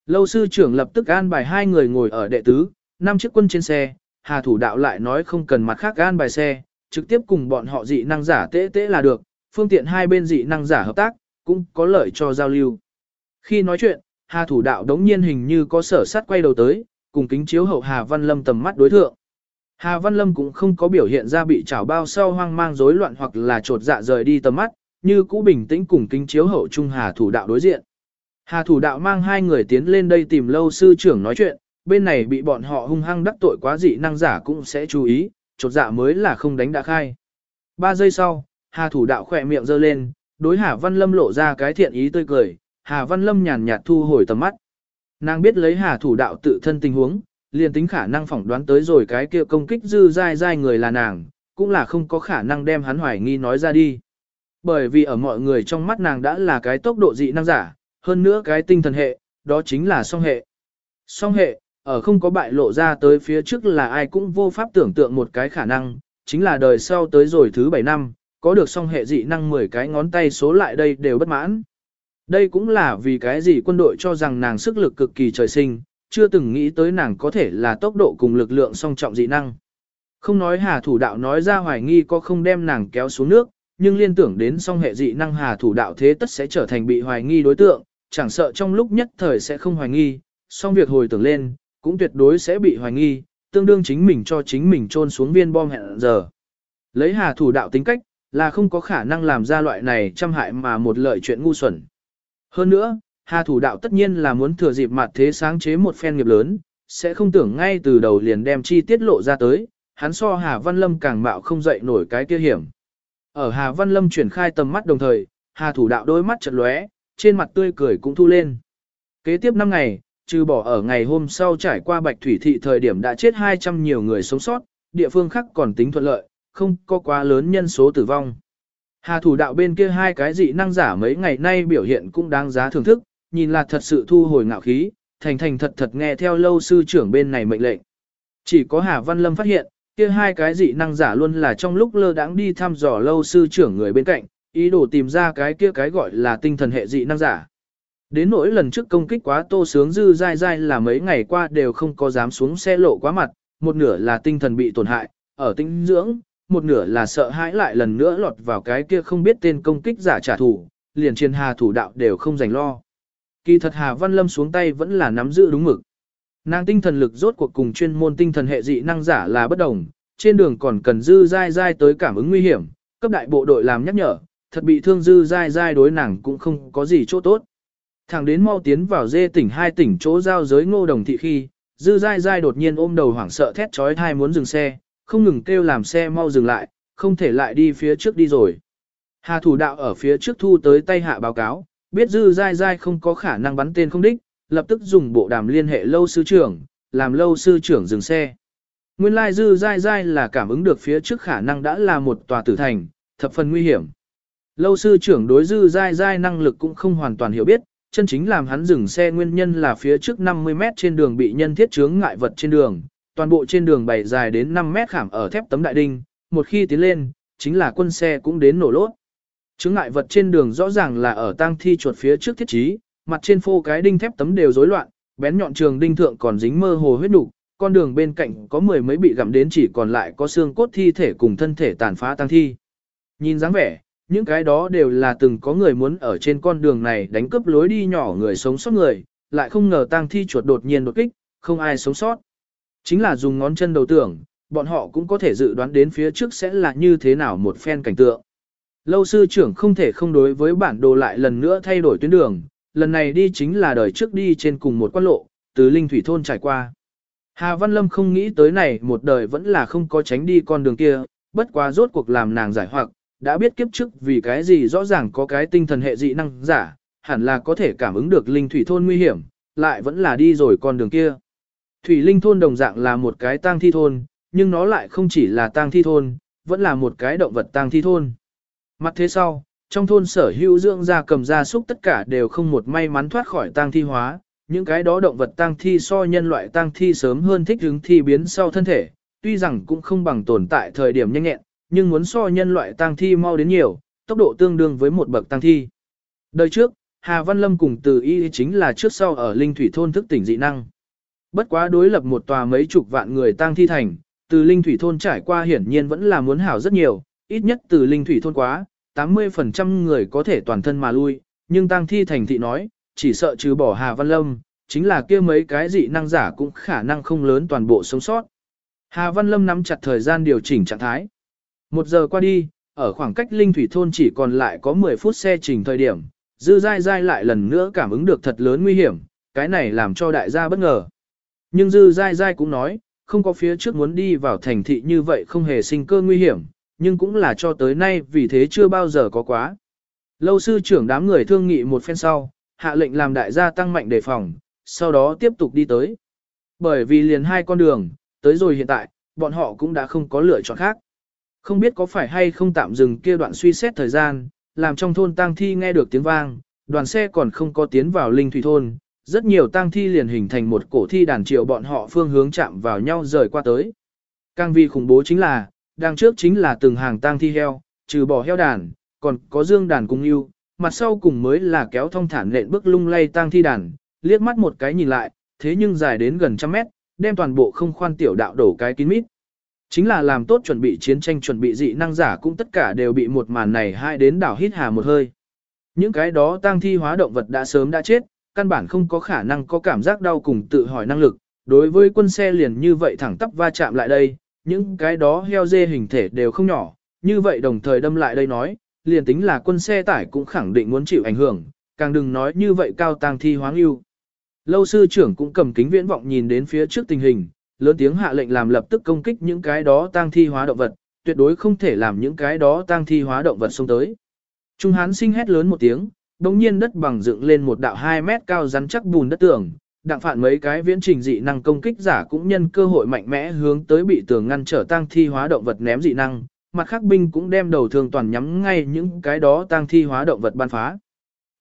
Speaker 1: Lâu sư trưởng lập tức an bài hai người ngồi ở đệ tứ, năm chiếc quân trên xe, hà thủ đạo lại nói không cần mặt khác gan bài xe, trực tiếp cùng bọn họ dị năng giả tế tế là được, phương tiện hai bên dị năng giả hợp tác, cũng có lợi cho giao lưu. Khi nói chuyện, hà thủ đạo đống nhiên hình như có sở sát quay đầu tới, cùng kính chiếu hậu Hà Văn Lâm tầm mắt đối thượng. Hà Văn Lâm cũng không có biểu hiện ra bị trảo bao sau hoang mang rối loạn hoặc là trột dạ rời đi tầm mắt, như cũ bình tĩnh cùng kính chiếu hậu trung Hà thủ đạo đối diện. Hà thủ đạo mang hai người tiến lên đây tìm lâu sư trưởng nói chuyện, bên này bị bọn họ hung hăng đắc tội quá dị năng giả cũng sẽ chú ý, chột dạ mới là không đánh đã khai. Ba giây sau, Hà thủ đạo khỏe miệng giơ lên, đối Hà Văn Lâm lộ ra cái thiện ý tươi cười, Hà Văn Lâm nhàn nhạt thu hồi tầm mắt. Nàng biết lấy Hà thủ đạo tự thân tình huống, liền tính khả năng phỏng đoán tới rồi cái kia công kích dư dai dai người là nàng, cũng là không có khả năng đem hắn hoài nghi nói ra đi. Bởi vì ở mọi người trong mắt nàng đã là cái tốc độ dị năng giả, hơn nữa cái tinh thần hệ, đó chính là song hệ. Song hệ, ở không có bại lộ ra tới phía trước là ai cũng vô pháp tưởng tượng một cái khả năng, chính là đời sau tới rồi thứ 7 năm, có được song hệ dị năng 10 cái ngón tay số lại đây đều bất mãn. Đây cũng là vì cái gì quân đội cho rằng nàng sức lực cực kỳ trời sinh, chưa từng nghĩ tới nàng có thể là tốc độ cùng lực lượng song trọng dị năng. Không nói hà thủ đạo nói ra hoài nghi có không đem nàng kéo xuống nước, nhưng liên tưởng đến song hệ dị năng hà thủ đạo thế tất sẽ trở thành bị hoài nghi đối tượng, chẳng sợ trong lúc nhất thời sẽ không hoài nghi, song việc hồi tưởng lên, cũng tuyệt đối sẽ bị hoài nghi, tương đương chính mình cho chính mình trôn xuống viên bom hẹn giờ. Lấy hà thủ đạo tính cách, là không có khả năng làm ra loại này trăm hại mà một lợi chuyện ngu xuẩn. Hơn nữa, Hà thủ đạo tất nhiên là muốn thừa dịp mặt thế sáng chế một phen nghiệp lớn, sẽ không tưởng ngay từ đầu liền đem chi tiết lộ ra tới, hắn so Hà Văn Lâm càng mạo không dậy nổi cái kia hiểm. Ở Hà Văn Lâm chuyển khai tầm mắt đồng thời, Hà thủ đạo đôi mắt chật lóe, trên mặt tươi cười cũng thu lên. Kế tiếp năm ngày, trừ bỏ ở ngày hôm sau trải qua Bạch Thủy Thị thời điểm đã chết 200 nhiều người sống sót, địa phương khác còn tính thuận lợi, không có quá lớn nhân số tử vong. Hà thủ đạo bên kia hai cái dị năng giả mấy ngày nay biểu hiện cũng đáng giá thưởng thức, nhìn là thật sự thu hồi ngạo khí, thành thành thật thật nghe theo lâu sư trưởng bên này mệnh lệnh. Chỉ có Hà Văn Lâm phát hiện, kia hai cái dị năng giả luôn là trong lúc lơ đãng đi thăm dò lâu sư trưởng người bên cạnh, ý đồ tìm ra cái kia cái gọi là tinh thần hệ dị năng giả. Đến nỗi lần trước công kích quá tô sướng dư dai dai là mấy ngày qua đều không có dám xuống xe lộ quá mặt, một nửa là tinh thần bị tổn hại, ở tinh dưỡng, một nửa là sợ hãi lại lần nữa lọt vào cái kia không biết tên công kích giả trả thù, liền trên hà thủ đạo đều không dành lo. Kỳ thật Hà Văn Lâm xuống tay vẫn là nắm giữ đúng mực. Nàng tinh thần lực rốt cuộc cùng chuyên môn tinh thần hệ dị năng giả là bất đồng, trên đường còn cần dư dai dai tới cảm ứng nguy hiểm, cấp đại bộ đội làm nhắc nhở, thật bị thương dư dai dai đối nàng cũng không có gì chỗ tốt. Thẳng đến mau tiến vào dê tỉnh hai tỉnh chỗ giao giới ngô đồng thị khi, dư dai dai đột nhiên ôm đầu hoảng sợ thét trói thai muốn dừng xe, không ngừng kêu làm xe mau dừng lại, không thể lại đi phía trước đi rồi. Hà thủ đạo ở phía trước thu tới tay hạ báo cáo, biết dư dai dai không có khả năng bắn tên không đích, lập tức dùng bộ đàm liên hệ lâu sư trưởng, làm lâu sư trưởng dừng xe. Nguyên lai dư dai dai là cảm ứng được phía trước khả năng đã là một tòa tử thành, thập phần nguy hiểm. Lâu sư trưởng đối dư dai dai năng lực cũng không hoàn toàn hiểu biết, chân chính làm hắn dừng xe nguyên nhân là phía trước 50 mét trên đường bị nhân thiết chướng ngại vật trên đường, toàn bộ trên đường bày dài đến 5 mét khảm ở thép tấm đại đinh, một khi tiến lên, chính là quân xe cũng đến nổ lốt. Chướng ngại vật trên đường rõ ràng là ở tang thi chuột phía trước thiết trí, mặt trên phô cái đinh thép tấm đều rối loạn, bén nhọn trường đinh thượng còn dính mơ hồ huyết đủ, con đường bên cạnh có mười mấy bị gặm đến chỉ còn lại có xương cốt thi thể cùng thân thể tàn phá tang thi. Nhìn dáng vẻ, những cái đó đều là từng có người muốn ở trên con đường này đánh cướp lối đi nhỏ người sống sót người, lại không ngờ tang thi chuột đột nhiên đột kích, không ai sống sót. Chính là dùng ngón chân đầu tưởng, bọn họ cũng có thể dự đoán đến phía trước sẽ là như thế nào một phen cảnh tượng. Lâu sư trưởng không thể không đối với bản đồ lại lần nữa thay đổi tuyến đường, lần này đi chính là đời trước đi trên cùng một quan lộ, từ Linh Thủy Thôn trải qua. Hà Văn Lâm không nghĩ tới này một đời vẫn là không có tránh đi con đường kia, bất quá rốt cuộc làm nàng giải hoặc, đã biết kiếp trước vì cái gì rõ ràng có cái tinh thần hệ dị năng giả, hẳn là có thể cảm ứng được Linh Thủy Thôn nguy hiểm, lại vẫn là đi rồi con đường kia. Thủy Linh Thôn đồng dạng là một cái tang thi thôn, nhưng nó lại không chỉ là tang thi thôn, vẫn là một cái động vật tang thi thôn. Mặt thế sau, trong thôn sở hữu dưỡng gia cầm gia súc tất cả đều không một may mắn thoát khỏi tang thi hóa, những cái đó động vật tang thi so nhân loại tang thi sớm hơn thích ứng thi biến sau thân thể, tuy rằng cũng không bằng tồn tại thời điểm nhanh nhẹn, nhưng muốn so nhân loại tang thi mau đến nhiều, tốc độ tương đương với một bậc tăng thi. Đời trước, Hà Văn Lâm cùng Từ Y chính là trước sau ở Linh Thủy thôn thức tỉnh dị năng. Bất quá đối lập một tòa mấy chục vạn người tăng thi thành, từ Linh Thủy thôn trải qua hiển nhiên vẫn là muốn hảo rất nhiều, ít nhất từ Linh Thủy thôn quá, 80% người có thể toàn thân mà lui, nhưng tăng thi thành thị nói, chỉ sợ trừ bỏ Hà Văn Lâm, chính là kia mấy cái dị năng giả cũng khả năng không lớn toàn bộ sống sót. Hà Văn Lâm nắm chặt thời gian điều chỉnh trạng thái. Một giờ qua đi, ở khoảng cách Linh Thủy thôn chỉ còn lại có 10 phút xe trình thời điểm, dư Giai Giai lại lần nữa cảm ứng được thật lớn nguy hiểm, cái này làm cho đại gia bất ngờ. Nhưng dư Giai Giai cũng nói, không có phía trước muốn đi vào thành thị như vậy không hề sinh cơ nguy hiểm, nhưng cũng là cho tới nay vì thế chưa bao giờ có quá. Lâu sư trưởng đám người thương nghị một phen sau, hạ lệnh làm đại gia tăng mạnh đề phòng, sau đó tiếp tục đi tới. Bởi vì liền hai con đường, tới rồi hiện tại, bọn họ cũng đã không có lựa chọn khác. Không biết có phải hay không tạm dừng kia đoạn suy xét thời gian, làm trong thôn tang thi nghe được tiếng vang, đoàn xe còn không có tiến vào linh thủy thôn, rất nhiều tang thi liền hình thành một cổ thi đàn triệu bọn họ phương hướng chạm vào nhau rời qua tới. Càng vì khủng bố chính là, đằng trước chính là từng hàng tang thi heo, trừ bỏ heo đàn, còn có dương đàn cung yêu, mặt sau cùng mới là kéo thông thản lện bước lung lay tang thi đàn, liếc mắt một cái nhìn lại, thế nhưng dài đến gần trăm mét, đem toàn bộ không khoan tiểu đạo đổ cái kín mít. Chính là làm tốt chuẩn bị chiến tranh chuẩn bị dị năng giả cũng tất cả đều bị một màn này hai đến đảo hít hà một hơi. Những cái đó tang thi hóa động vật đã sớm đã chết, căn bản không có khả năng có cảm giác đau cùng tự hỏi năng lực. Đối với quân xe liền như vậy thẳng tắp va chạm lại đây, những cái đó heo dê hình thể đều không nhỏ, như vậy đồng thời đâm lại đây nói, liền tính là quân xe tải cũng khẳng định muốn chịu ảnh hưởng, càng đừng nói như vậy cao tang thi hoáng ưu. Lâu sư trưởng cũng cầm kính viễn vọng nhìn đến phía trước tình hình, lớn tiếng hạ lệnh làm lập tức công kích những cái đó tang thi hóa động vật, tuyệt đối không thể làm những cái đó tang thi hóa động vật xông tới. Trung hán sinh hét lớn một tiếng, đồng nhiên đất bằng dựng lên một đạo 2 mét cao rắn chắc bùn đất tường, đặng phản mấy cái viễn trình dị năng công kích giả cũng nhân cơ hội mạnh mẽ hướng tới bị tường ngăn trở tang thi hóa động vật ném dị năng, mặt khác binh cũng đem đầu thường toàn nhắm ngay những cái đó tang thi hóa động vật ban phá.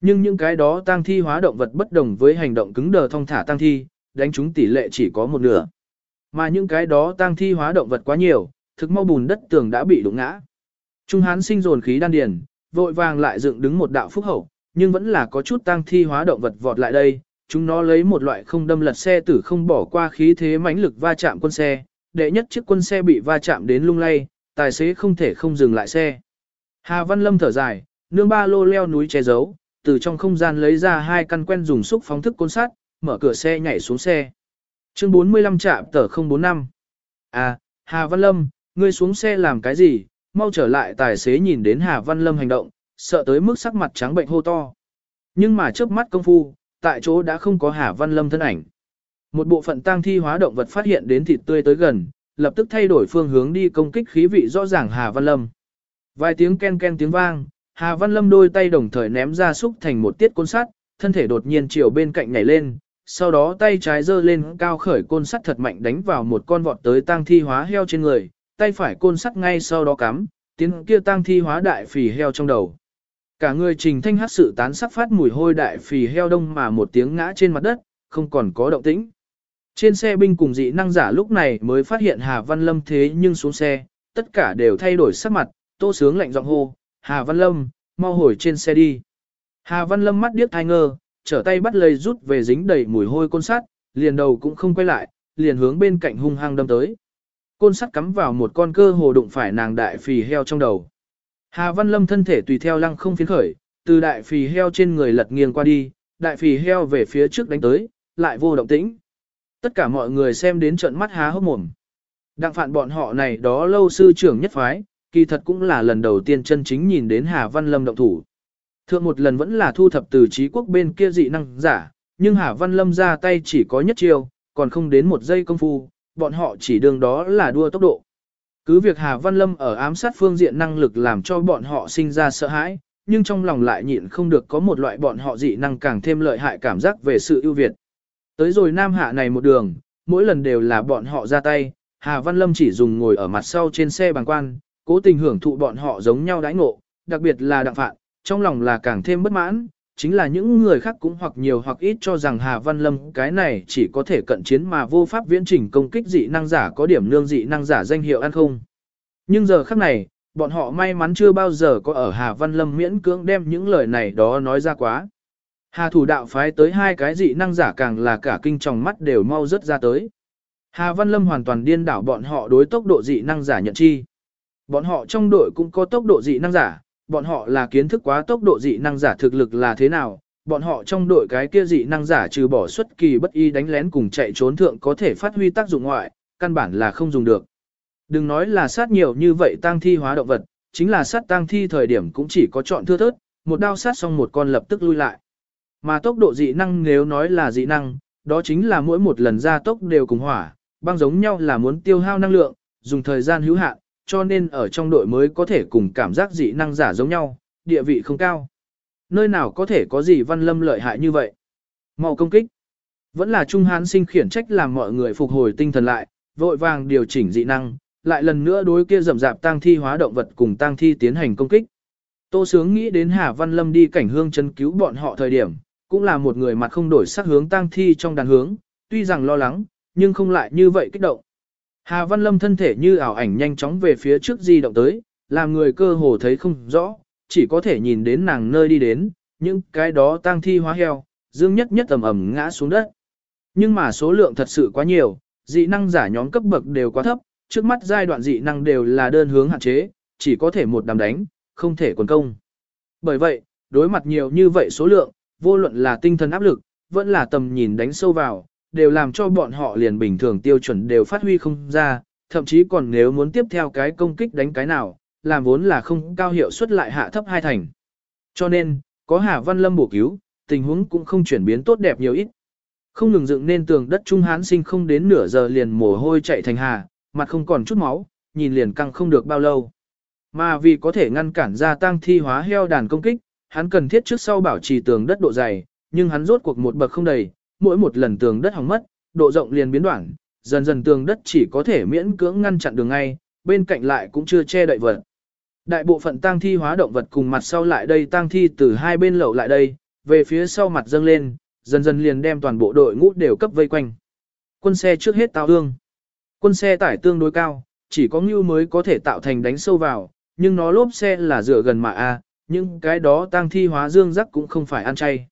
Speaker 1: Nhưng những cái đó tang thi hóa động vật bất đồng với hành động cứng đờ thông thả tang thi, đánh chúng tỷ lệ chỉ có một nửa. Mà những cái đó tang thi hóa động vật quá nhiều, thực mau bùn đất tường đã bị đụng ngã. Trung hán sinh dồn khí đan điền, vội vàng lại dựng đứng một đạo phúc hậu, nhưng vẫn là có chút tang thi hóa động vật vọt lại đây, chúng nó lấy một loại không đâm lật xe tử không bỏ qua khí thế mãnh lực va chạm quân xe, đệ nhất chiếc quân xe bị va chạm đến lung lay, tài xế không thể không dừng lại xe. Hà Văn Lâm thở dài, nương ba lô leo núi che giấu, từ trong không gian lấy ra hai căn quen dùng xúc phóng thức côn sắt, mở cửa xe nhảy xuống xe. Chương 45 trạm tờ 045. À, Hà Văn Lâm, ngươi xuống xe làm cái gì? Mau trở lại tài xế nhìn đến Hà Văn Lâm hành động, sợ tới mức sắc mặt trắng bệnh hô to. Nhưng mà chớp mắt công phu, tại chỗ đã không có Hà Văn Lâm thân ảnh. Một bộ phận tang thi hóa động vật phát hiện đến thịt tươi tới gần, lập tức thay đổi phương hướng đi công kích khí vị rõ ràng Hà Văn Lâm. Vài tiếng ken ken tiếng vang, Hà Văn Lâm đôi tay đồng thời ném ra xúc thành một tiết côn sắt, thân thể đột nhiên chiều bên cạnh nhảy lên, sau đó tay trái giơ lên cao khởi côn sắt thật mạnh đánh vào một con vọt tới tang thi hóa heo trên người, tay phải côn sắt ngay sau đó cắm, tiếng kia tang thi hóa đại phì heo trong đầu. Cả người trình thanh hát sự tán sắc phát mùi hôi đại phì heo đông mà một tiếng ngã trên mặt đất, không còn có động tĩnh. Trên xe binh cùng dị năng giả lúc này mới phát hiện Hà Văn Lâm thế nhưng xuống xe, tất cả đều thay đổi sắc mặt, tô sướng lạnh giọng hô, Hà Văn Lâm, mau hồi trên xe đi. Hà Văn Lâm mắt điếc thai ngơ, trở tay bắt lấy rút về dính đầy mùi hôi côn sắt, liền đầu cũng không quay lại, liền hướng bên cạnh hung hăng đâm tới. Côn sắt cắm vào một con cơ hồ đụng phải nàng đại phì heo trong đầu. Hà Văn Lâm thân thể tùy theo lăng không phiến khởi, từ đại phì heo trên người lật nghiêng qua đi, đại phì heo về phía trước đánh tới, lại vô động tĩnh. Tất cả mọi người xem đến trận mắt há hốc mồm. Đặng phạn bọn họ này đó lâu sư trưởng nhất phái, kỳ thật cũng là lần đầu tiên chân chính nhìn đến Hà Văn Lâm động thủ. Thượng một lần vẫn là thu thập từ trí quốc bên kia dị năng giả, nhưng Hà Văn Lâm ra tay chỉ có nhất chiêu, còn không đến một giây công phu, bọn họ chỉ đường đó là đua tốc độ. Cứ việc Hà Văn Lâm ở ám sát phương diện năng lực làm cho bọn họ sinh ra sợ hãi, nhưng trong lòng lại nhịn không được có một loại bọn họ dị năng càng thêm lợi hại cảm giác về sự ưu việt. Tới rồi Nam Hạ này một đường, mỗi lần đều là bọn họ ra tay, Hà Văn Lâm chỉ dùng ngồi ở mặt sau trên xe bằng quan, cố tình hưởng thụ bọn họ giống nhau đãi ngộ, đặc biệt là đặng phạn, trong lòng là càng thêm bất mãn, chính là những người khác cũng hoặc nhiều hoặc ít cho rằng Hà Văn Lâm cái này chỉ có thể cận chiến mà vô pháp viễn trình công kích dị năng giả có điểm nương dị năng giả danh hiệu ăn không. Nhưng giờ khắc này, bọn họ may mắn chưa bao giờ có ở Hà Văn Lâm miễn cưỡng đem những lời này đó nói ra quá. Hà thủ đạo phái tới hai cái dị năng giả càng là cả kinh trong mắt đều mau rớt ra tới. Hà Văn Lâm hoàn toàn điên đảo bọn họ đối tốc độ dị năng giả nhận chi. Bọn họ trong đội cũng có tốc độ dị năng giả, bọn họ là kiến thức quá tốc độ dị năng giả thực lực là thế nào, bọn họ trong đội cái kia dị năng giả trừ bỏ xuất kỳ bất y đánh lén cùng chạy trốn thượng có thể phát huy tác dụng ngoại, căn bản là không dùng được. Đừng nói là sát nhiều như vậy tang thi hóa động vật, chính là sát tang thi thời điểm cũng chỉ có chọn thưa thớt, một đao sát xong một con lập tức lui lại. Mà tốc độ dị năng nếu nói là dị năng, đó chính là mỗi một lần ra tốc đều cùng hỏa, băng giống nhau là muốn tiêu hao năng lượng, dùng thời gian hữu hạn, cho nên ở trong đội mới có thể cùng cảm giác dị năng giả giống nhau, địa vị không cao. Nơi nào có thể có gì văn lâm lợi hại như vậy? Mau công kích. Vẫn là Trung Hán sinh khiển trách làm mọi người phục hồi tinh thần lại, vội vàng điều chỉnh dị năng, lại lần nữa đối kia rầm rạp tang thi hóa động vật cùng tang thi tiến hành công kích. Tô Sướng nghĩ đến Hà Văn Lâm đi cảnh hương chân cứu bọn họ thời điểm, cũng là một người mặt không đổi sắc hướng tang thi trong đàn hướng, tuy rằng lo lắng, nhưng không lại như vậy kích động. Hà Văn Lâm thân thể như ảo ảnh nhanh chóng về phía trước di động tới, làm người cơ hồ thấy không rõ, chỉ có thể nhìn đến nàng nơi đi đến, những cái đó tang thi hóa heo, dương nhất nhất ầm ầm ngã xuống đất. Nhưng mà số lượng thật sự quá nhiều, dị năng giả nhóm cấp bậc đều quá thấp, trước mắt giai đoạn dị năng đều là đơn hướng hạn chế, chỉ có thể một đám đánh, không thể quần công. Bởi vậy, đối mặt nhiều như vậy số lượng, vô luận là tinh thần áp lực, vẫn là tầm nhìn đánh sâu vào, đều làm cho bọn họ liền bình thường tiêu chuẩn đều phát huy không ra, thậm chí còn nếu muốn tiếp theo cái công kích đánh cái nào, làm vốn là không cao hiệu suất lại hạ thấp hai thành. Cho nên, có Hà Văn Lâm bổ cứu, tình huống cũng không chuyển biến tốt đẹp nhiều ít. Không ngừng dựng nên tường đất Trung Hán sinh không đến nửa giờ liền mồ hôi chạy thành hà, mặt không còn chút máu, nhìn liền căng không được bao lâu. Mà vì có thể ngăn cản gia tăng thi hóa heo đàn công kích, hắn cần thiết trước sau bảo trì tường đất độ dày, nhưng hắn rốt cuộc một bậc không đầy, mỗi một lần tường đất hỏng mất, độ rộng liền biến đoạn, dần dần tường đất chỉ có thể miễn cưỡng ngăn chặn đường ngay, bên cạnh lại cũng chưa che đậy vật. Đại bộ phận tang thi hóa động vật cùng mặt sau lại đây tang thi từ hai bên lậu lại đây, về phía sau mặt dâng lên, dần dần liền đem toàn bộ đội ngũ đều cấp vây quanh. Quân xe trước hết tao ương. Quân xe tải tương đối cao, chỉ có ngưu mới có thể tạo thành đánh sâu vào, nhưng nó lốp xe là dựa gần mà a, nhưng cái đó tang thi hóa dương rắc cũng không phải ăn chay.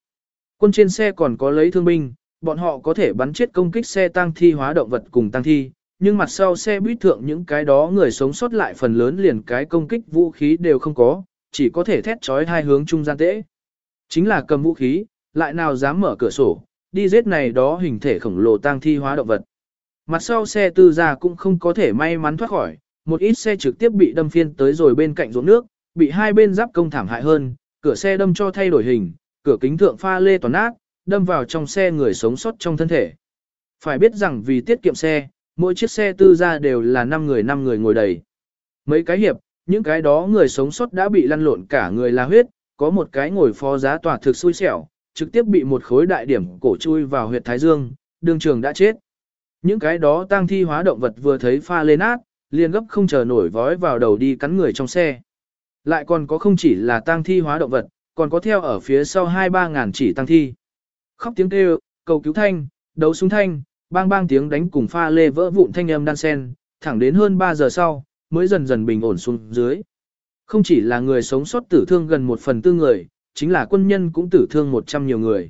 Speaker 1: Quân trên xe còn có lấy thương binh, bọn họ có thể bắn chết công kích xe tang thi hóa động vật cùng tang thi, nhưng mặt sau xe buýt thượng những cái đó người sống sót lại phần lớn liền cái công kích vũ khí đều không có, chỉ có thể thét trói hai hướng trung gian tễ. Chính là cầm vũ khí, lại nào dám mở cửa sổ, đi giết này đó hình thể khổng lồ tang thi hóa động vật. Mặt sau xe tư gia cũng không có thể may mắn thoát khỏi, một ít xe trực tiếp bị đâm phiên tới rồi bên cạnh ruộng nước, bị hai bên giáp công thảm hại hơn, cửa xe đâm cho thay đổi hình, cửa kính thượng pha lê toàn nát, đâm vào trong xe người sống sót trong thân thể. Phải biết rằng vì tiết kiệm xe, mỗi chiếc xe tư gia đều là 5 người 5 người ngồi đầy. Mấy cái hiệp, những cái đó người sống sót đã bị lăn lộn cả người là huyết, có một cái ngồi phó giá tòa thực xui xẻo, trực tiếp bị một khối đại điểm cổ chui vào huyệt thái dương, đường trường đã chết. Những cái đó tang thi hóa động vật vừa thấy pha lên át liền gấp không chờ nổi vói vào đầu đi cắn người trong xe. Lại còn có không chỉ là tang thi hóa động vật, còn có theo ở phía sau hai ba ngàn chỉ tăng thi. Khóc tiếng kêu, cầu cứu thanh, đấu súng thanh, bang bang tiếng đánh cùng pha lê vỡ vụn thanh âm đan sen, thẳng đến hơn 3 giờ sau, mới dần dần bình ổn xuống dưới. Không chỉ là người sống sót tử thương gần một phần tư người, chính là quân nhân cũng tử thương 100 nhiều người.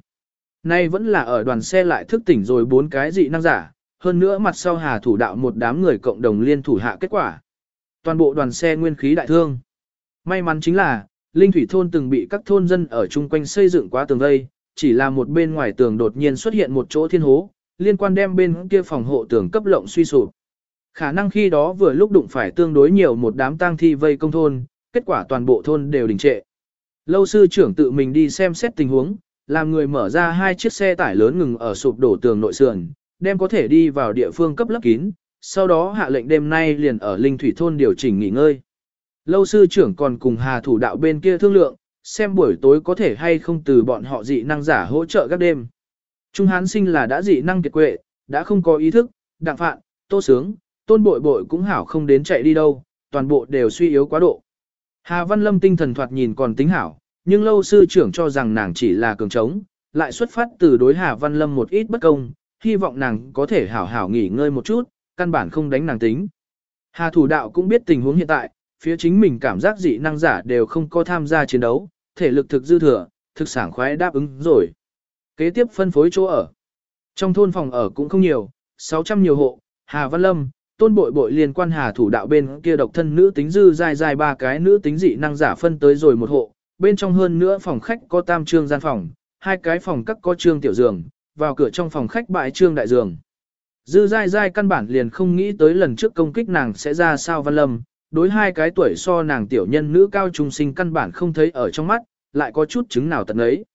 Speaker 1: Nay vẫn là ở đoàn xe lại thức tỉnh rồi bốn cái dị năng giả, hơn nữa mặt sau hà thủ đạo một đám người cộng đồng liên thủ hạ kết quả. Toàn bộ đoàn xe nguyên khí đại thương. May mắn chính là, Linh Thủy Thôn từng bị các thôn dân ở chung quanh xây dựng quá tường vây, chỉ là một bên ngoài tường đột nhiên xuất hiện một chỗ thiên hố, liên quan đem bên kia phòng hộ tường cấp lộng suy sụp. Khả năng khi đó vừa lúc đụng phải tương đối nhiều một đám tang thi vây công thôn, kết quả toàn bộ thôn đều đình trệ. Lâu sư trưởng tự mình đi xem xét tình huống, làm người mở ra hai chiếc xe tải lớn ngừng ở sụp đổ tường nội sườn, đem có thể đi vào địa phương cấp lấp kín, sau đó hạ lệnh đêm nay liền ở Linh Thủy Thôn điều chỉnh nghỉ ngơi. Lâu sư trưởng còn cùng Hà thủ đạo bên kia thương lượng, xem buổi tối có thể hay không từ bọn họ dị năng giả hỗ trợ các đêm. Trung hán sinh là đã dị năng kiệt quệ, đã không có ý thức, đặng phạn, tô sướng, tôn bội bội cũng hảo không đến chạy đi đâu, toàn bộ đều suy yếu quá độ. Hà Văn Lâm tinh thần thoạt nhìn còn tính hảo, nhưng lâu sư trưởng cho rằng nàng chỉ là cường trống, lại xuất phát từ đối Hà Văn Lâm một ít bất công, hy vọng nàng có thể hảo hảo nghỉ ngơi một chút, căn bản không đánh nàng tính. Hà thủ đạo cũng biết tình huống hiện tại, phía chính mình cảm giác dị năng giả đều không có tham gia chiến đấu, thể lực thực dư thừa, thực sảng khoái đáp ứng rồi. Kế tiếp phân phối chỗ ở. Trong thôn phòng ở cũng không nhiều, 600 nhiều hộ, Hà Văn Lâm, tôn bội bội liên quan Hà thủ đạo bên kia độc thân nữ tính dư dài dài ba cái nữ tính dị năng giả phân tới rồi một hộ, bên trong hơn nữa phòng khách có tam trương gian phòng, hai cái phòng các có trương tiểu giường, vào cửa trong phòng khách bãi trương đại giường. Dư dai dai căn bản liền không nghĩ tới lần trước công kích nàng sẽ ra sao văn lâm, đối hai cái tuổi so nàng tiểu nhân nữ cao trung sinh căn bản không thấy ở trong mắt, lại có chút chứng nào tận ấy.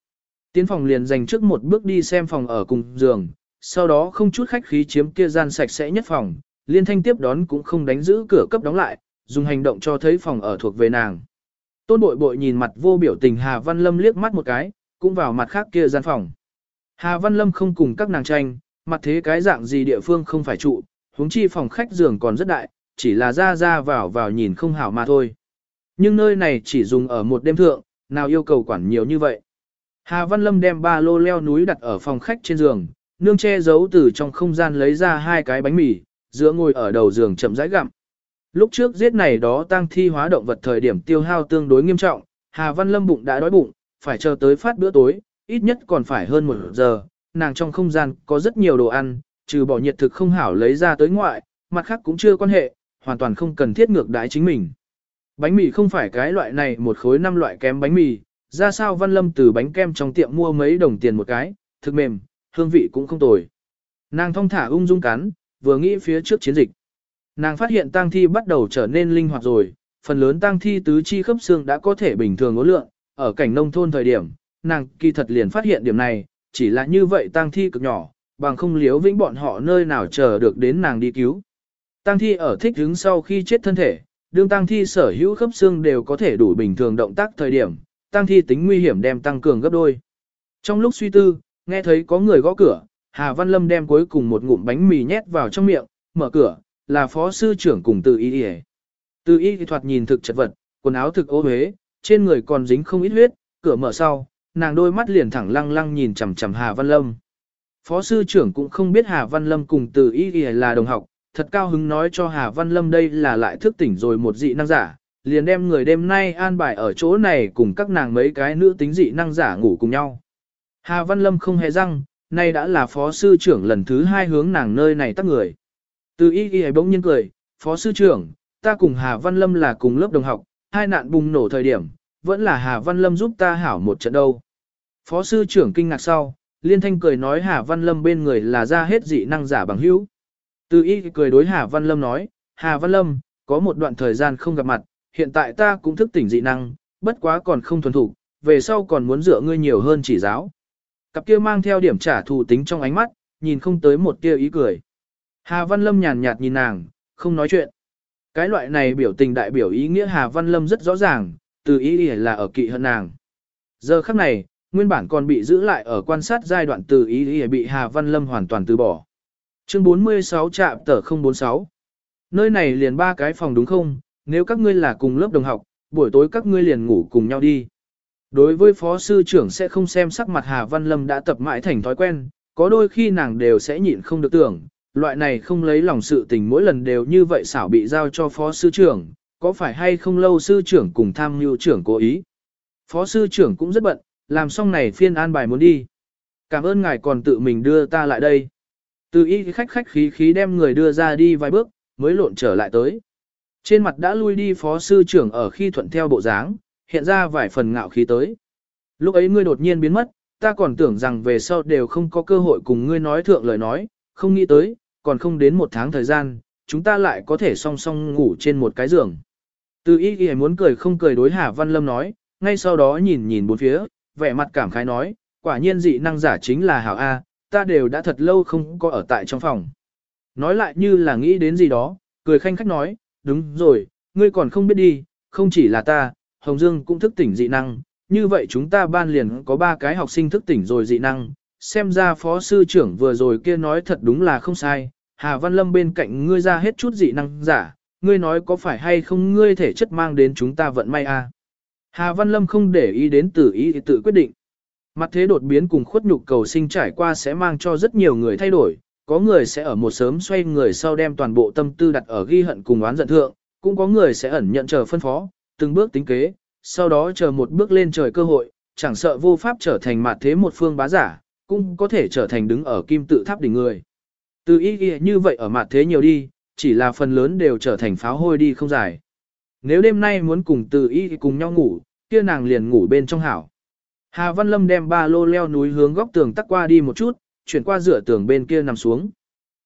Speaker 1: Tiến phòng liền dành trước một bước đi xem phòng ở cùng giường, sau đó không chút khách khí chiếm kia gian sạch sẽ nhất phòng, liên thanh tiếp đón cũng không đánh giữ cửa cấp đóng lại, dùng hành động cho thấy phòng ở thuộc về nàng. Tôn bội bội nhìn mặt vô biểu tình Hà Văn Lâm liếc mắt một cái, cũng vào mặt khác kia gian phòng. Hà Văn Lâm không cùng các nàng tranh, mặt thế cái dạng gì địa phương không phải trụ, huống chi phòng khách giường còn rất đại, chỉ là ra ra vào vào nhìn không hảo mà thôi. Nhưng nơi này chỉ dùng ở một đêm thượng, nào yêu cầu quản nhiều như vậy. Hà Văn Lâm đem ba lô leo núi đặt ở phòng khách trên giường, nương che giấu từ trong không gian lấy ra hai cái bánh mì, giữa ngồi ở đầu giường chậm rãi gặm. Lúc trước giết này đó tăng thi hóa động vật thời điểm tiêu hao tương đối nghiêm trọng, Hà Văn Lâm bụng đã đói bụng, phải chờ tới phát bữa tối, ít nhất còn phải hơn một giờ, nàng trong không gian có rất nhiều đồ ăn, trừ bỏ nhiệt thực không hảo lấy ra tới ngoại, mặt khác cũng chưa quan hệ, hoàn toàn không cần thiết ngược đái chính mình. Bánh mì không phải cái loại này một khối năm loại kém bánh mì, ra sao Văn Lâm từ bánh kem trong tiệm mua mấy đồng tiền một cái, thực mềm, hương vị cũng không tồi. Nàng thong thả ung dung cắn, vừa nghĩ phía trước chiến dịch. Nàng phát hiện tang thi bắt đầu trở nên linh hoạt rồi, phần lớn tang thi tứ chi khớp xương đã có thể bình thường ngố lượng, ở cảnh nông thôn thời điểm, nàng kỳ thật liền phát hiện điểm này, chỉ là như vậy tang thi cực nhỏ, bằng không liếu vĩnh bọn họ nơi nào chờ được đến nàng đi cứu. Tăng thi ở thích hứng sau khi chết thân thể, đương tăng thi sở hữu khớp xương đều có thể đủ bình thường động tác thời điểm, Tăng thi tính nguy hiểm đem tăng cường gấp đôi. Trong lúc suy tư, nghe thấy có người gõ cửa, Hà Văn Lâm đem cuối cùng một ngụm bánh mì nhét vào trong miệng, mở cửa, là phó sư trưởng cùng từ y y. Từ y thoạt nhìn thực chật vật, quần áo thực ô huế, trên người còn dính không ít huyết, cửa mở sau, nàng đôi mắt liền thẳng lăng lăng nhìn chằm chằm Hà Văn Lâm. Phó sư trưởng cũng không biết Hà Văn Lâm cùng từ y y là đồng học, thật cao hứng nói cho Hà Văn Lâm đây là lại thức tỉnh rồi một dị năng giả, liền đem người đêm nay an bài ở chỗ này cùng các nàng mấy cái nữ tính dị năng giả ngủ cùng nhau. Hà Văn Lâm không hề răng, nay đã là phó sư trưởng lần thứ hai hướng nàng nơi này tắt người. Từ y y bỗng nhiên cười, phó sư trưởng, ta cùng Hà Văn Lâm là cùng lớp đồng học, hai nạn bùng nổ thời điểm, vẫn là Hà Văn Lâm giúp ta hảo một trận đâu. Phó sư trưởng kinh ngạc sau, liên thanh cười nói Hà Văn Lâm bên người là ra hết dị năng giả bằng hữu. Từ y cười đối Hà Văn Lâm nói, Hà Văn Lâm, có một đoạn thời gian không gặp mặt, hiện tại ta cũng thức tỉnh dị năng, bất quá còn không thuần thủ, về sau còn muốn dựa ngươi nhiều hơn chỉ giáo. Cặp kia mang theo điểm trả thù tính trong ánh mắt, nhìn không tới một tia ý cười. Hà Văn Lâm nhàn nhạt nhìn nàng, không nói chuyện. Cái loại này biểu tình đại biểu ý nghĩa Hà Văn Lâm rất rõ ràng, từ ý ý là ở kỵ hơn nàng. Giờ khắc này, nguyên bản còn bị giữ lại ở quan sát giai đoạn từ ý ý bị Hà Văn Lâm hoàn toàn từ bỏ. Chương 46 trạm tờ 046 Nơi này liền ba cái phòng đúng không? Nếu các ngươi là cùng lớp đồng học, buổi tối các ngươi liền ngủ cùng nhau đi. Đối với phó sư trưởng sẽ không xem sắc mặt Hà Văn Lâm đã tập mãi thành thói quen, có đôi khi nàng đều sẽ nhịn không được tưởng, loại này không lấy lòng sự tình mỗi lần đều như vậy xảo bị giao cho phó sư trưởng, có phải hay không lâu sư trưởng cùng tham mưu trưởng cố ý. Phó sư trưởng cũng rất bận, làm xong này phiên an bài muốn đi. Cảm ơn ngài còn tự mình đưa ta lại đây. Từ y khách khách khí khí đem người đưa ra đi vài bước, mới lộn trở lại tới. Trên mặt đã lui đi phó sư trưởng ở khi thuận theo bộ dáng, hiện ra vài phần ngạo khí tới. Lúc ấy ngươi đột nhiên biến mất, ta còn tưởng rằng về sau đều không có cơ hội cùng ngươi nói thượng lời nói, không nghĩ tới, còn không đến một tháng thời gian, chúng ta lại có thể song song ngủ trên một cái giường. Từ y ghi muốn cười không cười đối Hà Văn Lâm nói, ngay sau đó nhìn nhìn bốn phía, vẻ mặt cảm khái nói, quả nhiên dị năng giả chính là Hảo A, ta đều đã thật lâu không có ở tại trong phòng. Nói lại như là nghĩ đến gì đó, cười khanh khách nói, đúng rồi, ngươi còn không biết đi, không chỉ là ta, Hồng Dương cũng thức tỉnh dị năng, như vậy chúng ta ban liền có ba cái học sinh thức tỉnh rồi dị năng, xem ra phó sư trưởng vừa rồi kia nói thật đúng là không sai, Hà Văn Lâm bên cạnh ngươi ra hết chút dị năng giả, ngươi nói có phải hay không ngươi thể chất mang đến chúng ta vận may à. Hà Văn Lâm không để ý đến tử ý tự quyết định. Mặt thế đột biến cùng khuất nhục cầu sinh trải qua sẽ mang cho rất nhiều người thay đổi, có người sẽ ở một sớm xoay người sau đem toàn bộ tâm tư đặt ở ghi hận cùng oán giận thượng, cũng có người sẽ ẩn nhận chờ phân phó, từng bước tính kế, sau đó chờ một bước lên trời cơ hội, chẳng sợ vô pháp trở thành mặt thế một phương bá giả, cũng có thể trở thành đứng ở kim tự tháp đỉnh người. Từ ý nghĩa như vậy ở mặt thế nhiều đi, chỉ là phần lớn đều trở thành pháo hôi đi không dài. Nếu đêm nay muốn cùng từ ý cùng nhau ngủ, kia nàng liền ngủ bên trong hảo. Hà Văn Lâm đem ba lô leo núi hướng góc tường tắc qua đi một chút, chuyển qua dựa tường bên kia nằm xuống.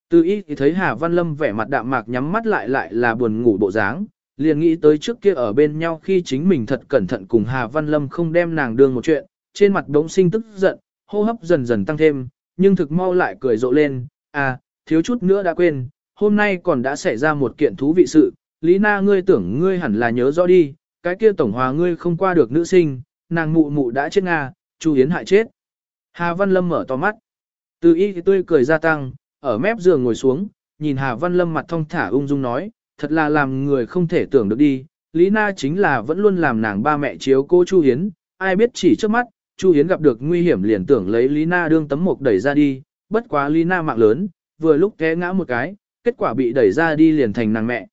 Speaker 1: Từ Y thì thấy Hà Văn Lâm vẻ mặt đạm mạc nhắm mắt lại lại là buồn ngủ bộ dáng, liền nghĩ tới trước kia ở bên nhau khi chính mình thật cẩn thận cùng Hà Văn Lâm không đem nàng đương một chuyện, trên mặt đống sinh tức giận, hô hấp dần dần tăng thêm, nhưng thực mau lại cười rộ lên, à, thiếu chút nữa đã quên, hôm nay còn đã xảy ra một kiện thú vị sự, Lý Na ngươi tưởng ngươi hẳn là nhớ rõ đi, cái kia tổng hòa ngươi không qua được nữ sinh, nàng mụ mụ đã chết Nga, Chu Yến hại chết. Hà Văn Lâm mở to mắt. Từ y thì tươi cười gia tăng, ở mép giường ngồi xuống, nhìn Hà Văn Lâm mặt thong thả ung dung nói, thật là làm người không thể tưởng được đi, Lý Na chính là vẫn luôn làm nàng ba mẹ chiếu cô Chu Hiến, ai biết chỉ trước mắt, Chu Hiến gặp được nguy hiểm liền tưởng lấy Lý Na đương tấm mộc đẩy ra đi, bất quá Lý Na mạng lớn, vừa lúc té ngã một cái, kết quả bị đẩy ra đi liền thành nàng mẹ.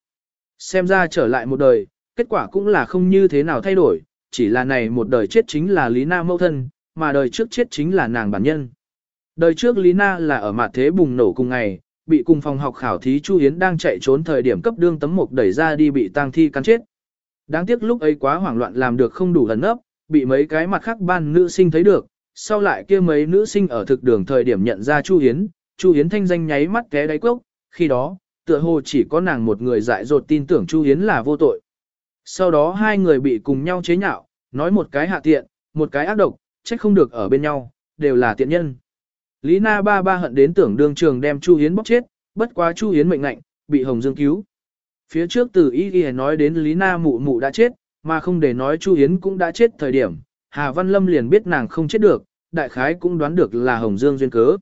Speaker 1: Xem ra trở lại một đời, kết quả cũng là không như thế nào thay đổi, chỉ là này một đời chết chính là Lý Na mẫu thân, mà đời trước chết chính là nàng bản nhân. Đời trước Lý Na là ở mặt thế bùng nổ cùng ngày, bị cùng phòng học khảo thí Chu Hiến đang chạy trốn thời điểm cấp đương tấm mục đẩy ra đi bị tang thi cắn chết. Đáng tiếc lúc ấy quá hoảng loạn làm được không đủ lần ấp, bị mấy cái mặt khác ban nữ sinh thấy được, sau lại kia mấy nữ sinh ở thực đường thời điểm nhận ra Chu Hiến, Chu Hiến thanh danh nháy mắt té đáy cốc, khi đó, tựa hồ chỉ có nàng một người dại dột tin tưởng Chu Hiến là vô tội. Sau đó hai người bị cùng nhau chế nhạo, nói một cái hạ tiện, một cái ác độc, trách không được ở bên nhau, đều là tiện nhân. Lý Na ba ba hận đến tưởng đương trường đem Chu Hiến bóc chết, bất quá Chu Hiến mệnh lạnh, bị Hồng Dương cứu. Phía trước từ ý ghi nói đến Lý Na mụ mụ đã chết, mà không để nói Chu Hiến cũng đã chết thời điểm, Hà Văn Lâm liền biết nàng không chết được, đại khái cũng đoán được là Hồng Dương duyên cớ.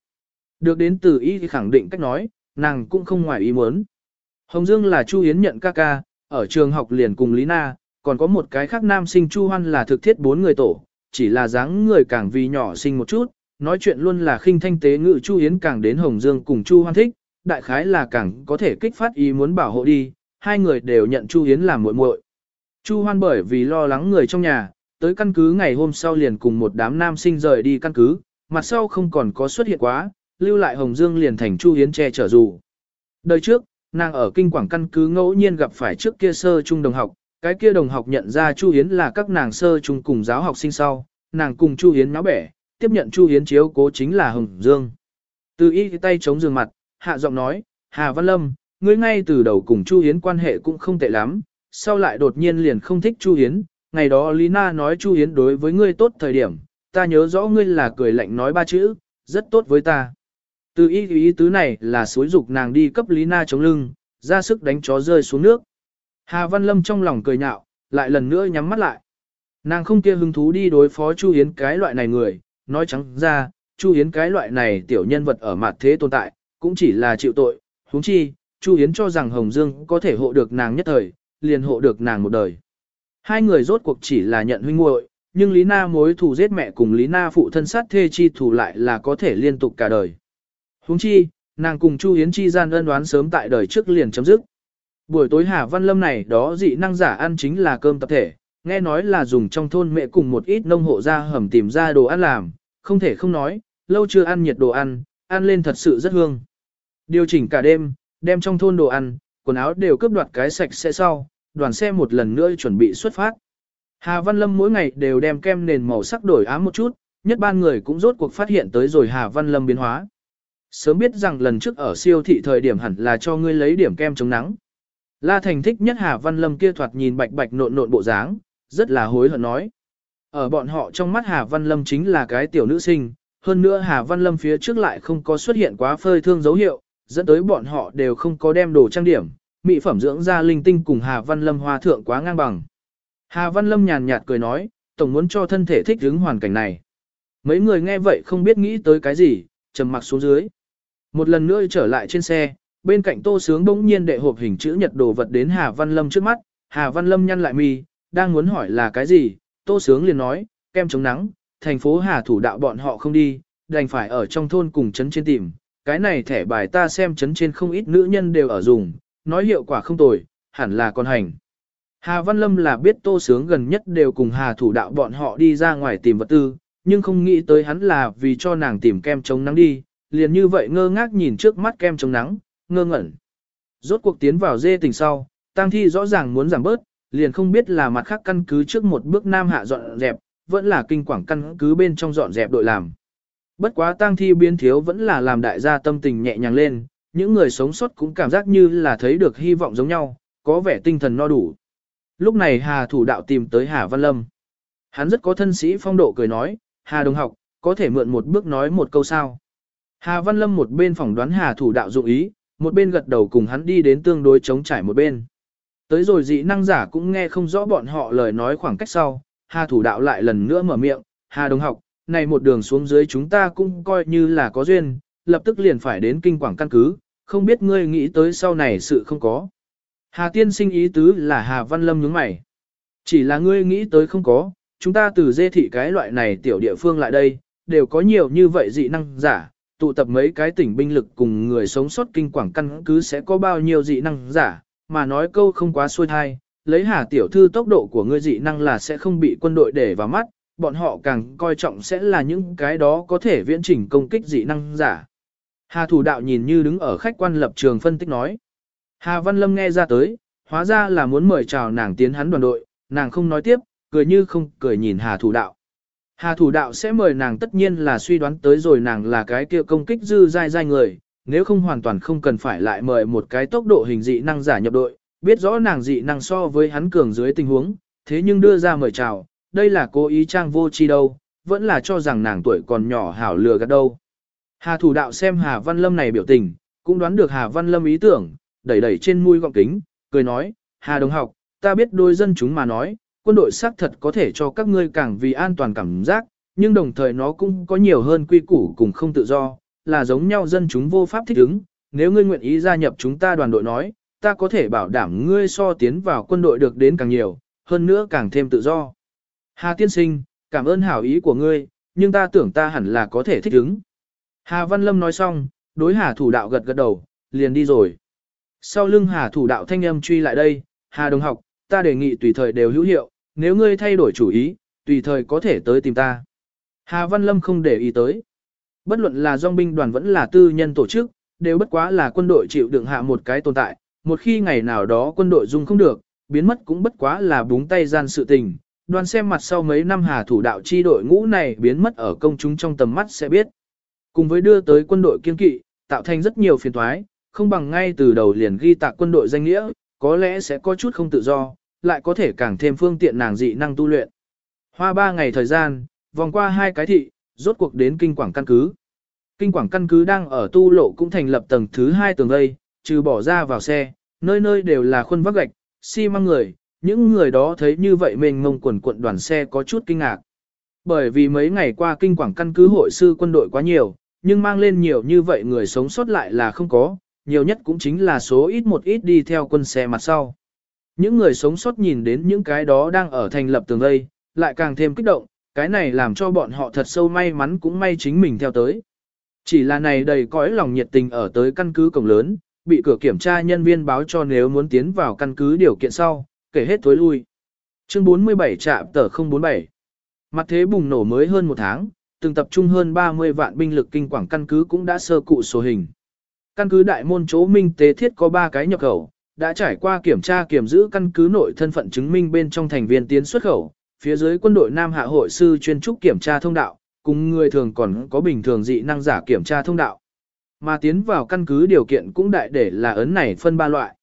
Speaker 1: Được đến từ ý thì khẳng định cách nói, nàng cũng không ngoài ý muốn. Hồng Dương là Chu Hiến nhận ca ca, ở trường học liền cùng Lý Na, còn có một cái khác nam sinh Chu Hoan là thực thiết bốn người tổ, chỉ là dáng người càng vì nhỏ sinh một chút, nói chuyện luôn là khinh thanh tế ngự Chu Hiến càng đến Hồng Dương cùng Chu Hoan thích, đại khái là càng có thể kích phát ý muốn bảo hộ đi, hai người đều nhận Chu Hiến làm muội muội. Chu Hoan bởi vì lo lắng người trong nhà, tới căn cứ ngày hôm sau liền cùng một đám nam sinh rời đi căn cứ, mặt sau không còn có xuất hiện quá, lưu lại Hồng Dương liền thành Chu Hiến che chở dù. Đời trước, nàng ở kinh quảng căn cứ ngẫu nhiên gặp phải trước kia sơ trung đồng học, cái kia đồng học nhận ra Chu Hiến là các nàng sơ trung cùng giáo học sinh sau, nàng cùng Chu Hiến náo bẻ, tiếp nhận Chu Hiến chiếu cố chính là Hồng Dương. Từ y tay chống giường mặt, hạ giọng nói, Hà Văn Lâm, ngươi ngay từ đầu cùng Chu Hiến quan hệ cũng không tệ lắm, sau lại đột nhiên liền không thích Chu Hiến, ngày đó Lý Na nói Chu Hiến đối với ngươi tốt thời điểm, ta nhớ rõ ngươi là cười lạnh nói ba chữ, rất tốt với ta. Từ ý ý tứ này là xối dục nàng đi cấp Lý Na chống lưng, ra sức đánh chó rơi xuống nước. Hà Văn Lâm trong lòng cười nhạo, lại lần nữa nhắm mắt lại. Nàng không kia hứng thú đi đối phó Chu Yến cái loại này người, nói trắng ra, Chu Yến cái loại này tiểu nhân vật ở mặt thế tồn tại, cũng chỉ là chịu tội, huống chi, Chu Yến cho rằng Hồng Dương có thể hộ được nàng nhất thời, liền hộ được nàng một đời. Hai người rốt cuộc chỉ là nhận huynh muội, nhưng Lý Na mối thù giết mẹ cùng Lý Na phụ thân sát thê chi thù lại là có thể liên tục cả đời. Huống chi, nàng cùng Chu Hiến chi gian ân đoán sớm tại đời trước liền chấm dứt. Buổi tối Hà Văn Lâm này đó dị năng giả ăn chính là cơm tập thể, nghe nói là dùng trong thôn mẹ cùng một ít nông hộ ra hầm tìm ra đồ ăn làm, không thể không nói, lâu chưa ăn nhiệt đồ ăn, ăn lên thật sự rất hương. Điều chỉnh cả đêm, đem trong thôn đồ ăn, quần áo đều cướp đoạt cái sạch sẽ sau, đoàn xe một lần nữa chuẩn bị xuất phát. Hà Văn Lâm mỗi ngày đều đem kem nền màu sắc đổi ám một chút, nhất ban người cũng rốt cuộc phát hiện tới rồi Hà Văn Lâm biến hóa. Sớm biết rằng lần trước ở siêu thị thời điểm hẳn là cho ngươi lấy điểm kem chống nắng. La Thành thích nhất Hà Văn Lâm kia thoạt nhìn bạch bạch nộn nộn bộ dáng, rất là hối hận nói. Ở bọn họ trong mắt Hà Văn Lâm chính là cái tiểu nữ sinh, hơn nữa Hà Văn Lâm phía trước lại không có xuất hiện quá phơi thương dấu hiệu, dẫn tới bọn họ đều không có đem đồ trang điểm, mỹ phẩm dưỡng da linh tinh cùng Hà Văn Lâm hoa thượng quá ngang bằng. Hà Văn Lâm nhàn nhạt cười nói, tổng muốn cho thân thể thích ứng hoàn cảnh này. Mấy người nghe vậy không biết nghĩ tới cái gì, trầm mặc xuống dưới. Một lần nữa trở lại trên xe, bên cạnh Tô Sướng bỗng nhiên đệ hộp hình chữ nhật đồ vật đến Hà Văn Lâm trước mắt, Hà Văn Lâm nhăn lại mi, đang muốn hỏi là cái gì, Tô Sướng liền nói, kem chống nắng, thành phố Hà thủ đạo bọn họ không đi, đành phải ở trong thôn cùng chấn trên tìm, cái này thẻ bài ta xem chấn trên không ít nữ nhân đều ở dùng, nói hiệu quả không tồi, hẳn là con hành. Hà Văn Lâm là biết Tô Sướng gần nhất đều cùng Hà Thủ Đạo bọn họ đi ra ngoài tìm vật tư, nhưng không nghĩ tới hắn là vì cho nàng tìm kem chống nắng đi, liền như vậy ngơ ngác nhìn trước mắt kem chống nắng, ngơ ngẩn. Rốt cuộc tiến vào dê tỉnh sau, tang thi rõ ràng muốn giảm bớt, liền không biết là mặt khác căn cứ trước một bước nam hạ dọn dẹp, vẫn là kinh quảng căn cứ bên trong dọn dẹp đội làm. Bất quá tang thi biến thiếu vẫn là làm đại gia tâm tình nhẹ nhàng lên, những người sống sót cũng cảm giác như là thấy được hy vọng giống nhau, có vẻ tinh thần no đủ. Lúc này Hà thủ đạo tìm tới Hà Văn Lâm. Hắn rất có thân sĩ phong độ cười nói, Hà đồng học, có thể mượn một bước nói một câu sao. Hà Văn Lâm một bên phỏng đoán Hà thủ đạo dụng ý, một bên gật đầu cùng hắn đi đến tương đối chống trải một bên. Tới rồi dị năng giả cũng nghe không rõ bọn họ lời nói khoảng cách sau, Hà thủ đạo lại lần nữa mở miệng, Hà đồng học, này một đường xuống dưới chúng ta cũng coi như là có duyên, lập tức liền phải đến kinh quảng căn cứ, không biết ngươi nghĩ tới sau này sự không có. Hà tiên sinh ý tứ là Hà Văn Lâm nhướng mày. Chỉ là ngươi nghĩ tới không có, chúng ta từ dê thị cái loại này tiểu địa phương lại đây, đều có nhiều như vậy dị năng giả, tụ tập mấy cái tỉnh binh lực cùng người sống sót kinh quảng căn cứ sẽ có bao nhiêu dị năng giả, mà nói câu không quá xuôi thai, lấy hà tiểu thư tốc độ của ngươi dị năng là sẽ không bị quân đội để vào mắt, bọn họ càng coi trọng sẽ là những cái đó có thể viễn chỉnh công kích dị năng giả. Hà thủ đạo nhìn như đứng ở khách quan lập trường phân tích nói. Hà Văn Lâm nghe ra tới, hóa ra là muốn mời chào nàng tiến hắn đoàn đội, nàng không nói tiếp, cười như không cười nhìn Hà thủ đạo. Hà thủ đạo sẽ mời nàng tất nhiên là suy đoán tới rồi nàng là cái kia công kích dư dai dai người, nếu không hoàn toàn không cần phải lại mời một cái tốc độ hình dị năng giả nhập đội, biết rõ nàng dị năng so với hắn cường dưới tình huống, thế nhưng đưa ra mời chào, đây là cố ý trang vô chi đâu, vẫn là cho rằng nàng tuổi còn nhỏ hảo lừa gạt đâu. Hà thủ đạo xem Hà Văn Lâm này biểu tình, cũng đoán được Hà Văn Lâm ý tưởng, đẩy đẩy trên mũi gọng kính, cười nói, Hà đồng học, ta biết đôi dân chúng mà nói, quân đội xác thật có thể cho các ngươi càng vì an toàn cảm giác, nhưng đồng thời nó cũng có nhiều hơn quy củ cùng không tự do, là giống nhau dân chúng vô pháp thích ứng, nếu ngươi nguyện ý gia nhập chúng ta đoàn đội nói, ta có thể bảo đảm ngươi so tiến vào quân đội được đến càng nhiều, hơn nữa càng thêm tự do. Hà tiên sinh, cảm ơn hảo ý của ngươi, nhưng ta tưởng ta hẳn là có thể thích ứng. Hà Văn Lâm nói xong, đối Hà thủ đạo gật gật đầu, liền đi rồi. Sau lưng Hà thủ đạo thanh âm truy lại đây, Hà đồng học, ta đề nghị tùy thời đều hữu hiệu, nếu ngươi thay đổi chủ ý, tùy thời có thể tới tìm ta. Hà Văn Lâm không để ý tới. Bất luận là dòng binh đoàn vẫn là tư nhân tổ chức, đều bất quá là quân đội chịu đựng hạ một cái tồn tại, một khi ngày nào đó quân đội dùng không được, biến mất cũng bất quá là búng tay gian sự tình. Đoàn xem mặt sau mấy năm hà thủ đạo chi đội ngũ này biến mất ở công chúng trong tầm mắt sẽ biết. Cùng với đưa tới quân đội kiên kỵ, tạo thành rất nhiều phiền toái, không bằng ngay từ đầu liền ghi tạc quân đội danh nghĩa, có lẽ sẽ có chút không tự do, lại có thể càng thêm phương tiện nàng dị năng tu luyện. Hoa ba ngày thời gian, vòng qua hai cái thị, rốt cuộc đến kinh quảng căn cứ. Kinh quảng căn cứ đang ở tu lộ cũng thành lập tầng thứ hai tường đây, trừ bỏ ra vào xe, nơi nơi đều là khuôn vác gạch, xi măng người, những người đó thấy như vậy mình ngông quần cuộn đoàn xe có chút kinh ngạc. Bởi vì mấy ngày qua kinh quảng căn cứ hội sư quân đội quá nhiều, nhưng mang lên nhiều như vậy người sống sót lại là không có, nhiều nhất cũng chính là số ít một ít đi theo quân xe mặt sau. Những người sống sót nhìn đến những cái đó đang ở thành lập tường đây, lại càng thêm kích động, cái này làm cho bọn họ thật sâu may mắn cũng may chính mình theo tới. Chỉ là này đầy cõi lòng nhiệt tình ở tới căn cứ cổng lớn, bị cửa kiểm tra nhân viên báo cho nếu muốn tiến vào căn cứ điều kiện sau, kể hết tối lui. Chương 47 trạm tờ 047 Mặt thế bùng nổ mới hơn một tháng, từng tập trung hơn 30 vạn binh lực kinh quảng căn cứ cũng đã sơ cụ số hình. Căn cứ đại môn chỗ minh tế thiết có 3 cái nhập khẩu, đã trải qua kiểm tra kiểm giữ căn cứ nội thân phận chứng minh bên trong thành viên tiến xuất khẩu, phía dưới quân đội Nam Hạ hội sư chuyên trúc kiểm tra thông đạo, cùng người thường còn có bình thường dị năng giả kiểm tra thông đạo. Mà tiến vào căn cứ điều kiện cũng đại để là ấn này phân ba loại.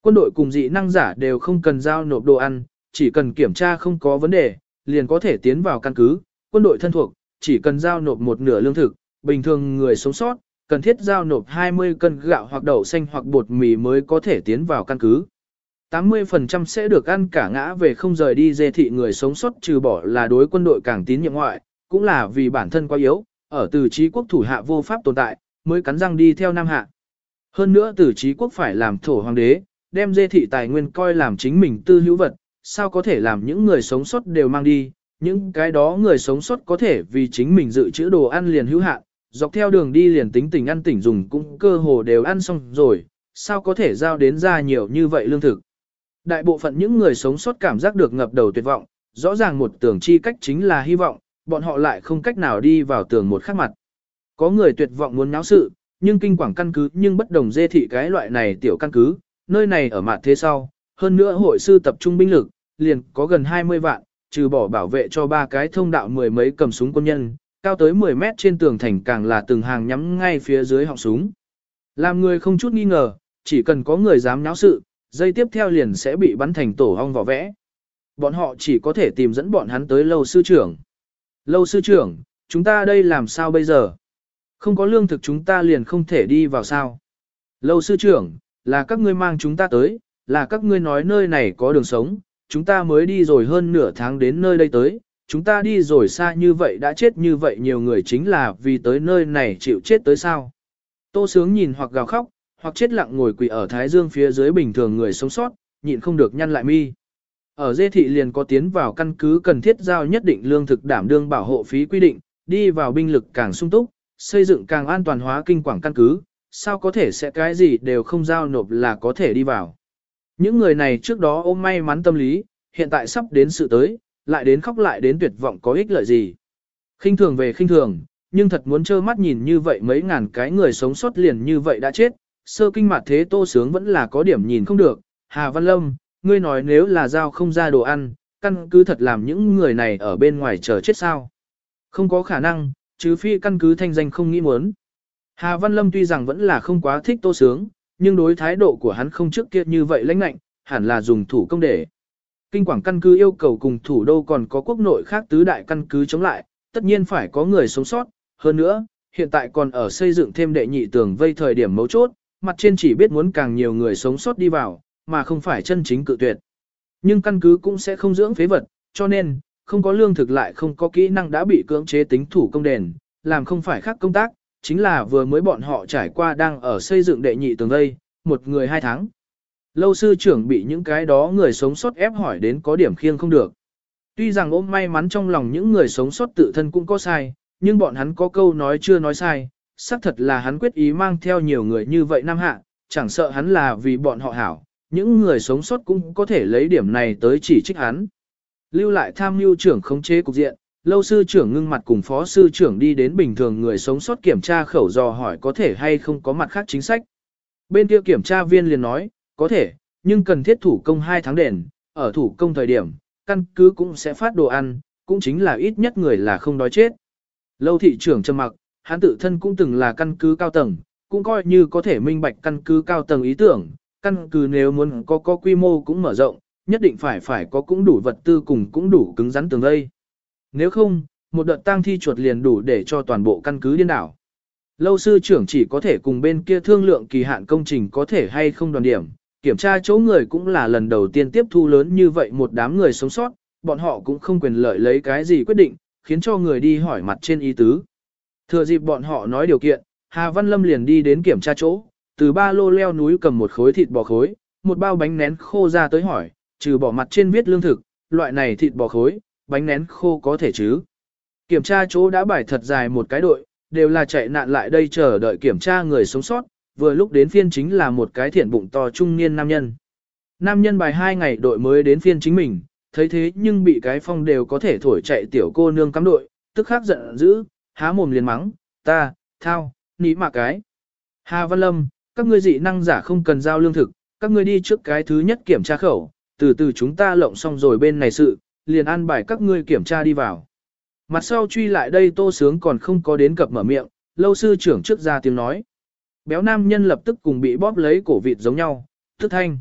Speaker 1: Quân đội cùng dị năng giả đều không cần giao nộp đồ ăn, chỉ cần kiểm tra không có vấn đề, liền có thể tiến vào căn cứ. Quân đội thân thuộc, chỉ cần giao nộp một nửa lương thực, bình thường người sống sót, cần thiết giao nộp 20 cân gạo hoặc đậu xanh hoặc bột mì mới có thể tiến vào căn cứ. 80% sẽ được ăn cả ngã về không rời đi dê thị người sống sót trừ bỏ là đối quân đội càng tín nhiệm ngoại, cũng là vì bản thân quá yếu, ở từ trí quốc thủ hạ vô pháp tồn tại, mới cắn răng đi theo Nam Hạ. Hơn nữa từ trí quốc phải làm thổ hoàng đế, đem dê thị tài nguyên coi làm chính mình tư hữu vật, sao có thể làm những người sống sót đều mang đi, những cái đó người sống sót có thể vì chính mình dự trữ đồ ăn liền hữu hạn, dọc theo đường đi liền tính tình ăn tỉnh dùng cũng cơ hồ đều ăn xong rồi, sao có thể giao đến ra nhiều như vậy lương thực. Đại bộ phận những người sống sót cảm giác được ngập đầu tuyệt vọng, rõ ràng một tường chi cách chính là hy vọng, bọn họ lại không cách nào đi vào tường một khắc mặt. Có người tuyệt vọng muốn náo sự, nhưng kinh quảng căn cứ nhưng bất đồng dê thị cái loại này tiểu căn cứ, nơi này ở mặt thế sau, hơn nữa hội sư tập trung binh lực, liền có gần 20 vạn, trừ bỏ bảo vệ cho ba cái thông đạo mười mấy cầm súng quân nhân, cao tới 10 mét trên tường thành càng là từng hàng nhắm ngay phía dưới họng súng. Làm người không chút nghi ngờ, chỉ cần có người dám náo sự, dây tiếp theo liền sẽ bị bắn thành tổ hong vỏ vẽ. Bọn họ chỉ có thể tìm dẫn bọn hắn tới lâu sư trưởng. Lâu sư trưởng, chúng ta đây làm sao bây giờ? Không có lương thực chúng ta liền không thể đi vào sao? Lâu sư trưởng, là các ngươi mang chúng ta tới, là các ngươi nói nơi này có đường sống, chúng ta mới đi rồi hơn nửa tháng đến nơi đây tới, chúng ta đi rồi xa như vậy đã chết như vậy nhiều người chính là vì tới nơi này chịu chết tới sao. Tô sướng nhìn hoặc gào khóc, hoặc chết lặng ngồi quỳ ở thái dương phía dưới bình thường người sống sót, nhịn không được nhăn lại mi. Ở dê thị liền có tiến vào căn cứ cần thiết giao nhất định lương thực đảm đương bảo hộ phí quy định, đi vào binh lực càng sung túc, xây dựng càng an toàn hóa kinh quảng căn cứ, sao có thể sẽ cái gì đều không giao nộp là có thể đi vào. Những người này trước đó ôm may mắn tâm lý, hiện tại sắp đến sự tới, lại đến khóc lại đến tuyệt vọng có ích lợi gì. khinh thường về khinh thường, nhưng thật muốn trơ mắt nhìn như vậy mấy ngàn cái người sống sót liền như vậy đã chết, sơ kinh mặt thế tô sướng vẫn là có điểm nhìn không được. Hà Văn Lâm, ngươi nói nếu là giao không ra đồ ăn, căn cứ thật làm những người này ở bên ngoài chờ chết sao. Không có khả năng, chứ phi căn cứ thanh danh không nghĩ muốn. Hà Văn Lâm tuy rằng vẫn là không quá thích tô sướng, nhưng đối thái độ của hắn không trước kia như vậy lãnh nạnh, hẳn là dùng thủ công để. Kinh quảng căn cứ yêu cầu cùng thủ đô còn có quốc nội khác tứ đại căn cứ chống lại, tất nhiên phải có người sống sót, hơn nữa, hiện tại còn ở xây dựng thêm đệ nhị tường vây thời điểm mấu chốt, mặt trên chỉ biết muốn càng nhiều người sống sót đi vào, mà không phải chân chính cự tuyệt. Nhưng căn cứ cũng sẽ không dưỡng phế vật, cho nên, không có lương thực lại không có kỹ năng đã bị cưỡng chế tính thủ công đền, làm không phải khác công tác, chính là vừa mới bọn họ trải qua đang ở xây dựng đệ nhị tường vây, một người hai tháng. Lâu sư trưởng bị những cái đó người sống sót ép hỏi đến có điểm khiêng không được. Tuy rằng ôm may mắn trong lòng những người sống sót tự thân cũng có sai, nhưng bọn hắn có câu nói chưa nói sai, xác thật là hắn quyết ý mang theo nhiều người như vậy năm hạ, chẳng sợ hắn là vì bọn họ hảo, những người sống sót cũng có thể lấy điểm này tới chỉ trích hắn. Lưu lại tham mưu trưởng khống chế cục diện, lâu sư trưởng ngưng mặt cùng phó sư trưởng đi đến bình thường người sống sót kiểm tra khẩu dò hỏi có thể hay không có mặt khác chính sách. Bên kia kiểm tra viên liền nói, có thể, nhưng cần thiết thủ công 2 tháng đền, ở thủ công thời điểm, căn cứ cũng sẽ phát đồ ăn, cũng chính là ít nhất người là không đói chết. Lâu thị trưởng trầm mặc, hắn tự thân cũng từng là căn cứ cao tầng, cũng coi như có thể minh bạch căn cứ cao tầng ý tưởng, căn cứ nếu muốn có có quy mô cũng mở rộng, nhất định phải phải có cũng đủ vật tư cùng cũng đủ cứng rắn tường vây. Nếu không, một đợt tang thi chuột liền đủ để cho toàn bộ căn cứ điên đảo. Lâu sư trưởng chỉ có thể cùng bên kia thương lượng kỳ hạn công trình có thể hay không đoàn điểm, kiểm tra chỗ người cũng là lần đầu tiên tiếp thu lớn như vậy một đám người sống sót, bọn họ cũng không quyền lợi lấy cái gì quyết định, khiến cho người đi hỏi mặt trên ý tứ. Thừa dịp bọn họ nói điều kiện, Hà Văn Lâm liền đi đến kiểm tra chỗ, từ ba lô leo núi cầm một khối thịt bò khối, một bao bánh nén khô ra tới hỏi, trừ bỏ mặt trên viết lương thực, loại này thịt bò khối, bánh nén khô có thể chứ. Kiểm tra chỗ đã bài thật dài một cái đội, đều là chạy nạn lại đây chờ đợi kiểm tra người sống sót, vừa lúc đến phiên chính là một cái thiện bụng to trung niên nam nhân. Nam nhân bài hai ngày đội mới đến phiên chính mình, thấy thế nhưng bị cái phong đều có thể thổi chạy tiểu cô nương cắm đội, tức khắc giận dữ, há mồm liền mắng, ta, thao, ní mà cái. Hà Văn Lâm, các ngươi dị năng giả không cần giao lương thực, các ngươi đi trước cái thứ nhất kiểm tra khẩu, từ từ chúng ta lộng xong rồi bên này sự, liền an bài các ngươi kiểm tra đi vào. Mặt sau truy lại đây tô sướng còn không có đến cập mở miệng, lâu sư trưởng trước ra tiếng nói. Béo nam nhân lập tức cùng bị bóp lấy cổ vịt giống nhau, thức thanh.